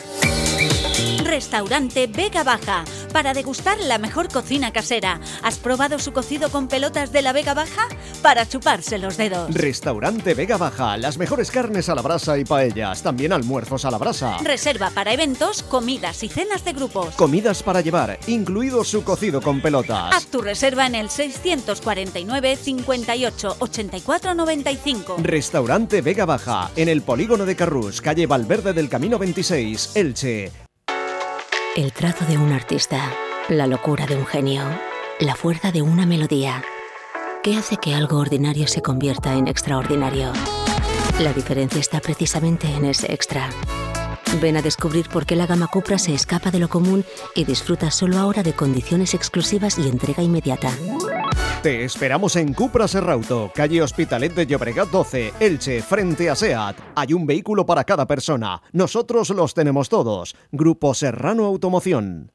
Restaurante Vega Baja, para degustar la mejor cocina casera. ¿Has probado su cocido con pelotas de la Vega Baja? Para chuparse los dedos. Restaurante Vega Baja, las mejores carnes a la brasa y paellas, también almuerzos a la brasa. Reserva para eventos, comidas y cenas de grupos. Comidas para llevar, incluido su cocido con pelotas. Haz tu reserva en el 649 58 84 95. Restaurante Vega Baja, en el polígono de Carrús, calle Valverde del Camino 26, Elche. El trazo de un artista, la locura de un genio, la fuerza de una melodía. ¿Qué hace que algo ordinario se convierta en extraordinario? La diferencia está precisamente en ese extra. Ven a descubrir por qué la gama Cupra se escapa de lo común y disfruta solo ahora de condiciones exclusivas y entrega inmediata. Te esperamos en Cupra Serrauto, calle Hospitalet de Llobregat 12, Elche, frente a SEAT. Hay un vehículo para cada persona. Nosotros los tenemos todos. Grupo Serrano Automoción.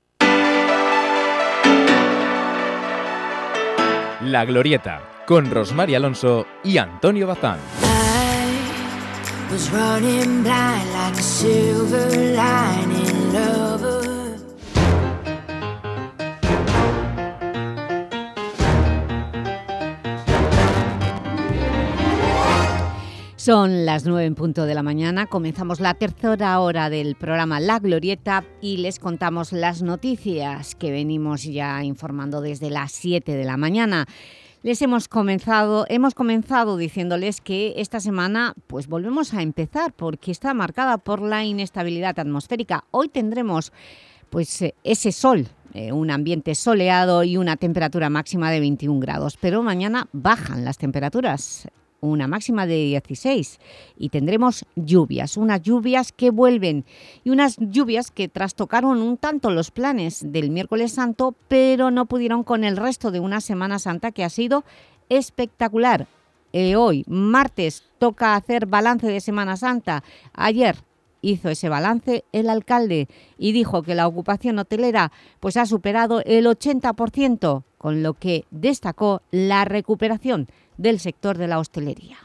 La Glorieta, con Rosmar Alonso y Antonio Bazán. was running blind like a silver lining lover. Son las nueve en punto de la mañana, comenzamos la tercera hora del programa La Glorieta y les contamos las noticias que venimos ya informando desde las 7 de la mañana. Les hemos comenzado, hemos comenzado diciéndoles que esta semana pues volvemos a empezar porque está marcada por la inestabilidad atmosférica. Hoy tendremos pues eh, ese sol, eh, un ambiente soleado y una temperatura máxima de 21 grados, pero mañana bajan las temperaturas una máxima de 16 y tendremos lluvias, unas lluvias que vuelven y unas lluvias que trastocaron un tanto los planes del miércoles santo pero no pudieron con el resto de una Semana Santa que ha sido espectacular. Eh, hoy, martes, toca hacer balance de Semana Santa. Ayer hizo ese balance el alcalde y dijo que la ocupación hotelera pues, ha superado el 80%, con lo que destacó la recuperación del sector de la hostelería.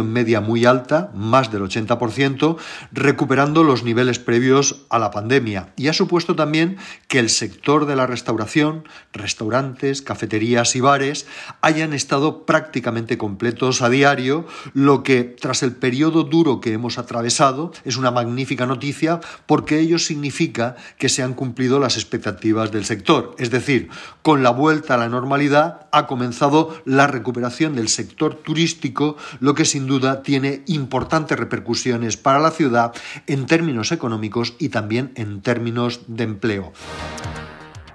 Media muy alta, más del 80%, recuperando los niveles previos a la pandemia. Y ha supuesto también que el sector de la restauración, restaurantes, cafeterías y bares, hayan estado prácticamente completos a diario, lo que, tras el periodo duro que hemos atravesado, es una magnífica noticia porque ello significa que se han cumplido las expectativas del sector. Es decir, con la vuelta a la normalidad ha comenzado la recuperación del sector turístico, lo que sin duda tiene importantes repercusiones para la ciudad en términos económicos y también en términos de empleo.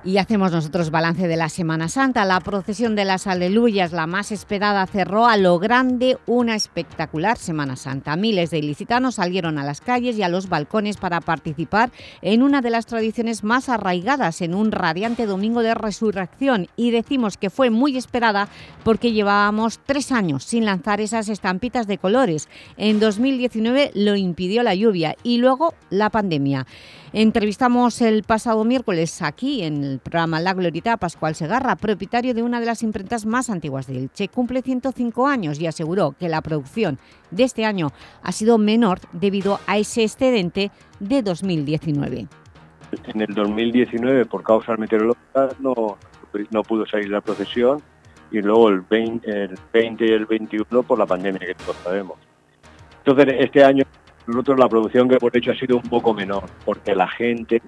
Y hacemos nosotros balance de la Semana Santa. La procesión de las Aleluyas, la más esperada, cerró a lo grande una espectacular Semana Santa. Miles de ilicitanos salieron a las calles y a los balcones para participar en una de las tradiciones más arraigadas en un radiante domingo de resurrección. Y decimos que fue muy esperada porque llevábamos tres años sin lanzar esas estampitas de colores. En 2019 lo impidió la lluvia y luego la pandemia. Entrevistamos el pasado miércoles aquí en el programa La Glorita a Pascual Segarra, propietario de una de las imprentas más antiguas de Elche. Cumple 105 años y aseguró que la producción de este año ha sido menor debido a ese excedente de 2019. En el 2019, por causas meteorológicas, no, no pudo salir la procesión y luego el 20, el 20 y el 21 por la pandemia que todos sabemos. Entonces, este año nosotros la producción que hemos hecho ha sido un poco menor, porque la gente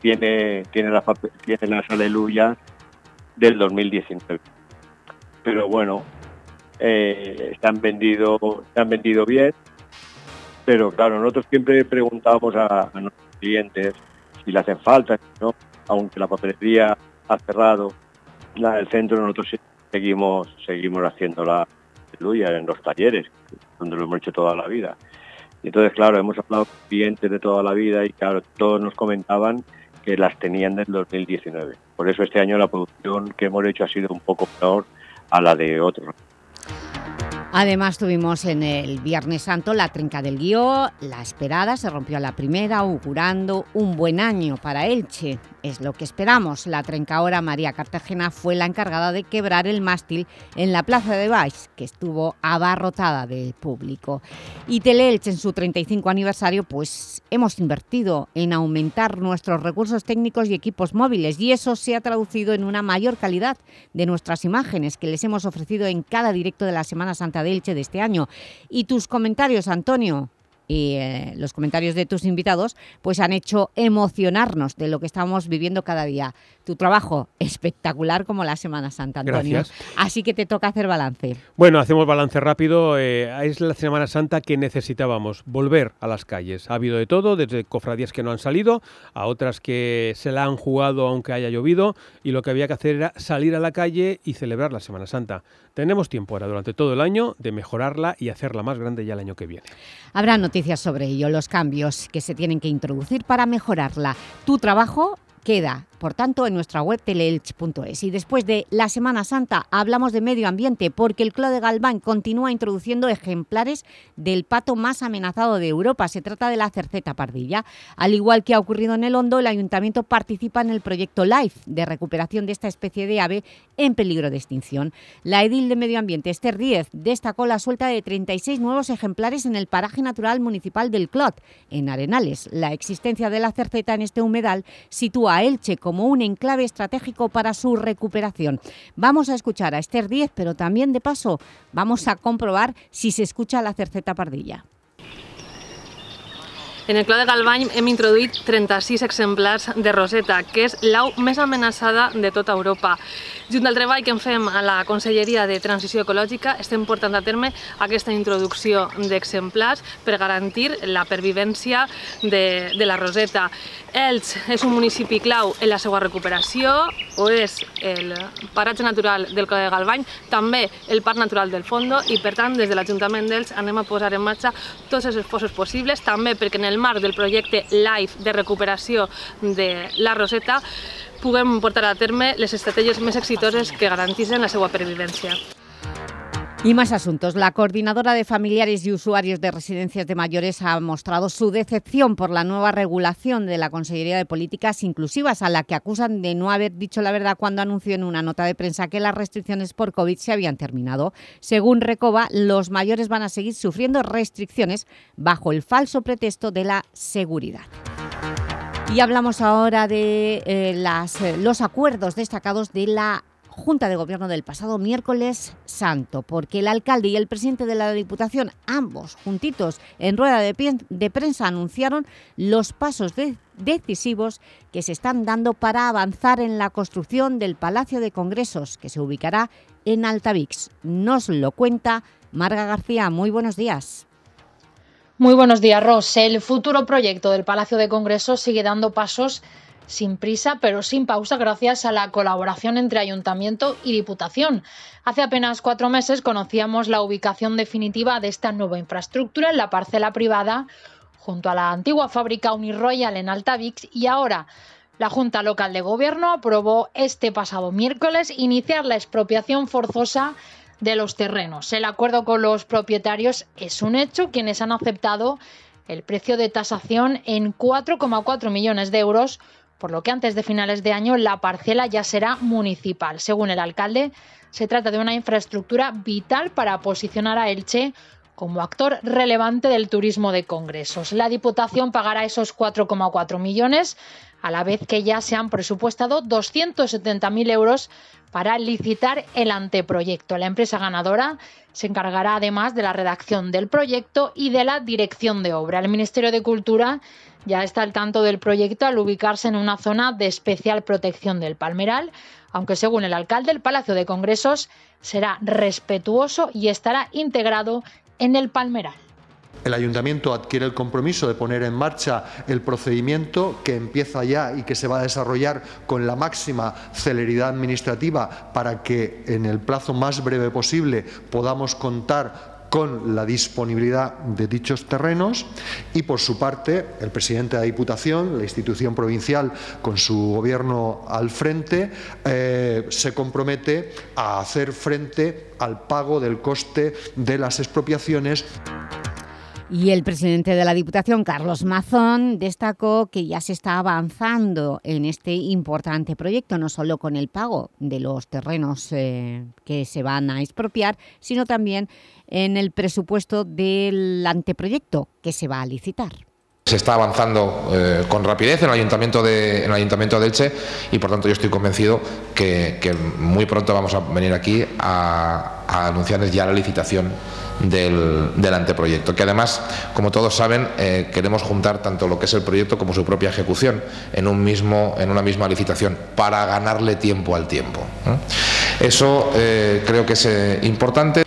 tiene, tiene, las, tiene las aleluyas del 2019. Pero bueno, eh, se, han vendido, se han vendido bien, pero claro, nosotros siempre preguntábamos a, nuestros clientes si le hacen falta, ¿no? aunque la papelería ha cerrado, la del centro nosotros seguimos, seguimos haciendo la aleluya en los talleres, donde lo hemos hecho toda la vida. Y entonces, claro, hemos hablado con clientes de toda la vida y claro, todos nos comentaban que las tenían del 2019. Por eso este año la producción que hemos hecho ha sido un poco peor a la de otros. Además tuvimos en el Viernes Santo la trinca del guió, la esperada, se rompió la primera, augurando un buen año para Elche. Es lo que esperamos. La trencadora María Cartagena fue la encargada de quebrar el mástil en la Plaza de Baix, que estuvo abarrotada de público. Y Teleelche, en su 35 aniversario, pues hemos invertido en aumentar nuestros recursos técnicos y equipos móviles y eso se ha traducido en una mayor calidad de nuestras imágenes que les hemos ofrecido en cada directo de la Semana Santa de Elche de este año. Y tus comentarios, Antonio, y eh, los comentarios de tus invitados pues han hecho emocionarnos de lo que estamos viviendo cada día. Tu trabajo espectacular como la Semana Santa, Antonio. Así que te toca hacer balance. Bueno, hacemos balance rápido. Eh, es la Semana Santa que necesitábamos, volver a las calles. Ha habido de todo, desde cofradías que no han salido, a otras que se la han jugado aunque haya llovido, y lo que había que hacer era salir a la calle y celebrar la Semana Santa. Tenemos tiempo ahora durante todo el año de mejorarla y hacerla más grande ya el año que viene. Habrá noticias sobre ello, los cambios que se tienen que introducir para mejorarla. Tu trabajo queda por tanto, en nuestra web teleelch.es. Y después de la Semana Santa hablamos de medio ambiente porque el Club de Galván continúa introduciendo ejemplares del pato más amenazado de Europa. Se trata de la cerceta pardilla. Al igual que ha ocurrido en el Hondo, el Ayuntamiento participa en el proyecto LIFE de recuperación de esta especie de ave en peligro de extinción. La edil de Medio Ambiente, Esther Díez, destacó la suelta de 36 nuevos ejemplares en el paraje natural municipal del Clot, en Arenales. La existencia de la cerceta en este humedal sitúa a Elche como como un enclave estratégico para su recuperación. Vamos a escuchar a Esther Díez, pero también de paso vamos a comprobar si se escucha la cerceta pardilla. En el Clau de Galvany hem introduït 36 exemplars de roseta, que és l'au més amenaçada de tota Europa. Junt al treball que en fem a la Conselleria de Transició Ecològica, estem portant a terme aquesta introducció d'exemplars per garantir la pervivència de, de la roseta. Elx és un municipi clau en la seva recuperació, o és el paratge natural del Clau de Galvany, també el Parc Natural del Fondo, i per tant des de l'Ajuntament d'Elx anem a posar en marxa tots els esforços possibles, també perquè en el marc del projecte LIFE de recuperació de la Roseta puguem portar a terme les estratègies més exitoses que garantitzen la seva. Y más asuntos. La coordinadora de familiares y usuarios de residencias de mayores ha mostrado su decepción por la nueva regulación de la Consellería de Políticas Inclusivas, a la que acusan de no haber dicho la verdad cuando anunció en una nota de prensa que las restricciones por COVID se habían terminado. Según Recoba, los mayores van a seguir sufriendo restricciones bajo el falso pretexto de la seguridad. Y hablamos ahora de eh, eh, los acuerdos destacados de la Junta de Gobierno del pasado miércoles santo, porque el alcalde y el presidente de la Diputación, ambos juntitos en rueda de, prensa, anunciaron los pasos decisivos que se están dando para avanzar en la construcción del Palacio de Congresos, que se ubicará en Altavix. Nos lo cuenta Marga García. Muy buenos días. Muy buenos días, Ros. El futuro proyecto del Palacio de Congresos sigue dando pasos sin prisa, pero sin pausa, gracias a la colaboración entre Ayuntamiento y Diputación. Hace apenas cuatro meses conocíamos la ubicación definitiva de esta nueva infraestructura en la parcela privada junto a la antigua fábrica Uniroyal en Altavix y ahora la Junta Local de Gobierno aprobó este pasado miércoles iniciar la expropiación forzosa de los terrenos. El acuerdo con los propietarios es un hecho, quienes han aceptado el precio de tasación en 4,4 millones de euros por lo que antes de finales de año la parcela ya será municipal. Según el alcalde, se trata de una infraestructura vital para posicionar a Elche como actor relevante del turismo de congresos. La Diputación pagará esos 4,4 millones, a la vez que ya se han presupuestado 270.000 euros para licitar el anteproyecto. La empresa ganadora se encargará además de la redacción del proyecto y de la dirección de obra. El Ministerio de Cultura ya está al tanto del proyecto al ubicarse en una zona de especial protección del palmeral, aunque según el alcalde el Palacio de Congresos será respetuoso y estará integrado en el palmeral. El ayuntamiento adquiere el compromiso de poner en marcha el procedimiento que empieza ya y que se va a desarrollar con la máxima celeridad administrativa para que en el plazo más breve posible podamos contar con la disponibilidad de dichos terrenos y, por su parte, el presidente de la Diputación, la institución provincial, con su gobierno al frente, eh, se compromete a hacer frente al pago del coste de las expropiaciones. Y el presidente de la Diputación, Carlos Mazón, destacó que ya se está avanzando en este importante proyecto, no solo con el pago de los terrenos eh, que se van a expropiar, sino también en el presupuesto del anteproyecto que se va a licitar. Se está avanzando eh, con rapidez en el, Ayuntamiento de, en el Ayuntamiento de Elche y por tanto yo estoy convencido que, muy pronto vamos a venir aquí a, a anunciarles ya la licitación del, anteproyecto, que además, como todos saben, eh, queremos juntar tanto lo que es el proyecto como su propia ejecución en, un mismo, en una misma licitación para ganarle tiempo al tiempo. Eso eh, creo que es eh, importante.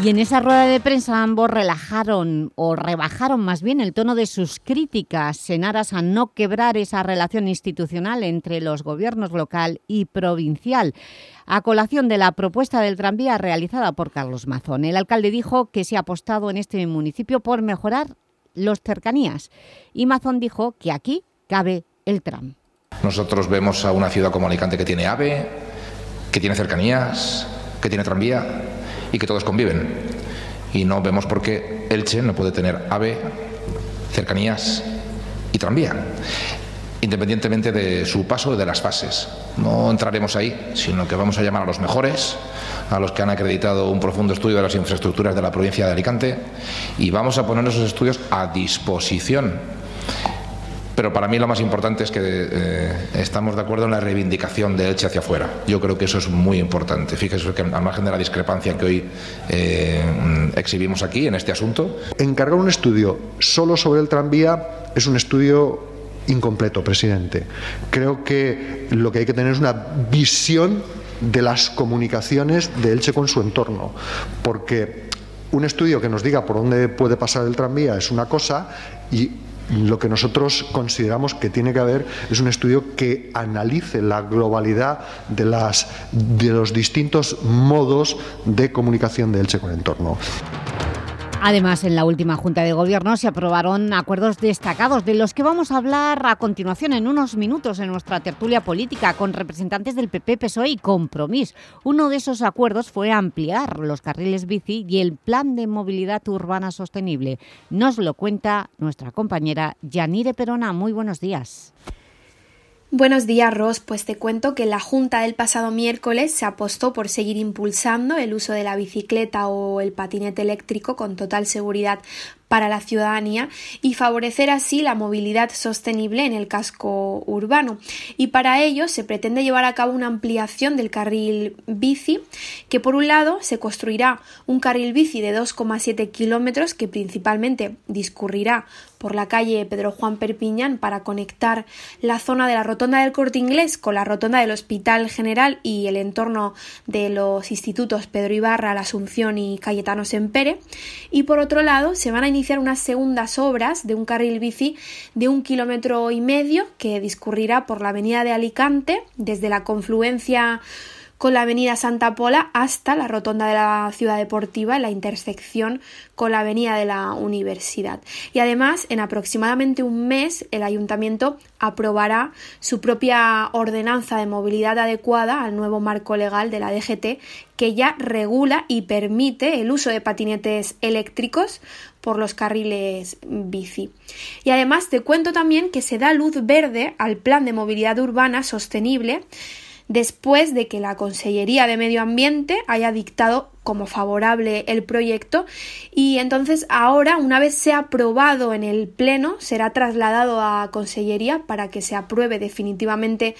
Y en esa rueda de prensa ambos relajaron o rebajaron más bien el tono de sus críticas en aras a no quebrar esa relación institucional entre los gobiernos local y provincial a colación de la propuesta del tranvía realizada por Carlos Mazón. El alcalde dijo que se ha apostado en este municipio por mejorar los cercanías y Mazón dijo que aquí cabe el tram. Nosotros vemos a una ciudad como Alicante que tiene AVE, que tiene cercanías, que tiene tranvía y que todos conviven. Y no vemos por qué Elche no puede tener AVE, cercanías y tranvía, independientemente de su paso y de las fases. No entraremos ahí, sino que vamos a llamar a los mejores, a los que han acreditado un profundo estudio de las infraestructuras de la provincia de Alicante, y vamos a poner esos estudios a disposición pero para mí lo más importante es que eh, estamos de acuerdo en la reivindicación de Elche hacia afuera. Yo creo que eso es muy importante. Fíjese que al margen de la discrepancia que hoy eh, exhibimos aquí en este asunto. Encargar un estudio solo sobre el tranvía es un estudio incompleto, presidente. Creo que lo que hay que tener es una visión de las comunicaciones de Elche con su entorno, porque un estudio que nos diga por dónde puede pasar el tranvía es una cosa y lo que nosotros consideramos que tiene que haber es un estudio que analice la globalidad de, las, de los distintos modos de comunicación de Elche con el entorno. Además, en la última Junta de Gobierno se aprobaron acuerdos destacados de los que vamos a hablar a continuación en unos minutos en nuestra tertulia política con representantes del PP, PSOE y Compromís. Uno de esos acuerdos fue ampliar los carriles bici y el Plan de Movilidad Urbana Sostenible. Nos lo cuenta nuestra compañera Yanire Perona. Muy buenos días. Buenos días, Ros. Pues te cuento que la Junta del pasado miércoles se apostó por seguir impulsando el uso de la bicicleta o el patinete eléctrico con total seguridad para la ciudadanía y favorecer así la movilidad sostenible en el casco urbano. Y para ello se pretende llevar a cabo una ampliación del carril bici, que por un lado se construirá un carril bici de 2,7 kilómetros que principalmente discurrirá por la calle Pedro Juan Perpiñán para conectar la zona de la rotonda del Corte Inglés con la rotonda del Hospital General y el entorno de los institutos Pedro Ibarra, La Asunción y Cayetano Sempere. Y por otro lado se van a iniciar unas segundas obras de un carril bici de un kilómetro y medio que discurrirá por la avenida de Alicante desde la confluencia con la avenida Santa Pola hasta la rotonda de la ciudad deportiva en la intersección con la avenida de la universidad. Y además, en aproximadamente un mes, el ayuntamiento aprobará su propia ordenanza de movilidad adecuada al nuevo marco legal de la DGT que ya regula y permite el uso de patinetes eléctricos por los carriles bici. Y además te cuento también que se da luz verde al plan de movilidad urbana sostenible después de que la Consellería de Medio Ambiente haya dictado como favorable el proyecto. Y entonces ahora una vez sea aprobado en el pleno será trasladado a Consellería para que se apruebe definitivamente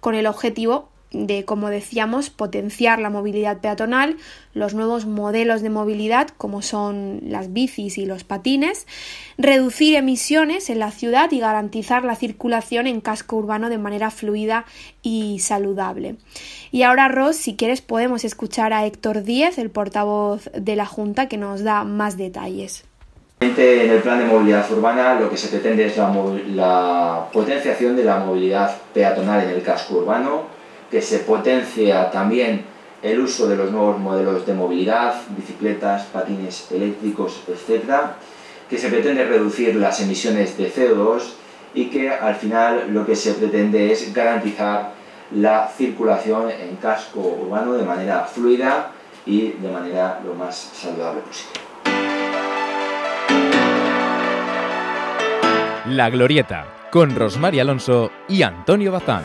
con el objetivo de, como decíamos, potenciar la movilidad peatonal, los nuevos modelos de movilidad como son las bicis y los patines, reducir emisiones en la ciudad y garantizar la circulación en casco urbano de manera fluida y saludable. Y ahora, Ross, si quieres podemos escuchar a Héctor Díez, el portavoz de la Junta, que nos da más detalles. En el plan de movilidad urbana lo que se pretende es la, la potenciación de la movilidad peatonal en el casco urbano, que se potencia también el uso de los nuevos modelos de movilidad, bicicletas, patines eléctricos, etc., que se pretende reducir las emisiones de CO2 y que al final lo que se pretende es garantizar la circulación en casco urbano de manera fluida y de manera lo más saludable posible. La Glorieta, con Rosmar Alonso y Antonio Bazán.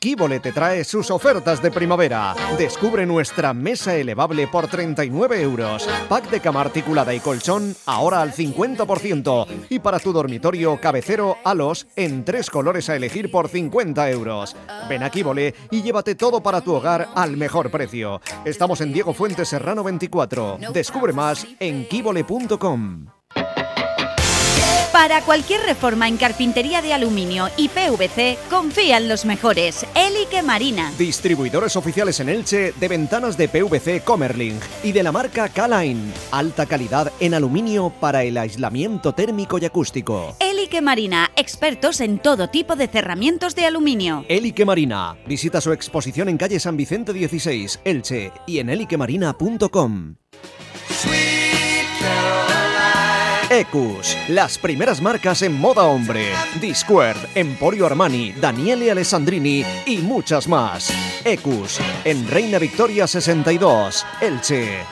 Kibole te trae sus ofertas de primavera. Descubre nuestra mesa elevable por 39 euros. Pack de cama articulada y colchón ahora al 50%. Y para tu dormitorio cabecero halos en tres colores a elegir por 50 euros. Ven a Kibole y llévate todo para tu hogar al mejor precio. Estamos en Diego Fuentes Serrano 24. Descubre más en kibole.com. Para cualquier reforma en carpintería de aluminio y PVC, confía en los mejores. Elique Marina. Distribuidores oficiales en Elche de ventanas de PVC Comerling y de la marca K-Line. Alta calidad en aluminio para el aislamiento térmico y acústico. Elique Marina, expertos en todo tipo de cerramientos de aluminio. Elique Marina. Visita su exposición en calle San Vicente 16, Elche y en eliquemarina.com. Ecus, las primeras marcas en moda hombre. Discord, Emporio Armani, Daniele Alessandrini y muchas más. Ecus, en Reina Victoria 62, Elche.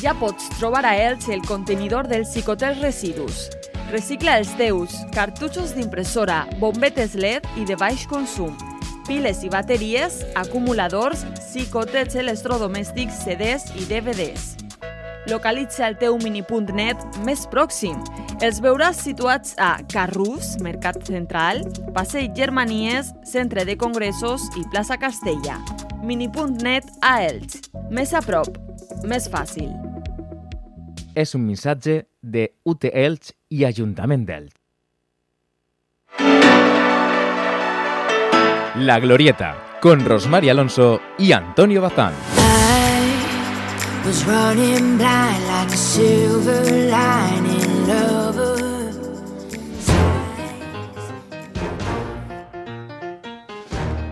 Ja pots trobar a Elche el contenidor del Cicotel Residus. Recicla els teus cartutxos d'impressora, bombetes LED i de baix consum, piles i bateries, acumuladors, xicotets electrodomèstics, CDs i DVDs. Localitza el teu mini.net més pròxim. Els veuràs situats a Carrús, Mercat Central, Passeig Germanies, Centre de Congressos i Plaça Castella. Mini.net a Elx. Més a prop, més fàcil. És un missatge de UT Elx i Ajuntament d'Elx. La Glorieta, con Rosmar Alonso y Antonio Bazán.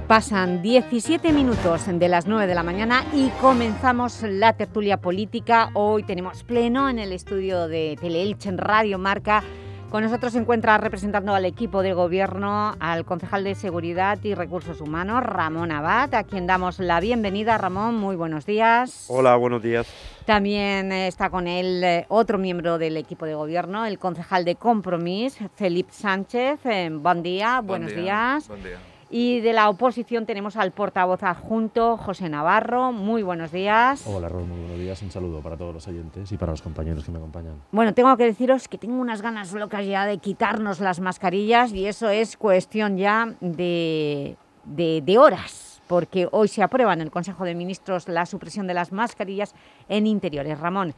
Pasan 17 minutos de las 9 de la mañana y comenzamos la tertulia política. Hoy tenemos pleno en el estudio de Teleelch en Radio Marca. Con nosotros se encuentra representando al equipo de gobierno al concejal de Seguridad y Recursos Humanos, Ramón Abad, a quien damos la bienvenida. Ramón, muy buenos días. Hola, buenos días. También está con él eh, otro miembro del equipo de gobierno, el concejal de Compromís, Felipe Sánchez. Eh, buen día, Buen buenos día, días. buen día. Y de la oposición tenemos al portavoz adjunto, José Navarro. Muy buenos días. Hola, Ros, muy buenos días. Un saludo para todos los oyentes y para los compañeros que me acompañan. Bueno, tengo que deciros que tengo unas ganas locas ya de quitarnos las mascarillas y eso es cuestión ya de, de, de horas, porque hoy se aprueba en el Consejo de Ministros la supresión de las mascarillas en interiores. Ramón,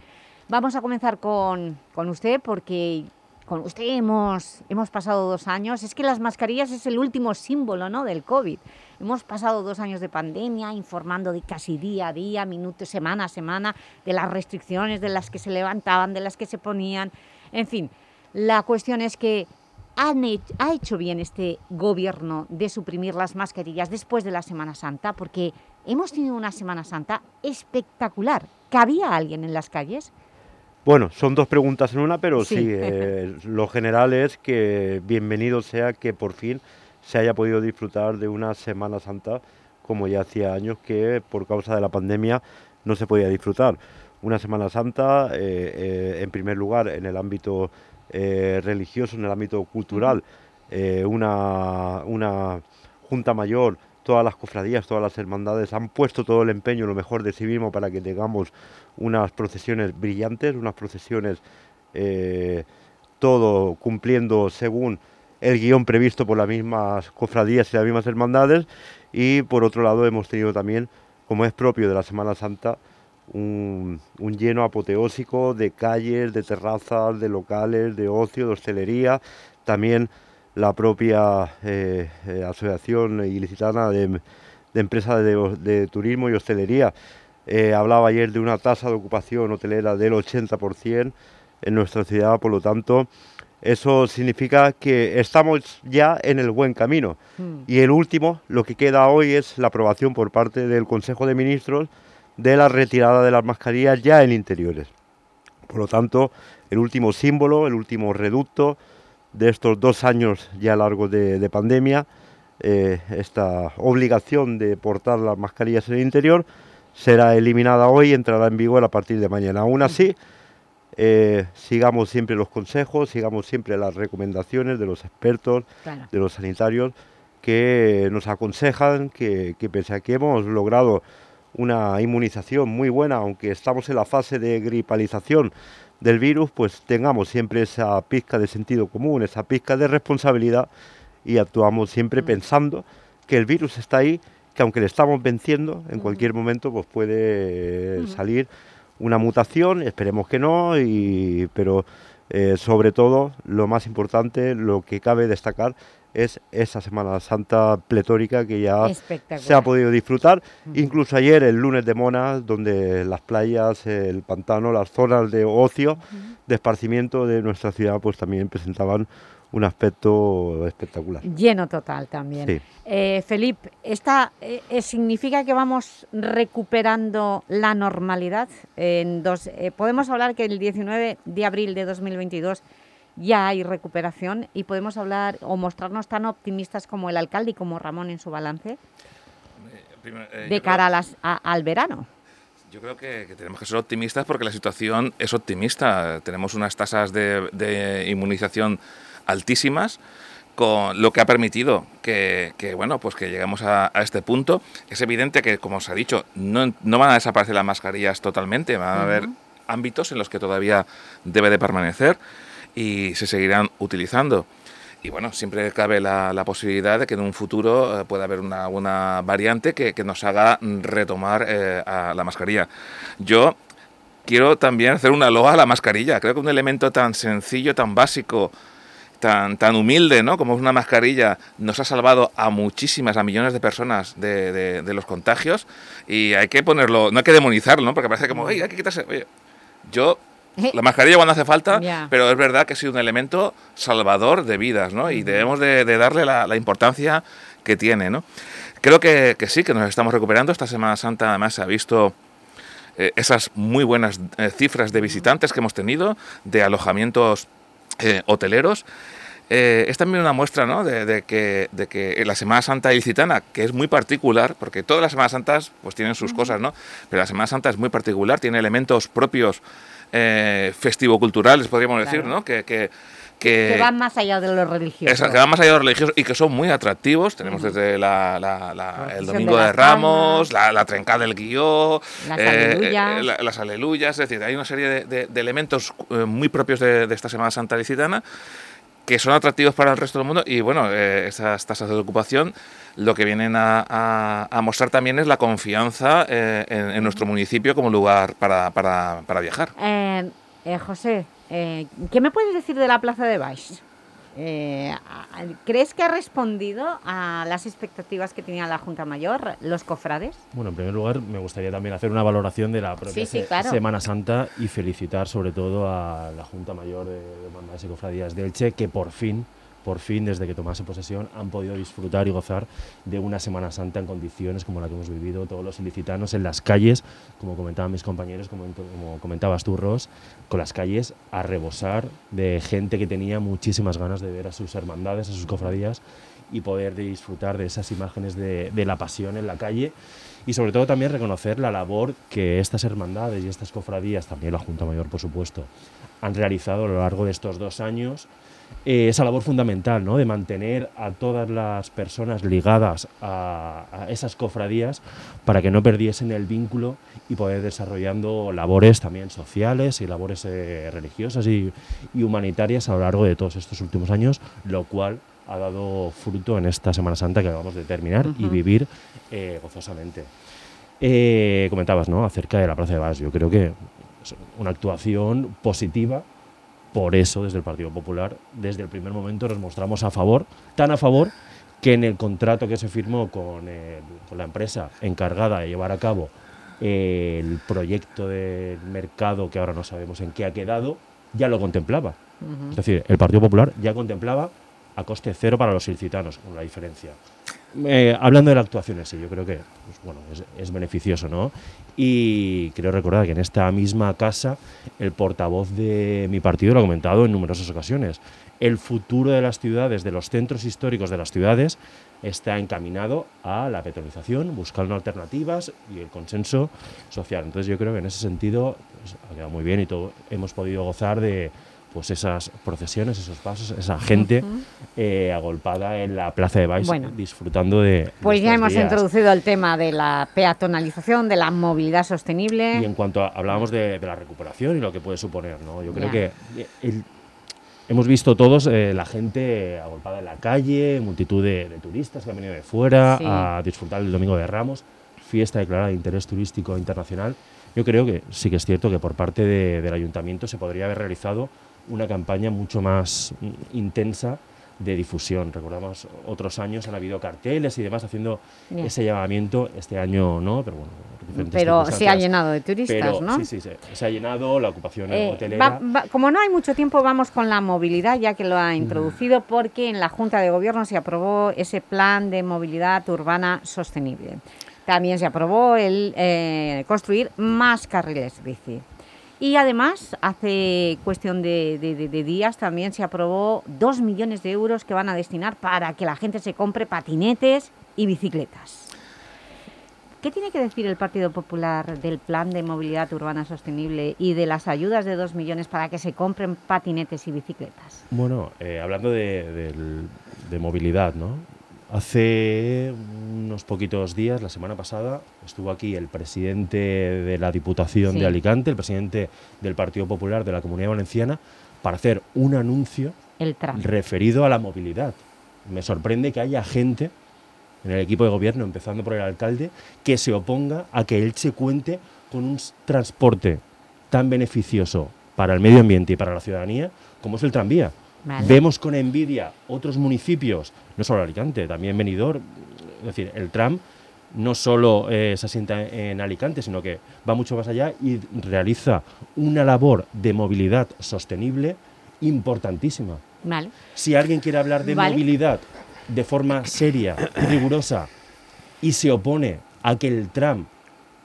vamos a comenzar con, con usted porque con usted hemos, hemos pasado dos años. Es que las mascarillas es el último símbolo ¿no? del COVID. Hemos pasado dos años de pandemia informando de casi día a día, minuto, semana a semana, de las restricciones, de las que se levantaban, de las que se ponían. En fin, la cuestión es que han hecho, ha hecho bien este gobierno de suprimir las mascarillas después de la Semana Santa, porque hemos tenido una Semana Santa espectacular. ¿Cabía alguien en las calles? Bueno, son dos preguntas en una, pero Sí. sí, eh, [laughs] lo general es que bienvenido sea que por fin se haya podido disfrutar de una Semana Santa como ya hacía años que por causa de la pandemia no se podía disfrutar. Una Semana Santa, eh, eh, en primer lugar, en el ámbito religioso, en el ámbito cultural, una, una Junta Mayor, todas las cofradías, todas las hermandades han puesto todo el empeño, lo mejor de sí mismo para que tengamos unas procesiones brillantes, unas procesiones eh, todo cumpliendo según el guion previsto por las mismas cofradías y las mismas hermandades. Y por otro lado hemos tenido también, como es propio de la Semana Santa, un, lleno apoteósico de calles, de terrazas, de locales, de ocio, de hostelería, también la propia eh, eh, Asociación Ilicitana de, de Empresas de Turismo y Hostelería eh, hablaba ayer de una tasa de ocupación hotelera del 80% en nuestra ciudad, por lo tanto, eso significa que estamos ya en el buen camino. Y el último, lo que queda hoy es la aprobación por parte del Consejo de Ministros de la retirada de las mascarillas ya en interiores. Por lo tanto, el último símbolo, el último reducto de estos dos años ya largos de, de pandemia, eh, esta obligación de portar las mascarillas en el interior será eliminada hoy y entrará en vigor a partir de mañana. Aún así, eh, sigamos siempre los consejos, sigamos siempre las recomendaciones de los expertos, Claro. de los sanitarios, que nos aconsejan que, que pese a que hemos logrado una inmunización muy buena, aunque estamos en la fase de gripalización del virus, pues tengamos siempre esa pizca de sentido común, esa pizca de responsabilidad y actuamos siempre pensando que el virus está ahí, que aunque le estamos venciendo, en cualquier momento pues puede eh, salir una mutación, esperemos que no, y, pero Eh, sobre todo, lo más importante, lo que cabe destacar es esa Semana Santa pletórica que ya se ha podido disfrutar. Incluso ayer, el lunes de Mona, donde las playas, el pantano, las zonas de ocio, de esparcimiento de nuestra ciudad, pues también presentaban un aspecto espectacular. Lleno total también. Eh, Felipe, ¿esta eh, eh, significa que vamos recuperando la normalidad? En dos, podemos hablar que el 19 de abril de 2022 ya hay recuperación y podemos hablar o mostrarnos tan optimistas como el alcalde y como Ramón en su balance de cara a las, al verano. Yo creo que, tenemos que ser optimistas porque la situación es optimista. Tenemos unas tasas de, inmunización altísimas, con lo que ha permitido que, bueno pues que lleguemos a, este punto. Es evidente que, como os ha dicho, no, van a desaparecer las mascarillas totalmente, van a haber ámbitos en los que todavía debe de permanecer y se seguirán utilizando. Y bueno, siempre cabe la, posibilidad de que en un futuro eh, pueda haber una, variante que, nos haga retomar eh, a la mascarilla. Yo quiero también hacer una loa a la mascarilla. Creo que un elemento tan sencillo, tan básico, tan, tan humilde, ¿no? Como es una mascarilla, nos ha salvado a muchísimas, a millones de personas de, de, los contagios. Y hay que ponerlo, no hay que demonizarlo, ¿no? Porque parece como, oye, hay que quitarse. Oye, yo [laughs] la mascarilla cuando hace falta, pero es verdad que ha sido un elemento salvador de vidas, ¿no? Y debemos de, darle la, importancia que tiene, ¿no? Creo que, sí, que nos estamos recuperando. Esta Semana Santa además se ha visto eh, esas muy buenas eh, cifras de visitantes que hemos tenido, de alojamientos eh, hoteleros. es también una muestra ¿no? de, que, de que la Semana Santa ilicitana, que es muy particular, porque todas las Semanas Santas pues, tienen sus cosas, ¿no? pero la Semana Santa es muy particular, tiene elementos propios eh, festivo-culturales, podríamos decir, ¿no? Que, que, que, van más allá de lo religioso. que van más allá de lo religioso y que son muy atractivos. Tenemos desde el Domingo de, Ramos, la, la, Trencada del Guió, las, eh, eh, aleluyas. Es decir, hay una serie de, elementos muy propios de, esta Semana Santa Licitana que son atractivos para el resto del mundo y bueno, esas tasas de ocupación lo que vienen a, mostrar también es la confianza eh, en, nuestro municipio como lugar para, para, viajar. Eh, eh, ¿qué me puedes decir de la Plaza de Baix? ¿Crees que ha respondido a las expectativas que tenía la Junta Mayor, los cofrades? Bueno, en primer lugar, me gustaría también hacer una valoración de la propia Semana Santa y felicitar sobre todo a la Junta Mayor de, de y Cofradías de Elche, que por fin por fin, desde que tomase posesión, han podido disfrutar y gozar de una Semana Santa en condiciones como la que hemos vivido todos los ilicitanos en las calles, como comentaban mis compañeros, como, comentabas tú, Ross, con las calles a rebosar de gente que tenía muchísimas ganas de ver a sus hermandades, a sus cofradías y poder disfrutar de esas imágenes de, de la pasión en la calle y sobre todo también reconocer la labor que estas hermandades y estas cofradías, también la Junta Mayor por supuesto, han realizado a lo largo de estos dos años eh, esa labor fundamental ¿no? de mantener a todas las personas ligadas a, esas cofradías para que no perdiesen el vínculo y poder desarrollando labores también sociales y labores eh, religiosas y, humanitarias a lo largo de todos estos últimos años, lo cual ha dado fruto en esta Semana Santa que acabamos de terminar y vivir eh, gozosamente. comentabas ¿no? acerca de la Plaza de Bas, yo creo que es una actuación positiva por eso, desde el Partido Popular, desde el primer momento nos mostramos a favor, tan a favor que en el contrato que se firmó con, la empresa encargada de llevar a cabo el proyecto del mercado, que ahora no sabemos en qué ha quedado, ya lo contemplaba. Es decir, el Partido Popular ya contemplaba a coste cero para los ilicitanos, con la diferencia. Eh, hablando de la actuación sí, yo creo que pues, bueno, es, beneficioso, ¿no? Y quiero recordar que en esta misma casa el portavoz de mi partido lo ha comentado en numerosas ocasiones. El futuro de las ciudades, de los centros históricos de las ciudades, está encaminado a la petrolización, buscando alternativas y el consenso social. Entonces yo creo que en ese sentido pues, ha quedado muy bien y todo, hemos podido gozar de, pues esas procesiones, esos pasos, esa gente eh, agolpada en la Plaza de Baix disfrutando de... Pues ya hemos introducido el tema de la peatonalización, de la movilidad sostenible. Y en cuanto a, hablábamos de, la recuperación y lo que puede suponer, ¿no? Yo creo que hemos visto todos eh, la gente agolpada en la calle, multitud de, turistas que han venido de fuera a disfrutar el Domingo de Ramos, fiesta declarada de interés turístico internacional. Yo creo que sí que es cierto que por parte del ayuntamiento se podría haber realizado una campaña mucho más intensa de difusión. Recordamos otros años han habido carteles y demás haciendo ese llamamiento. Este año no, pero bueno. Pero se ha llenado de turistas, ¿no? Sí, sí, sí, se ha llenado la ocupación eh, hotelera. como no hay mucho tiempo, vamos con la movilidad, ya que lo ha mm. introducido, porque en la Junta de Gobierno se aprobó ese plan de movilidad urbana sostenible. También se aprobó el eh, construir más carriles bici. Y además, hace cuestión de, días también se aprobó dos millones de euros que van a destinar para que la gente se compre patinetes y bicicletas. ¿Qué tiene que decir el Partido Popular del Plan de Movilidad Urbana Sostenible y de las ayudas de dos millones para que se compren patinetes y bicicletas? Bueno, eh, hablando de movilidad, ¿no? Hace unos poquitos días, la semana pasada, estuvo aquí el presidente de la Diputación de Alicante, el presidente del Partido Popular de la Comunidad Valenciana, para hacer un anuncio referido a la movilidad. Me sorprende que haya gente en el equipo de gobierno, empezando por el alcalde, que se oponga a que él se cuente con un transporte tan beneficioso para el medio ambiente y para la ciudadanía como es el tranvía. Vemos con envidia otros municipios, no solo Alicante, también Benidorm, es decir, el tram no solo eh, se asienta en Alicante, sino que va mucho más allá y realiza una labor de movilidad sostenible importantísima. Si alguien quiere hablar de movilidad de forma seria, rigurosa, y se opone a que el tram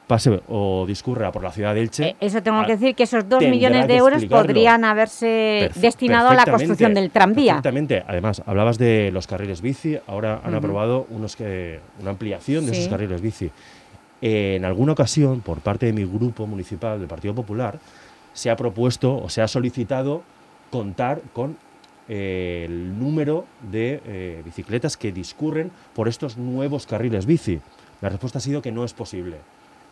pase o discurra por la ciudad de Elche. Eh, eso tengo que decir que esos dos millones de euros podrían haberse destinado a la construcción del tranvía. Exactamente. Además, hablabas de los carriles bici, ahora han aprobado unos que, una ampliación de esos carriles bici. en alguna ocasión, por parte de mi grupo municipal del Partido Popular, se ha propuesto o se ha solicitado contar con eh, el número de eh, bicicletas que discurren por estos nuevos carriles bici. La respuesta ha sido que no es posible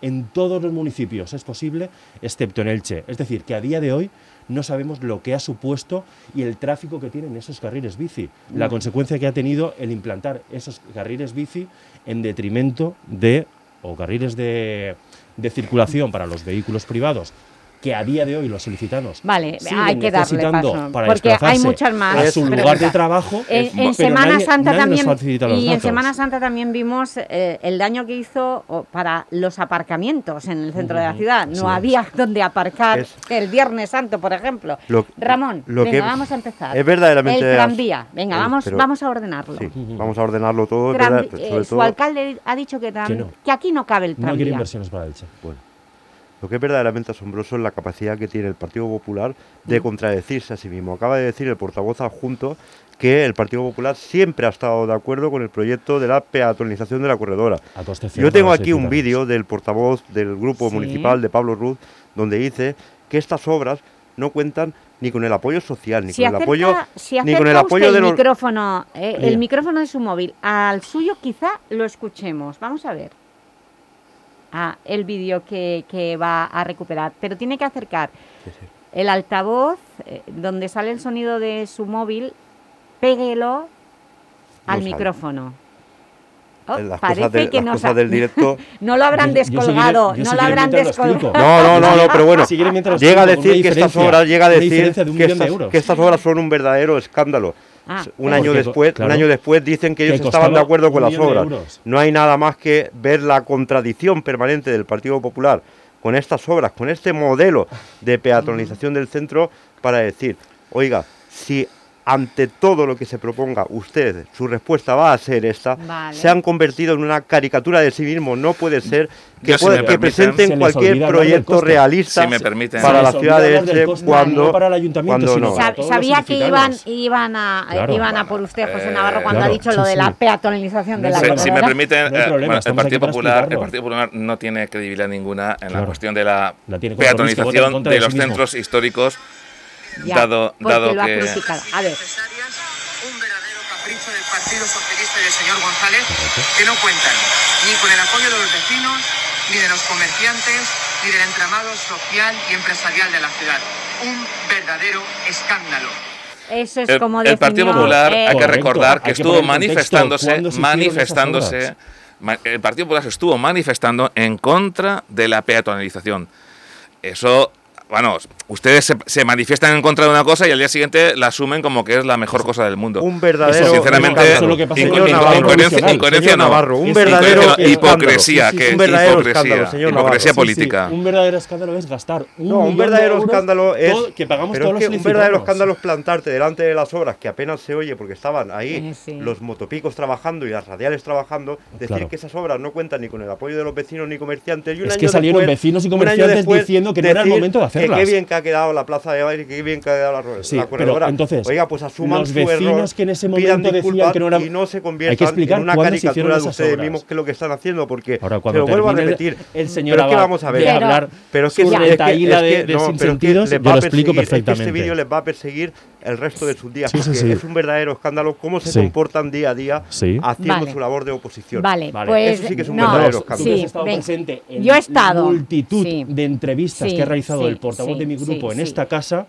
en todos los municipios es posible, excepto en Elche. Es decir, que a día de hoy no sabemos lo que ha supuesto y el tráfico que tienen esos carriles bici, la consecuencia que ha tenido el implantar esos carriles bici en detrimento de o carriles de, de circulación para los vehículos privados que a día de hoy los solicitanos vale, hay que darle paso, porque hay muchas más a su lugar de trabajo. En, Semana Santa también y en Semana Santa también vimos eh, el daño que hizo para los aparcamientos en el centro de la ciudad. No había [laughs] donde aparcar el Viernes Santo, por ejemplo. Ramón, venga, vamos a empezar. Es verdaderamente el tranvía. Venga, vamos, vamos a ordenarlo. vamos a ordenarlo todo. Eh, su alcalde ha dicho que, que, aquí no cabe el tranvía. No quiere inversiones para el Che. Bueno. Lo que es verdaderamente asombroso es la capacidad que tiene el Partido Popular de mm. contradecirse a sí mismo. Acaba de decir el portavoz adjunto que el Partido Popular siempre ha estado de acuerdo con el proyecto de la peatonalización de la corredora. Yo tengo aquí un vídeo del portavoz del grupo municipal de Pablo Ruz donde dice que estas obras no cuentan ni con el apoyo social, ni con el apoyo, ni con el apoyo del micrófono, eh, el micrófono de su móvil al suyo, quizá lo escuchemos. Vamos a ver el vídeo que, va a recuperar, pero tiene que acercar el altavoz, eh, donde sale el sonido de su móvil, péguelo al micrófono. Oh, parece que no del directo. [laughs] no lo habrán descolgado, no lo habrán descolgado. No, no, no, pero bueno, llega a decir que estas obras, llega a decir que estas obras son un verdadero escándalo. Ah, un año después, un año después dicen que ellos estaban de acuerdo con las obras. No hay nada más que ver la contradicción permanente del Partido Popular con estas obras, con este modelo de peatonalización del centro para decir, oiga, si ante todo lo que se proponga usted, su respuesta va a ser esta, se han convertido en una caricatura de sí mismo. No puede ser que, presenten cualquier proyecto realista para la ciudad de Elche cuando, cuando no. Sabía que iban, iban, a, iban a por usted, José Navarro, cuando ha dicho lo de la peatonalización de la Si, si me permiten, eh, el, Partido Popular, el Partido Popular no tiene credibilidad ninguna en la cuestión de la, peatonalización de los centros históricos dado, dado que... A ver. Un verdadero capricho del Partido Socialista y del señor González que no cuentan ni con el apoyo de los vecinos, ni de los comerciantes, ni del entramado social y empresarial de la ciudad. Un verdadero escándalo. Eso es como el Partido Popular hay que recordar que estuvo manifestándose, manifestándose, el Partido Popular se estuvo manifestando en contra de la peatonalización. Eso bueno, ustedes se, manifiestan en contra de una cosa y al día siguiente la asumen como que es la mejor cosa del mundo. Un verdadero. sinceramente, incoherencia, Navarro, un verdadero hipocresía, que hipocresía, hipocresía política. un verdadero escándalo es gastar un No, un verdadero escándalo es que pagamos todos los Un verdadero escándalo es plantarte delante de las obras que apenas se oye porque estaban ahí los motopicos trabajando y las radiales trabajando, decir que esas obras no cuentan ni con el apoyo de los vecinos ni comerciantes y un es que salieron vecinos y comerciantes diciendo que no era el momento de hacerlas. Que qué bien que ha quedado la plaza de baile, que qué bien que ha quedado la, sí, corredora. entonces, Oiga, pues asuman los vecinos que en ese momento decían que no era y no se conviertan en una caricatura de ustedes mismos que es lo que están haciendo porque Ahora, cuando lo vuelvo a repetir. El señor pero es que vamos a ver, hablar pero es que, es que, de, sinsentidos, yo lo explico perfectamente. Este vídeo les va a perseguir el resto de sus días. porque es un verdadero escándalo cómo se comportan día a día haciendo su labor de oposición. Vale, pues Eso sí que es un verdadero escándalo. He estado presente en Yo he estado. multitud de entrevistas que ha realizado el portavoz de mi grupo en esta casa.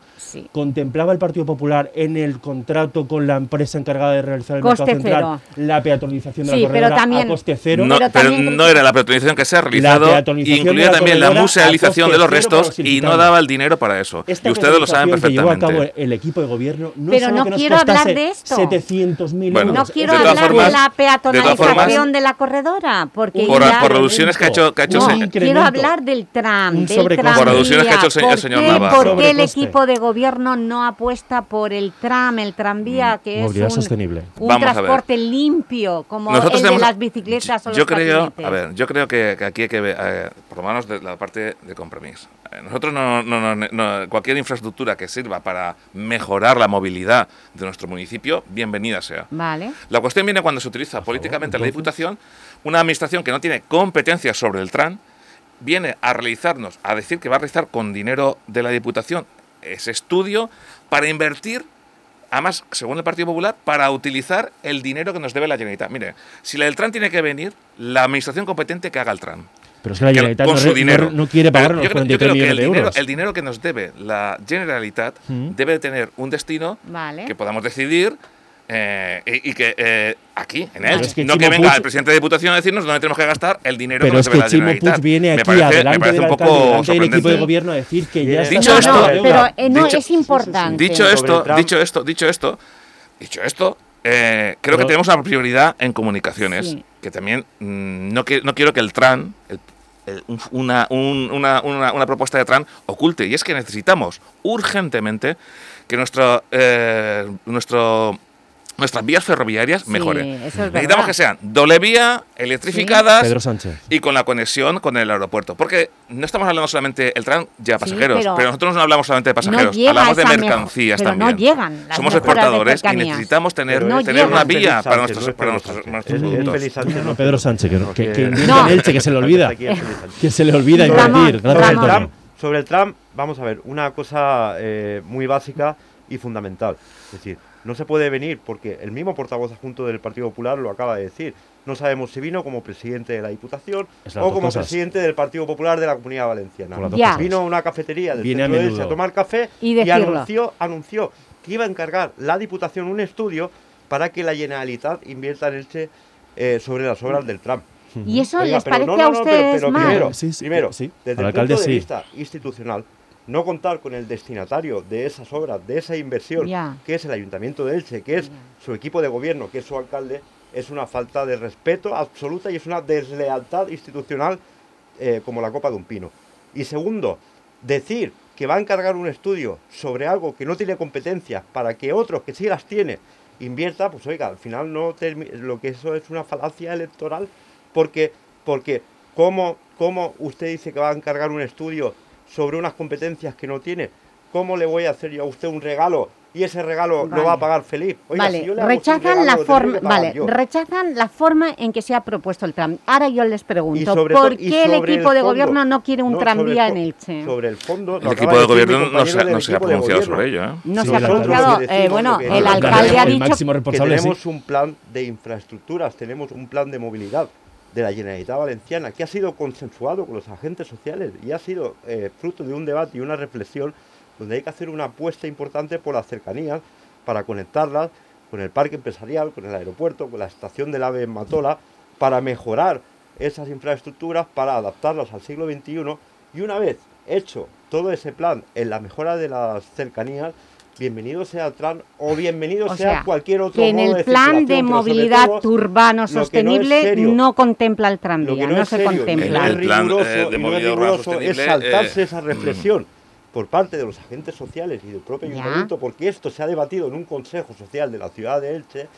Contemplaba el Partido Popular en el contrato con la empresa encargada de realizar el mercado central la peatonalización de la corredora a coste cero. No, pero, no era la peatonalización que se ha realizado, incluía también la musealización de los restos y no daba el dinero para eso. y ustedes lo saben perfectamente. Que llevó a cabo el equipo de gobierno pero no quiero hablar de esto. 700.000 euros. No quiero hablar de la peatonalización de, la corredora. Porque por, por reducciones que ha hecho, que ha hecho no, quiero hablar del tram. Del por reducciones que ha hecho el, señor ¿Por qué el equipo de gobierno no apuesta por el tram, el tranvía, que es un, sostenible. un transporte limpio, como el de las bicicletas o yo creo, A ver, yo creo que, aquí hay que ver, eh, por lo menos de la parte de compromiso. Eh, nosotros no, no, no, cualquier infraestructura que sirva para mejorar la movilidad de nuestro municipio, bienvenida sea. Vale. La cuestión viene cuando se utiliza políticamente la Diputación, una administración que no tiene competencias sobre el TRAN, viene a realizarnos, a decir que va a realizar con dinero de la Diputación ese estudio para invertir además, según el Partido Popular, para utilizar el dinero que nos debe la Generalitat. Mire, si la del TRAN tiene que venir, la administración competente que haga el TRAN. Pero es que la Generalitat no, su dinero. no, quiere pagar los 43 millones de euros. el dinero que nos debe la Generalitat mm. debe tener un destino que podamos decidir eh, y, que eh, aquí, en él, no que venga el presidente de Diputación a decirnos dónde tenemos que gastar el dinero pero que. Pero es que Chimo viene aquí me parece, adelante me parece un poco del equipo de gobierno a decir que ya dicho está esto, pero eh, no, es importante. Dicho esto, dicho esto, dicho esto, dicho esto, eh, creo que tenemos una prioridad en comunicaciones, que también mm, no, que, no quiero que el TRAN, el una, una, una, propuesta de TRAN oculte. Y es que necesitamos urgentemente que nuestro, eh, nuestro nuestras vías ferroviarias mejoren. Necesitamos que sean doble vía, electrificadas y con la conexión con el aeropuerto. Porque no estamos hablando solamente el tren ya pasajeros, pero, nosotros no hablamos solamente de pasajeros, hablamos de mercancías pero también. No llegan Somos exportadores y necesitamos tener, tener una vía para nuestros, para nuestros, productos. No, Pedro Sánchez, que, que, que, Elche, que se le olvida. que se le olvida invertir. Sobre el tram, vamos a ver, una cosa eh, muy básica y fundamental. Es decir, no se puede venir porque el mismo portavoz adjunto del Partido Popular lo acaba de decir. No sabemos si vino como presidente de la Diputación o como presidente del Partido Popular de la Comunidad Valenciana. Vino a una cafetería del centro de Elche a tomar café y, anunció, anunció que iba a encargar la Diputación un estudio para que la Generalitat invierta en Elche eh, sobre las obras del tram. ¿Y eso les parece a ustedes pero, Primero, primero desde el, punto de vista institucional, no contar con el destinatario de esas obras, de esa inversión, que es el Ayuntamiento de Elche, que es su equipo de gobierno, que es su alcalde, es una falta de respeto absoluta y es una deslealtad institucional eh, como la copa de un pino. Y segundo, decir que va a encargar un estudio sobre algo que no tiene competencia para que otros que sí las tiene invierta, pues oiga, al final no lo que eso es una falacia electoral porque porque cómo, cómo usted dice que va a encargar un estudio sobre unas competencias que no tiene. ¿Cómo le voy a hacer yo a usted un regalo y ese regalo lo va a pagar feliz? vale, rechazan la forma, vale, rechazan la forma en que se ha propuesto el tram. Ahora yo les pregunto, ¿por qué el equipo de gobierno no quiere un tranvía en Elche? Sobre el fondo, el equipo de gobierno no se, ha pronunciado sobre ello. ¿eh? No se ha pronunciado. Eh, bueno, el alcalde ha dicho que tenemos un plan de infraestructuras, tenemos un plan de movilidad de la Generalitat Valenciana, que ha sido consensuado con los agentes sociales y ha sido eh, fruto de un debate y una reflexión donde hay que hacer una apuesta importante por las cercanías para conectarlas con el parque empresarial, con el aeropuerto, con la estación del AVE en Matola, para mejorar esas infraestructuras, para adaptarlas al siglo XXI y una vez hecho todo ese plan en la mejora de las cercanías, bienvenido sea el TRAN o bienvenido sea, cualquier otro que en el plan de movilidad urbano sostenible no, contempla el tranvía, no, se contempla. el plan eh, de movilidad urbana sostenible es saltarse eh, esa reflexión por parte de los agentes sociales y del propio ayuntamiento, porque esto se ha debatido en un consejo social de la ciudad de Elche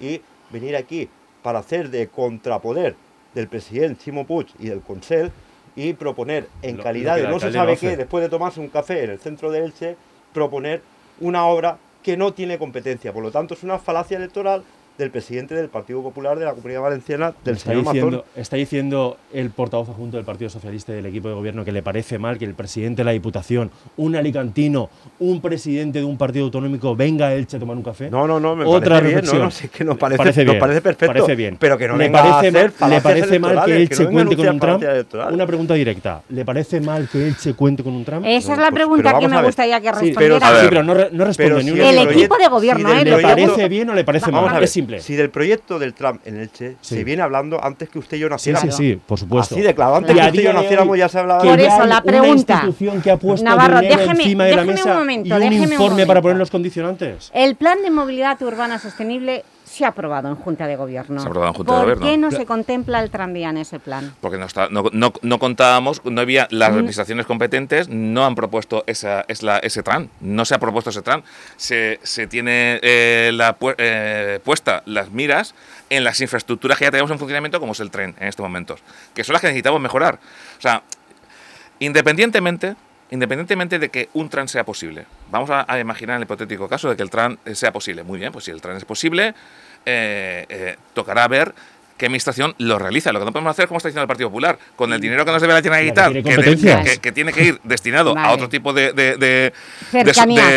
y venir aquí para hacer de contrapoder del presidente Chimo Puig y del Consell y proponer en calidad de no se sabe qué, después de tomarse un café en el centro de Elche, proponer una obra que no tiene competencia. Por lo tanto, es una falacia electoral del presidente del Partido Popular de la Comunidad Valenciana, del está señor diciendo, Está diciendo el portavoz adjunto del Partido Socialista y del equipo de gobierno que le parece mal que el presidente de la Diputación, un alicantino, un presidente de un partido autonómico venga a Elche a tomar un café. No, no, no, me Otra parece reflexión. bien, no, no, que nos parece, nos parece perfecto. Parece bien. Pero que no le parece, mal, ¿Le parece mal que Elche cuente con un tram? Una pregunta directa. ¿Le parece mal que Elche cuente con un tram? Esa es la pues, pregunta que me gustaría que respondiera. Sí, pero, no, responde ni una. El equipo de gobierno, ¿eh? ¿Le parece bien o le parece mal? Simple. Si del proyecto del tram en Elche se viene hablando antes que usted y yo naciéramos. Sí, sí, sí, por supuesto. Así de claro, antes que usted y yo naciéramos ya se hablaba Por eso, la pregunta. Una institución que ha puesto Navarro, déjeme, encima de la mesa un momento, y un informe un para poner los condicionantes. El plan de movilidad urbana sostenible se ha aprobado en Junta de Gobierno. Se ha aprobado en Junta ¿Por de Gobierno. qué no se contempla el tranvía en ese plan? Porque no, está, no, no, no contábamos, no había, las mm. administraciones competentes no han propuesto esa, es la, ese tran, no se ha propuesto ese tran. Se, se tiene eh, la, eh, puesta las miras en las infraestructuras que ya tenemos en funcionamiento, como es el tren en estos momentos, que son las que necesitamos mejorar. O sea, independientemente independientemente de que un tran sea posible. Vamos a, imaginar el hipotético caso de que el tran sea posible. Muy bien, pues si el tran es posible, eh, eh, tocará ver qué administración lo realiza. Lo que no podemos hacer, como está diciendo el Partido Popular, con el dinero que nos debe la Generalitat, que, que, tiene que ir destinado a otro tipo de, de,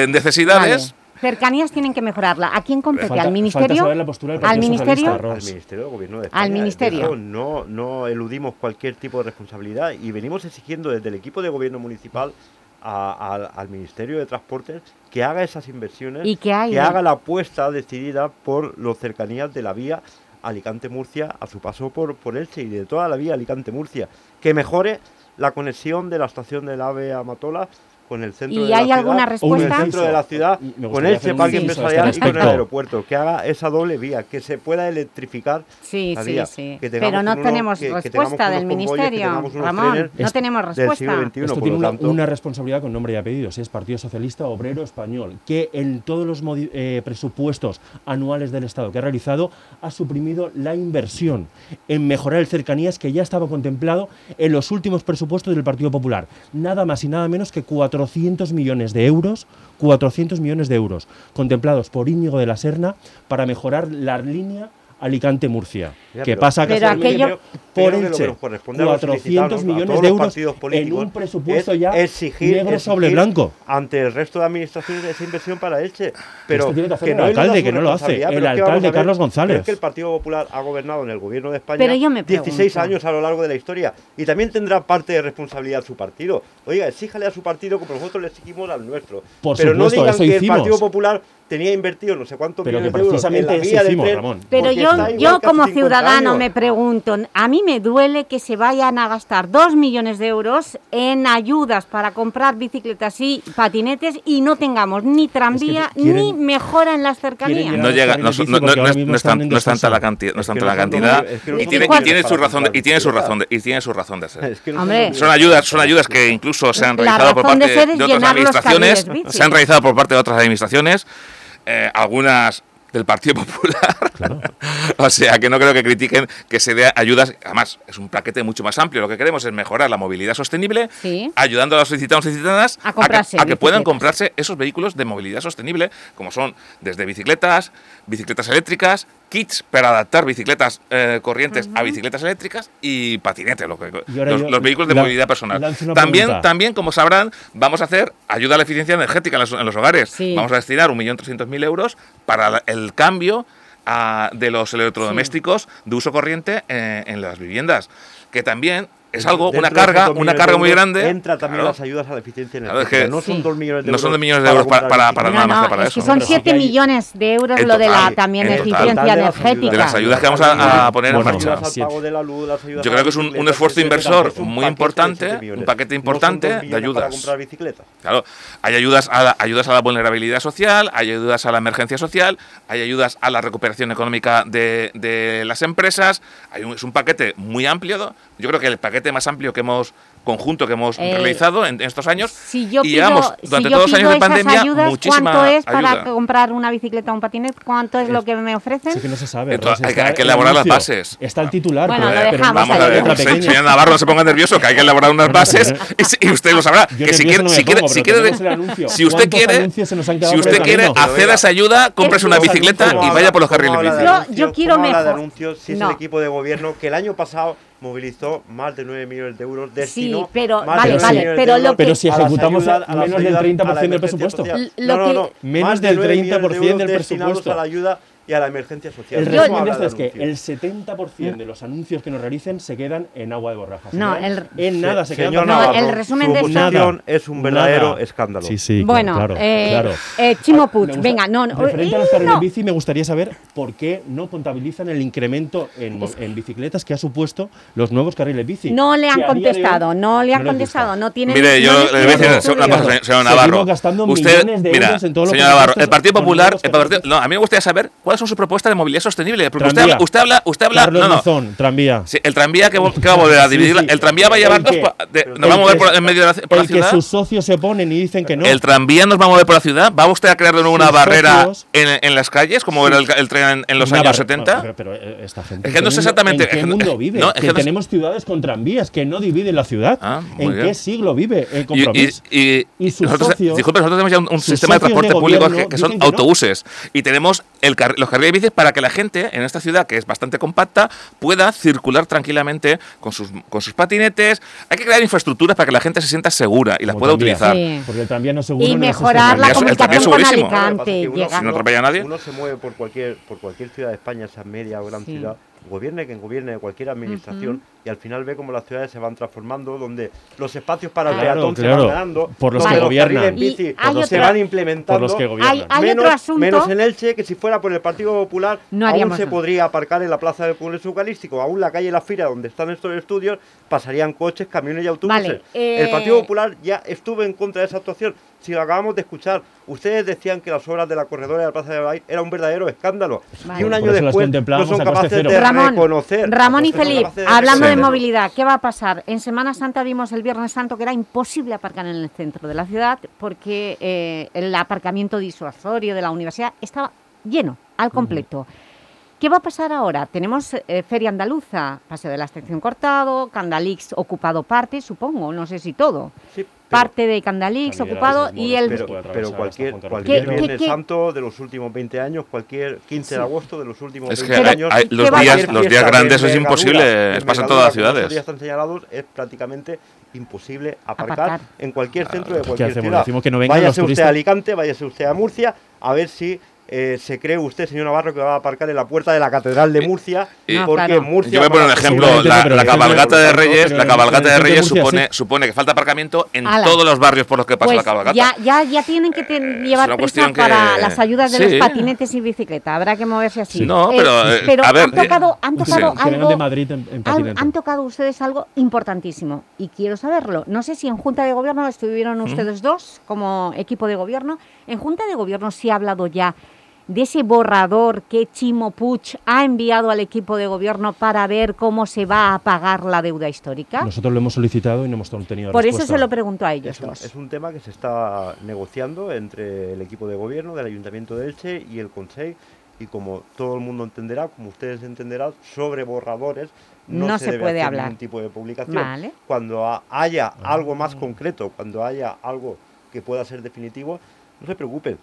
necesidades. Cercanías tienen que mejorarla. ¿A quién compete? ¿Al Ministerio? ¿Al Ministerio? Al Ministerio de Gobierno de Al Ministerio. No, no eludimos cualquier tipo de responsabilidad y venimos exigiendo desde el equipo de Gobierno Municipal al Ministerio de Transportes que haga esas inversiones, ¿Y que, haga la apuesta decidida por los cercanías de la vía Alicante-Murcia a su paso por, por Elche y de toda la vía Alicante-Murcia. Que mejore la conexión de la estación del AVE a Matola con el centro ¿Y de hay la alguna ciudad, respuesta? Con el centro de la ciudad, con el parque empresarial y con el aeropuerto, que haga esa doble vía, que se pueda electrificar sí, sí, sí. Pero no tenemos respuesta del Ministerio, Ramón, no tenemos respuesta. Esto tiene una, responsabilidad con nombre y apellidos, es Partido Socialista Obrero Español, que en todos los eh, presupuestos anuales del Estado que ha realizado ha suprimido la inversión en mejorar el cercanías que ya estaba contemplado en los últimos presupuestos del Partido Popular. Nada más y nada menos que cuatro 400 millones de euros, 400 millones de euros contemplados por Íñigo de la Serna para mejorar la línea Alicante-Murcia. que pasa pero aquello, por Elche, 400 millones de euros en un presupuesto ya exigir, negro sobre blanco. Ante el resto de administraciones esa inversión para Elche. Pero tiene que, hacer el alcalde, que no lo hace. El alcalde Carlos González. Es que el Partido Popular ha gobernado en el gobierno de España 16 años a lo largo de la historia. Y también tendrá parte de responsabilidad su partido. Oiga, exíjale a su partido como nosotros le exigimos al nuestro. pero no digan que el Partido Popular tenía invertido no sé cuánto pero millones de euros en la vía hicimos, Ramón. Pero yo, yo como ciudadano me pregunto, a mí me duele que se vayan a gastar dos millones de euros en ayudas para comprar bicicletas y patinetes y no tengamos ni tranvía ni mejora en las cercanías. No llega, no, no, no, es tanta la cantidad, no es tanta la cantidad y tiene, y tiene su razón de, y tiene su razón de, y tiene su razón de ser. son ayudas, son ayudas que incluso se han realizado por parte de, de otras administraciones, se han realizado por parte de otras administraciones eh, algunas del Partido [laughs] Popular. o sea, que no creo que critiquen que se dé ayudas. Además, es un paquete mucho más amplio. Lo que queremos es mejorar la movilidad sostenible, ayudando a los solicitados y solicitadas a, que, puedan comprarse esos vehículos de movilidad sostenible, como son desde bicicletas, bicicletas eléctricas, kits para adaptar bicicletas eh, corrientes a bicicletas eléctricas y patinete, lo que, los, vehículos de movilidad personal. También, también, como sabrán, vamos a hacer ayuda a la eficiencia energética en los, hogares. Vamos a destinar 1.300.000 euros para el cambio de los electrodomésticos de uso corriente eh, en las viviendas. Que también es algo, una carga, una carga muy grande. Entra también las ayudas a la eficiencia energética. no son dos millones de no euros. son dos millones de euros para, para, para nada más que para eso. son 7 millones de euros lo de la también eficiencia energética. De las ayudas que vamos a, poner en marcha. Yo creo que es un, esfuerzo inversor muy importante, un paquete importante de ayudas. Claro, hay ayudas a la, ayudas a la vulnerabilidad social, hay ayudas a la emergencia social, hay ayudas a la recuperación económica de, de las empresas. Hay un, es un paquete muy amplio. Yo creo que el paquete más amplio que hemos conjunto que hemos eh, realizado en, estos años si yo y llevamos durante todos los años de pandemia ayudas, muchísima ¿Cuánto es para comprar una bicicleta o un patinete? ¿Cuánto es, lo que me ofrecen? Sí que no se sabe. hay, que, hay, que elaborar las bases. Está el titular. Bueno, pero, lo dejamos vamos a ver, señor Navarro, no se ponga nervioso, que hay que elaborar unas bases y, usted lo sabrá. que si quiere, si quiere, si quiere, si usted quiere, si usted quiere hacer esa ayuda, cómprese una bicicleta y vaya por los carriles bici. Yo quiero mejor. Si es el equipo de gobierno que el año pasado movilizó más de 9 millones de euros destinó sí, pero vale, vale, pero lo que pero si ejecutamos a menos del 30% del presupuesto. No, no, no, menos del 30% del presupuesto a la ayuda y a la emergencia social. El resumen de esto es que el 70% de los anuncios que nos realicen se quedan en agua de borrajas. No, el, en nada se quedan. No, el resumen de esto es un verdadero escándalo. Sí, sí, bueno, claro, eh, claro. Eh, Chimo Puig, venga, no, no. Referente a los carriles bici, me gustaría saber por qué no contabilizan el incremento en, en bicicletas que ha supuesto los nuevos carriles bici. No le han contestado, no le han contestado, no tienen. Mire, yo le voy a decir una cosa, señor Navarro. Usted, mira, señor Navarro, el Partido Popular, no, a mí me gustaría saber cuáles son sus propuestas de movilidad sostenible. Porque usted habla, usted habla, usted habla, no, no. tranvía. Sí, el tranvía que, que, va a volver a [laughs] dividir, el tranvía va a llevar dos, nos va a mover por, en medio de la, por el la ciudad. que sus socios se oponen y dicen que no. El tranvía nos va a mover por la ciudad, va usted a crear de nuevo una barrera en, en, las calles, como era el, el tren en, los años 70. Pero, pero, eh, esta gente. Es que no sé exactamente. ¿En qué mundo vive? No, es que, que tenemos ciudades con tranvías que no dividen la ciudad. Ah, ¿En qué siglo vive el compromiso? Y, y, sus nosotros, socios. Disculpe, nosotros tenemos ya un, sistema de transporte público que, son autobuses. Y tenemos los carriles bicis para que la gente en esta ciudad, que es bastante compacta, pueda circular tranquilamente con sus, con sus patinetes. Hay que crear infraestructuras para que la gente se sienta segura y las pueda utilizar. Porque el tranvía no es seguro. Y mejorar la comunicación con Alicante. Uno, si no atropella a nadie. Uno se mueve por cualquier, por cualquier ciudad de España, esa media o gran ciudad gobierne quien gobierne, cualquier administración, y al final ve cómo las ciudades se van transformando, donde los espacios para el peatón se van ganando, por los que gobiernan, en bici se van implementando, por los que gobiernan. Hay, menos, otro asunto, menos en Elche, que si fuera por el Partido Popular, no aún se podría aparcar en la Plaza del Pueblo Eucalístico, aún la calle La Fira, donde están estos estudios, pasarían coches, camiones y autobuses. Vale, eh... El Partido Popular ya estuvo en contra de esa actuación, si lo acabamos de escuchar, ustedes decían que las obras de la corredora de la Plaza de Baile era un verdadero escándalo. Vale. Y un año después no son capaces de Ramón, reconocer. Ramón y Felipe, hablando de movilidad, ¿qué va a pasar? En Semana Santa vimos el Viernes Santo que era imposible aparcar en el centro de la ciudad porque eh, el aparcamiento disuasorio de la universidad estaba lleno, al completo. ¿Qué va a pasar ahora? Tenemos eh, Feria Andaluza, Paseo de la Extensión cortado, Candalix ocupado parte, supongo, no sé si todo. Sí, parte de Candalix ocupado y el... Pero, pero cualquier, cualquier Viernes Santo de los últimos 20 años, cualquier 15 sí. de agosto de los últimos es 20 que años... Hay, los, días, los días grandes es imposible, pasa en todas las ciudades. Los días están señalados, es prácticamente imposible aparcar, aparcar. en cualquier centro de cualquier ciudad. Decimos que no váyase usted turistas. a Alicante, váyase usted a Murcia, a ver si eh, se cree usted, señor Navarro, que va a aparcar en la puerta de la Catedral de Murcia, y, porque claro. Murcia... Yo voy a poner un ejemplo, la, la cabalgata de Reyes, la cabalgata de Reyes supone, supone que falta aparcamiento en Ala. todos los barrios por los que pasa Pues la cabalgata. ya, ya, ya tienen que ten- llevar prisa que- para las ayudas de Sí. los patinetes y bicicleta. Habrá que moverse así. No, Eh, pero, eh, pero a ver, han tocado, han eh, tocado sí. Algo... de Madrid en, en Al- patinete. han tocado ustedes algo importantísimo y quiero saberlo. No sé si en Junta de Gobierno estuvieron ustedes dos como equipo de gobierno. En Junta de Gobierno sí ha hablado ya de ese borrador que Chimo Puig ha enviado al equipo de gobierno para ver cómo se va a pagar la deuda histórica. Nosotros lo hemos solicitado y no hemos tenido Por respuesta. eso se lo pregunto a ellos Es un, dos. es un tema que se está negociando entre el equipo de gobierno del Ayuntamiento de Elche y el Consejo y como todo el mundo entenderá, como ustedes entenderán, sobre borradores no, No se, se debe puede hacer hablar. ningún tipo de publicación. Vale. Cuando ha- haya Ah. algo más concreto, cuando haya algo que pueda ser definitivo, no se preocupen,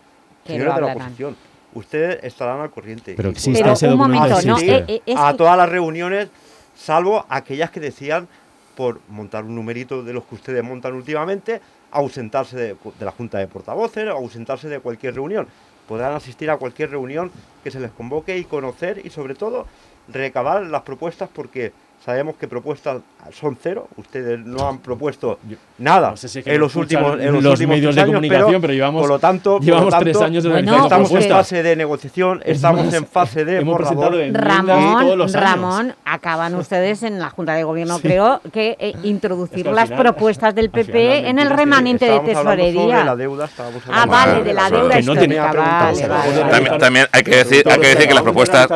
señores de la oposición, ustedes estarán al corriente. Pero existe Pero ese un documento. momento, no, existe. eh, eh, a que- todas las reuniones, salvo aquellas que decían por montar un numerito de los que ustedes montan últimamente, ausentarse de, de la Junta de Portavoces, ausentarse de cualquier reunión. Podrán asistir a cualquier reunión que se les convoque y conocer y sobre todo recabar las propuestas porque sabemos que propuestas son cero. Ustedes no han propuesto nada en los últimos en los, últimos medios de comunicación, pero, llevamos, por lo tanto, llevamos tres años de bueno, Estamos en fase de negociación, estamos en fase de Ramón, Ramón, acaban ustedes en la Junta de Gobierno, creo, que eh, introducir las propuestas del PP en el remanente de tesorería. Ah, vale, de la deuda. Vale, vale. También hay que decir, hay que, decir que las propuestas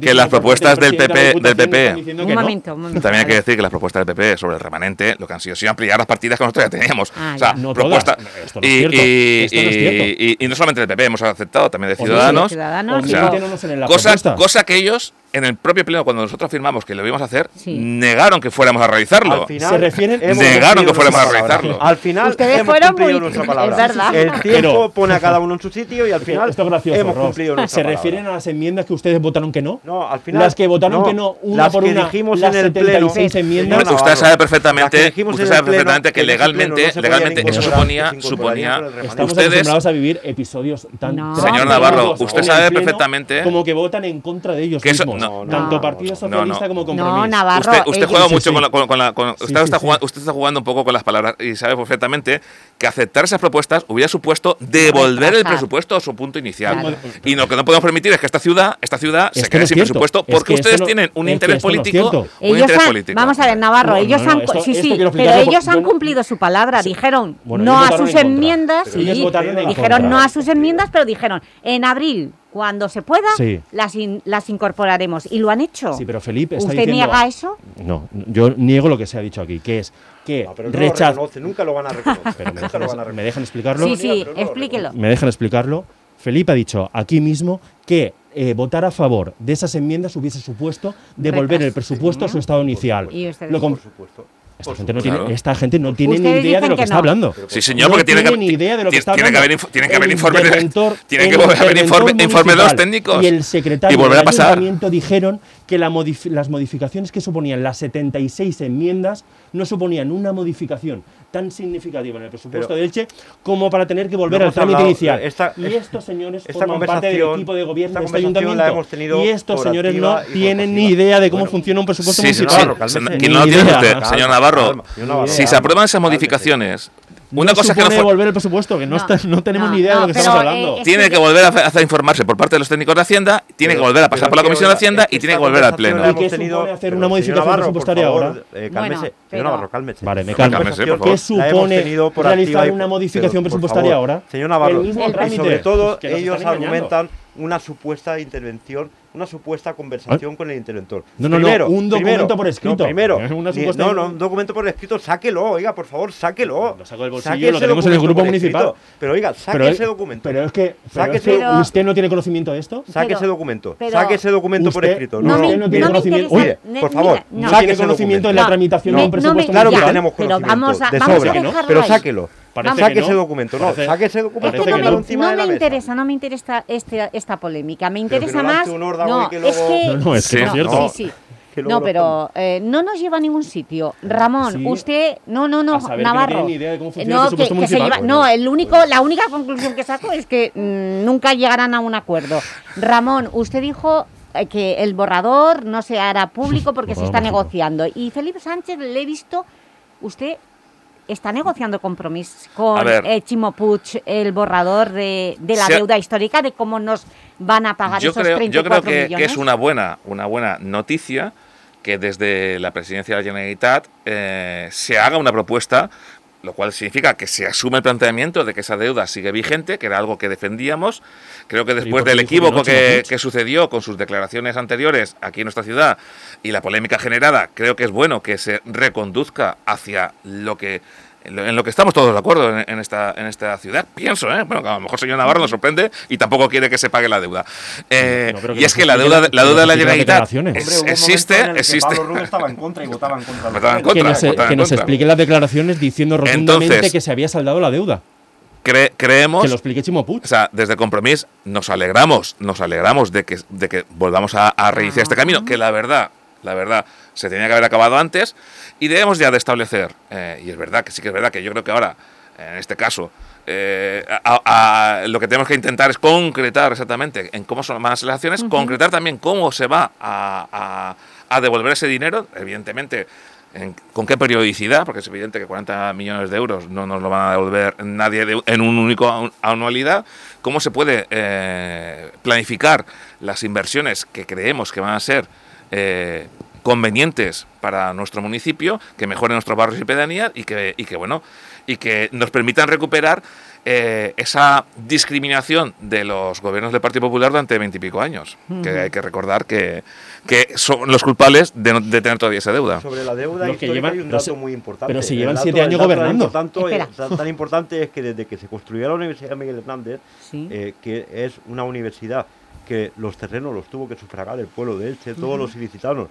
que las propuestas del PP del PP. Un momento, un momento que decir que las propuestas del PP sobre el remanente lo que han sido sido ampliar las partidas que nosotros ya teníamos. Ah, o sea, no propuestas. Esto no es cierto. Y, esto no, es cierto. Y, no solamente del PP, hemos aceptado también de Ciudadanos. ciudadanos o cosa, que ellos en el propio pleno, cuando nosotros afirmamos que lo íbamos a hacer, negaron que fuéramos a realizarlo. Al final, ¿Se refieren? negaron que fuéramos a realizarlo. Al final, Ustedes fueron cumplido muy... nuestra palabra. Es. El tiempo pone a cada uno en su sitio y al [laughs] final esto es gracioso, hemos cumplido nuestra ¿Se refieren a las enmiendas que ustedes votaron que no? No, al final. Las que votaron que no, una las por que una, dijimos en el 76, Usted sabe perfectamente, que, legalmente, legalmente eso suponía, suponía. Ustedes, acostumbrados a vivir episodios tan. No, señor Navarro, usted sabe perfectamente. Como que votan en contra de ellos tanto Partido Socialista como Compromiso. No, Navarro. Usted, juega mucho con la. Con la usted, está jugando, usted está jugando un poco con las palabras y sabe perfectamente que aceptar esas propuestas hubiera supuesto devolver el presupuesto a su punto inicial. Y lo que no podemos permitir es que esta ciudad, esta ciudad se quede sin presupuesto porque ustedes tienen un interés político. Un interés político. Vamos a ver, Navarro, no, ellos no, han, esto, sí, esto sí, pero ellos por, han cumplido su palabra. Sí. Dijeron bueno, no a sus en enmiendas, contra, sí, dijeron contra. no a sus enmiendas, pero dijeron en abril cuando se pueda, sí. las, in, las incorporaremos. Y lo han hecho. Sí, pero Felipe está ¿Usted diciendo, niega eso? No, yo niego lo que se ha dicho aquí, que es que no, pero. No lo nunca lo van a reconocer. [laughs] me, dejan, explicarlo? Sí, sí, explíquelo. Me dejan explicarlo. Felipe ha dicho aquí mismo que eh, votar a favor de esas enmiendas hubiese supuesto devolver el presupuesto a su estado inicial. ¿Y Lo. Esta gente, no tiene, esta gente no tiene ni idea de lo que, está hablando. Sí, señor, porque no tiene que, ni idea de lo que está tiene hablando. Que haber, tienen que haber informes. Que informe, dos técnicos. Y el secretario y volver dijeron que la las modificaciones que suponían las 76 enmiendas no suponían una modificación tan significativa en el presupuesto Pero de Elche como para tener que volver al trámite inicial. Y estos señores esta forman parte del equipo de gobierno de este ayuntamiento. y estos señores no tienen ni idea de cómo funciona un presupuesto sí, municipal. Sí, sí, no, ¿Quién no lo tiene usted, señor Navarro? Si se aprueban esas modificaciones una no cosa que no volver el presupuesto, que no, está, no tenemos ni idea de lo que estamos eh, hablando. Es tiene que, que volver a hacer informarse por parte de los técnicos de Hacienda, tiene pero, que volver a pasar por la Comisión de Hacienda y tiene que volver al Pleno. ¿Y qué supone hacer una modificación presupuestaria ahora? Eh, cálmese, señor Navarro, cálmese. Vale, me calmo. ¿Qué supone realizar una modificación presupuestaria ahora? Señor Navarro, y sobre todo pues ellos argumentan una supuesta intervención, una supuesta conversación ¿Eh? con el interventor. No, no, primero, no, un documento primero, por escrito. No, primero, una eh, supuesta... no, no, un documento por escrito, sáquelo, oiga, por favor, sáquelo. Lo saco del bolsillo, lo tenemos en el grupo municipal. Escrito, pero oiga, saque pero, ese documento. Pero es que, pero saque es que usted no tiene conocimiento de esto. Saque pero, ese documento, saque ese documento por escrito. No, usted no tiene conocimiento. Oye, por favor, no tiene conocimiento de la tramitación de un presupuesto. Claro que tenemos conocimiento, de sobra, pero sáquelo. Saque ese documento, no, saque ese documento. Que no, me, encima no me interesa, no me interesa este, esta polémica, me interesa más... No, es que... No, [laughs] pero eh, no nos lleva a ningún sitio. Ramón, usted, no, no, no, Navarro. No, único, la única conclusión que saco es que mm, nunca llegarán a un acuerdo. Ramón, usted dijo eh, que el borrador no se hará público porque se está negociando. Y Felipe Sánchez le he visto usted está negociando compromisos con ver, eh, Chimo Puig el borrador de, de la deuda histórica, de cómo nos van a pagar esos creo, 34 Yo creo que, millones? que, es una buena, una buena noticia que desde la presidencia de la Generalitat eh, se haga una propuesta lo cual significa que se asume el planteamiento de que esa deuda sigue vigente, que era algo que defendíamos. Creo que después del equívoco que, que, sucedió con sus declaraciones anteriores aquí en nuestra ciudad y la polémica generada, creo que es bueno que se reconduzca hacia lo que en lo que estamos todos de acuerdo en, en, esta, en esta ciudad, pienso, ¿eh? bueno, que a lo mejor señor Navarro nos sorprende y tampoco quiere que se pague la deuda. Eh, no, y es que la deuda, la deuda de la Generalitat existe, el existe. Que Pablo estaba en contra y votaban contra. Votaban contra que nos, explique las declaraciones diciendo rotundamente Entonces, que se había saldado la deuda. Cre creemos. Que lo explique Chimo Puig. O sea, desde Compromís nos alegramos, nos alegramos de que, de que volvamos a, a reiniciar este ah. este camino, que la verdad, la verdad se tenía que haber acabado antes y debemos ya de establecer, eh, y es verdad que sí que es verdad que yo creo que ahora en este caso, eh, a, lo que tenemos que intentar es concretar exactamente en cómo son las elecciones, concretar también cómo se va a, devolver ese dinero, evidentemente. con qué periodicidad, porque es evidente que 40 millones de euros no nos lo van a devolver nadie en un único anualidad, cómo se puede eh, planificar las inversiones que creemos que van a ser eh, convenientes para nuestro municipio, que mejoren nuestros barrios y pedanías y que, y que bueno, y que nos permitan recuperar eh, esa discriminación de los gobiernos del Partido Popular durante veintipico años. Que hay que recordar que, que son los culpables de, tener todavía esa deuda. Sobre la deuda que llevan, hay un dato muy importante. Pero si llevan siete años gobernando. Tanto, tan, importante es que desde que se construyó la Universidad Miguel Hernández, eh, que es una universidad que los terrenos los tuvo que sufragar el pueblo de Elche, todos los ilicitanos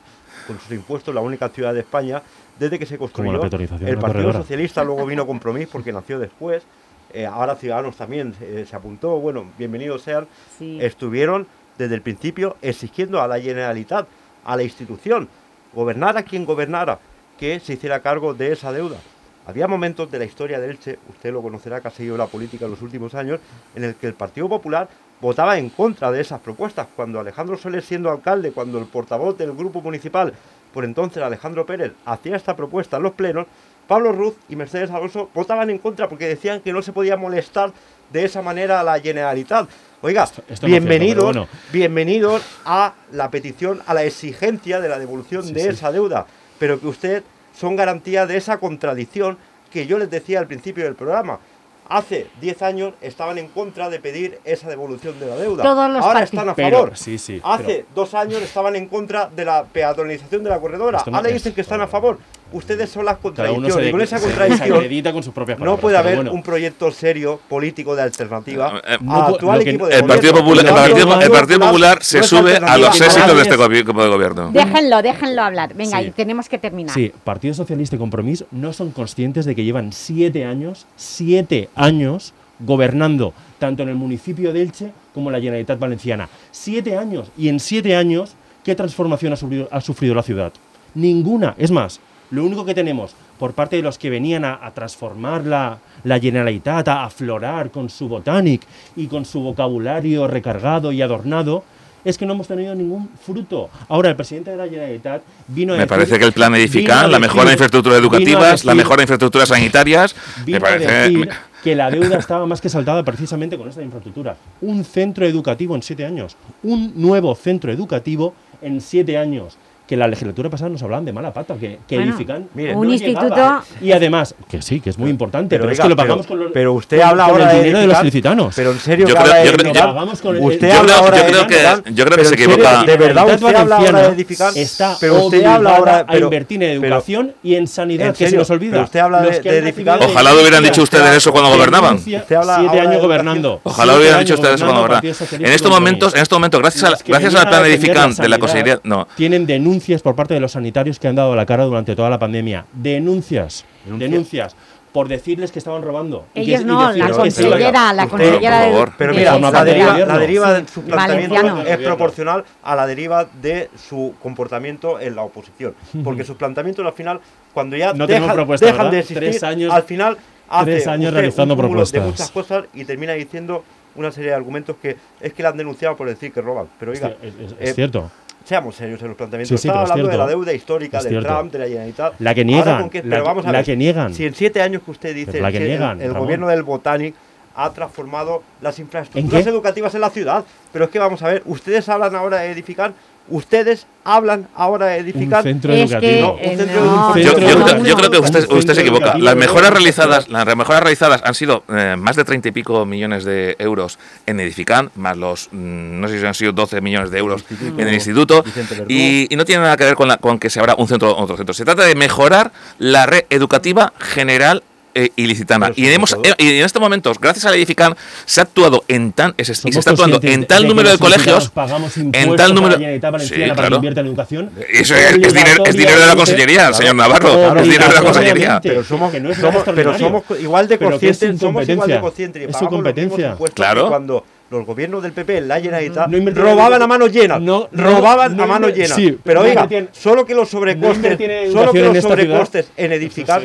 con sus impuestos, la única ciudad de España, desde que se construyó. El Partido Socialista luego vino Compromís porque nació después. Eh, ahora Ciudadanos también eh, se apuntó. Bueno, bienvenidos sean. Estuvieron desde el principio exigiendo a la Generalitat, a la institución, gobernara quien gobernara, que se hiciera cargo de esa deuda. Había momentos de la historia de Elche, usted lo conocerá que ha seguido la política en los últimos años, en el que el Partido Popular votaba en contra de esas propuestas. Cuando Alejandro Soler, siendo alcalde, cuando el portavoz del grupo municipal, por entonces Alejandro Pérez, hacía esta propuesta en los plenos, Pablo Ruz y Mercedes Alonso votaban en contra porque decían que no se podía molestar de esa manera a la Generalitat. Oiga, bienvenidos, bienvenidos a la petición, a la exigencia de la devolución de esa deuda, pero que usted son garantía de esa contradicción que yo les decía al principio del programa hace 10 años estaban en contra de pedir esa devolución de la deuda. Ahora están a favor. hace dos años estaban en contra de la peatonalización de la corredora. Ahora dicen que están a favor. Ustedes son las contradicciones. y con esa contradicción no puede haber un proyecto serio político de alternativa eh, el, Partido Popular, el, Partido, Popular se sube a los éxitos de este gobierno. Déjenlo, déjenlo hablar. Venga, y tenemos que terminar. Sí, Partido Socialista y Compromiso no son conscientes de que llevan siete años, siete años gobernando tanto en el municipio de Elche como en la Generalitat Valenciana. Siete años. Y en siete años, ¿qué transformación ha sufrido, la ciudad? Ninguna. Es más, lo único que tenemos por parte de los que venían a, transformar la, la, Generalitat, a aflorar con su botánic y con su vocabulario recargado y adornado, es que no hemos tenido ningún fruto. Ahora, el presidente de la Generalitat vino a Me parece que el plan Edifican, la mejora de infraestructuras educativas, la mejora de infraestructuras sanitarias, me parece... que la deuda estaba más que saltada precisamente con esta infraestructura. Un centro educativo en siete años. Un nuevo centro educativo en siete años que la legislatura pasada nos hablaban de mala pata, que, que edifican un instituto y además que sí, que es muy importante, pero, es que lo pagamos con, los, pero usted habla ahora el dinero de, los licitanos. Pero en serio yo creo, yo creo, yo, con usted habla ahora yo creo que yo creo que se equivoca. De verdad usted habla ahora de edificar, está pero usted habla ahora a invertir en educación y en sanidad, que se nos olvida. usted habla de edificar. Ojalá lo hubieran dicho ustedes eso cuando gobernaban. Siete años gobernando. Ojalá lo hubieran dicho ustedes eso cuando gobernaban. En estos momentos, en estos momentos, gracias gracias al plan edifican de la Consejería, no. Tienen denuncias por parte de los sanitarios que han dado la cara durante toda la pandemia. Denuncias, denuncias. por decirles que estaban robando. Ellos no, la consellera, la consellera de, Pero mira, la, deriva, la deriva de su planteamiento es proporcional a la deriva de su comportamiento en la oposición. Porque [laughs] sus planteamientos al final, cuando ya dejan de existir, años, al final hace tres años realizando un propuestas. de muchas cosas y termina diciendo una serie de argumentos que es que le han denunciado por decir que roban. Pero oiga, es, es cierto seamos serios en los planteamientos. Sí, Estaba hablando de la deuda histórica del Trump, de la Generalitat. La que niegan. pero vamos a ver, que niegan. Si en siete años que usted dice la que niegan, el, gobierno del Botanic ha transformado las infraestructuras educativas en la ciudad. Pero es que vamos a ver, ustedes hablan ahora de edificar ustedes hablan ahora de edificar un centro educativo. yo, creo que usted, usted se equivoca. Las mejoras realizadas, las mejoras realizadas han sido eh, más de treinta y pico millones de euros en Edifican, más los mm, no sé si han sido 12 millones de euros en el instituto, y, no tiene nada que ver con, la, con que se abra un centro otro centro. Se trata de mejorar la red educativa general eh, ilicitana. Y, hemos, eh, y en estos momentos, gracias a la Edifican, se ha actuado en tan, y se está actuando en tal número de colegios, en tal número. Sí, claro. En educación, Eso es, es, dinero, es dinero de la consellería, señor Navarro. Es dinero de la consellería. Pero somos, somos, pero somos igual de conscientes, somos igual de conscientes. Es su competencia. Claro. Cuando los gobiernos del PP, la Generalitat, no robaban a manos llenas. No, robaban a manos llenas. Sí, pero oiga, solo que los sobrecostes, solo que los sobrecostes en edificar,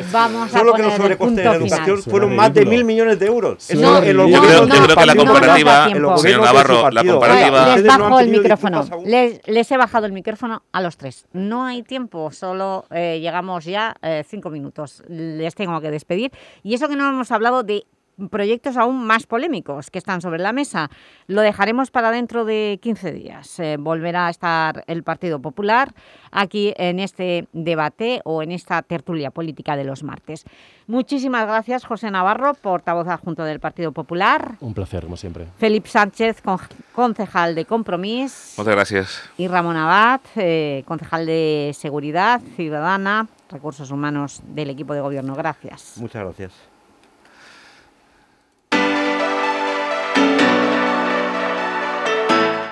solo que los sobrecostes en educación fueron más de mil millones de euros. yo, creo, que la comparativa, señor Navarro, la comparativa. Les bajo el micrófono. Les, he bajado el micrófono a los tres. No hay tiempo, solo eh, llegamos ya eh, cinco minutos. Les tengo que despedir. Y eso que no hemos hablado de proyectos aún más polémicos que están sobre la mesa. Lo dejaremos para dentro de 15 días. Eh, volverá a estar el Partido Popular aquí en este debate o en esta tertulia política de los martes. Muchísimas gracias, José Navarro, portavoz adjunto del Partido Popular. Un placer, como siempre. Felipe Sánchez, concejal de Compromís. Muchas gracias. Y Ramón Abad, eh, concejal de Seguridad Ciudadana, Recursos Humanos del equipo de Gobierno. Gracias. Muchas gracias.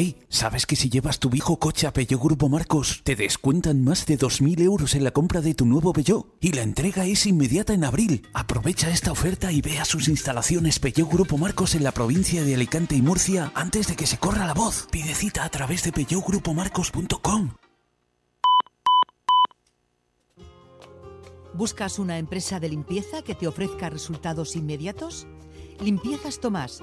Hey, ¿sabes que si llevas tu viejo coche a Peugeot Grupo Marcos, te descuentan más de 2.000 euros en la compra de tu nuevo Peugeot? Y la entrega es inmediata en abril. Aprovecha esta oferta y ve a sus instalaciones Peugeot Grupo Marcos en la provincia de Alicante y Murcia antes de que se corra la voz. Pide cita a través de peugeotgrupomarcos.com. ¿Buscas una empresa de limpieza que te ofrezca resultados inmediatos? Limpiezas Tomás,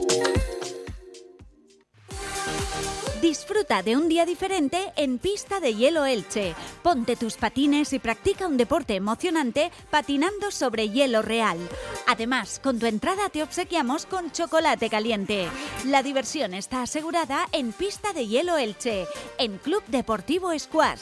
Disfruta de un día diferente en Pista de Hielo Elche. Ponte tus patines y practica un deporte emocionante patinando sobre hielo real. Además, con tu entrada te obsequiamos con chocolate caliente. La diversión está asegurada en Pista de Hielo Elche, en Club Deportivo Squash.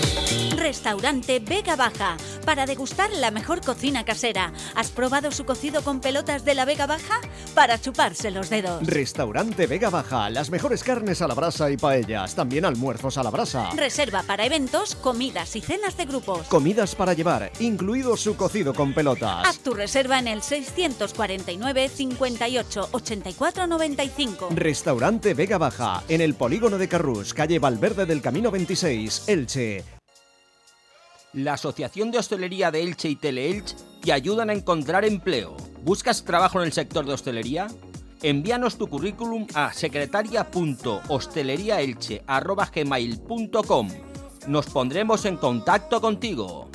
Restaurante Vega Baja, para degustar la mejor cocina casera. ¿Has probado su cocido con pelotas de la Vega Baja? Para chuparse los dedos. Restaurante Vega Baja, las mejores carnes a la brasa y paellas, también almuerzos a la brasa. Reserva para eventos, comidas y cenas de grupos. Comidas para llevar, incluido su cocido con pelotas. Haz tu reserva en el 649 58 84 95. Restaurante Vega Baja, en el polígono de Carrús, calle Valverde del Camino 26, Elche. La Asociación de Hostelería de Elche y Teleelch te ayudan a encontrar empleo. ¿Buscas trabajo en el sector de hostelería? Envíanos tu currículum a secretaria.hosteleriaelche.gmail.com Nos pondremos en contacto contigo.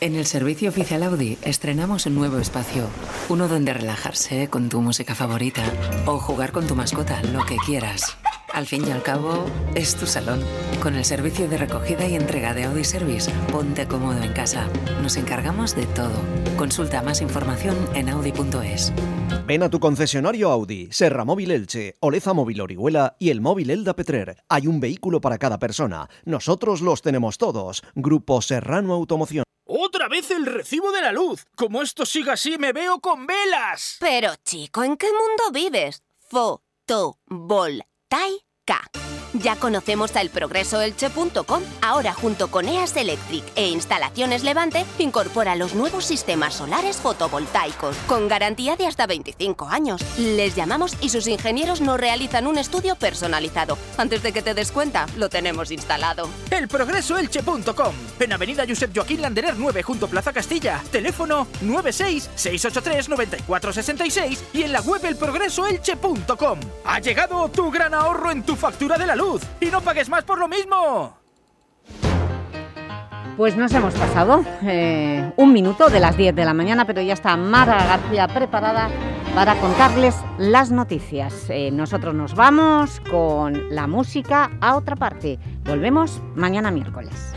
En el servicio oficial Audi estrenamos un nuevo espacio. Uno donde relajarse con tu música favorita o jugar con tu mascota, lo que quieras. Al fin y al cabo, es tu salón. Con el servicio de recogida y entrega de Audi Service, ponte cómodo en casa. Nos encargamos de todo. Consulta más información en audi.es. Ven a tu concesionario Audi, Serra Móvil Elche, Oleza Móvil Orihuela y el móvil Elda Petrer. Hay un vehículo para cada persona. Nosotros los tenemos todos. Grupo Serrano Automoción. ¡Otra vez el recibo de la luz! Como esto siga así, me veo con velas. Pero, chico, ¿en qué mundo vives? Fotovoltaica. Ya conocemos a elprogresoelche.com. Ahora, junto con EAS Electric e Instalaciones Levante, incorpora los nuevos sistemas solares fotovoltaicos, con garantía de hasta 25 años. Les llamamos y sus ingenieros nos realizan un estudio personalizado. Antes de que te des cuenta, lo tenemos instalado. Elprogresoelche.com. En Avenida Josep Joaquín Landerer 9, junto Plaza Castilla. Teléfono 96 683 9466 y en la web elprogresoelche.com. Ha llegado tu gran ahorro en tu factura de la y no pagues más por lo mismo. Pues nos hemos pasado eh, un minuto de las 10 de la mañana, pero ya está Mara García preparada para contarles las noticias. Eh, nosotros nos vamos con la música a otra parte. Volvemos mañana miércoles.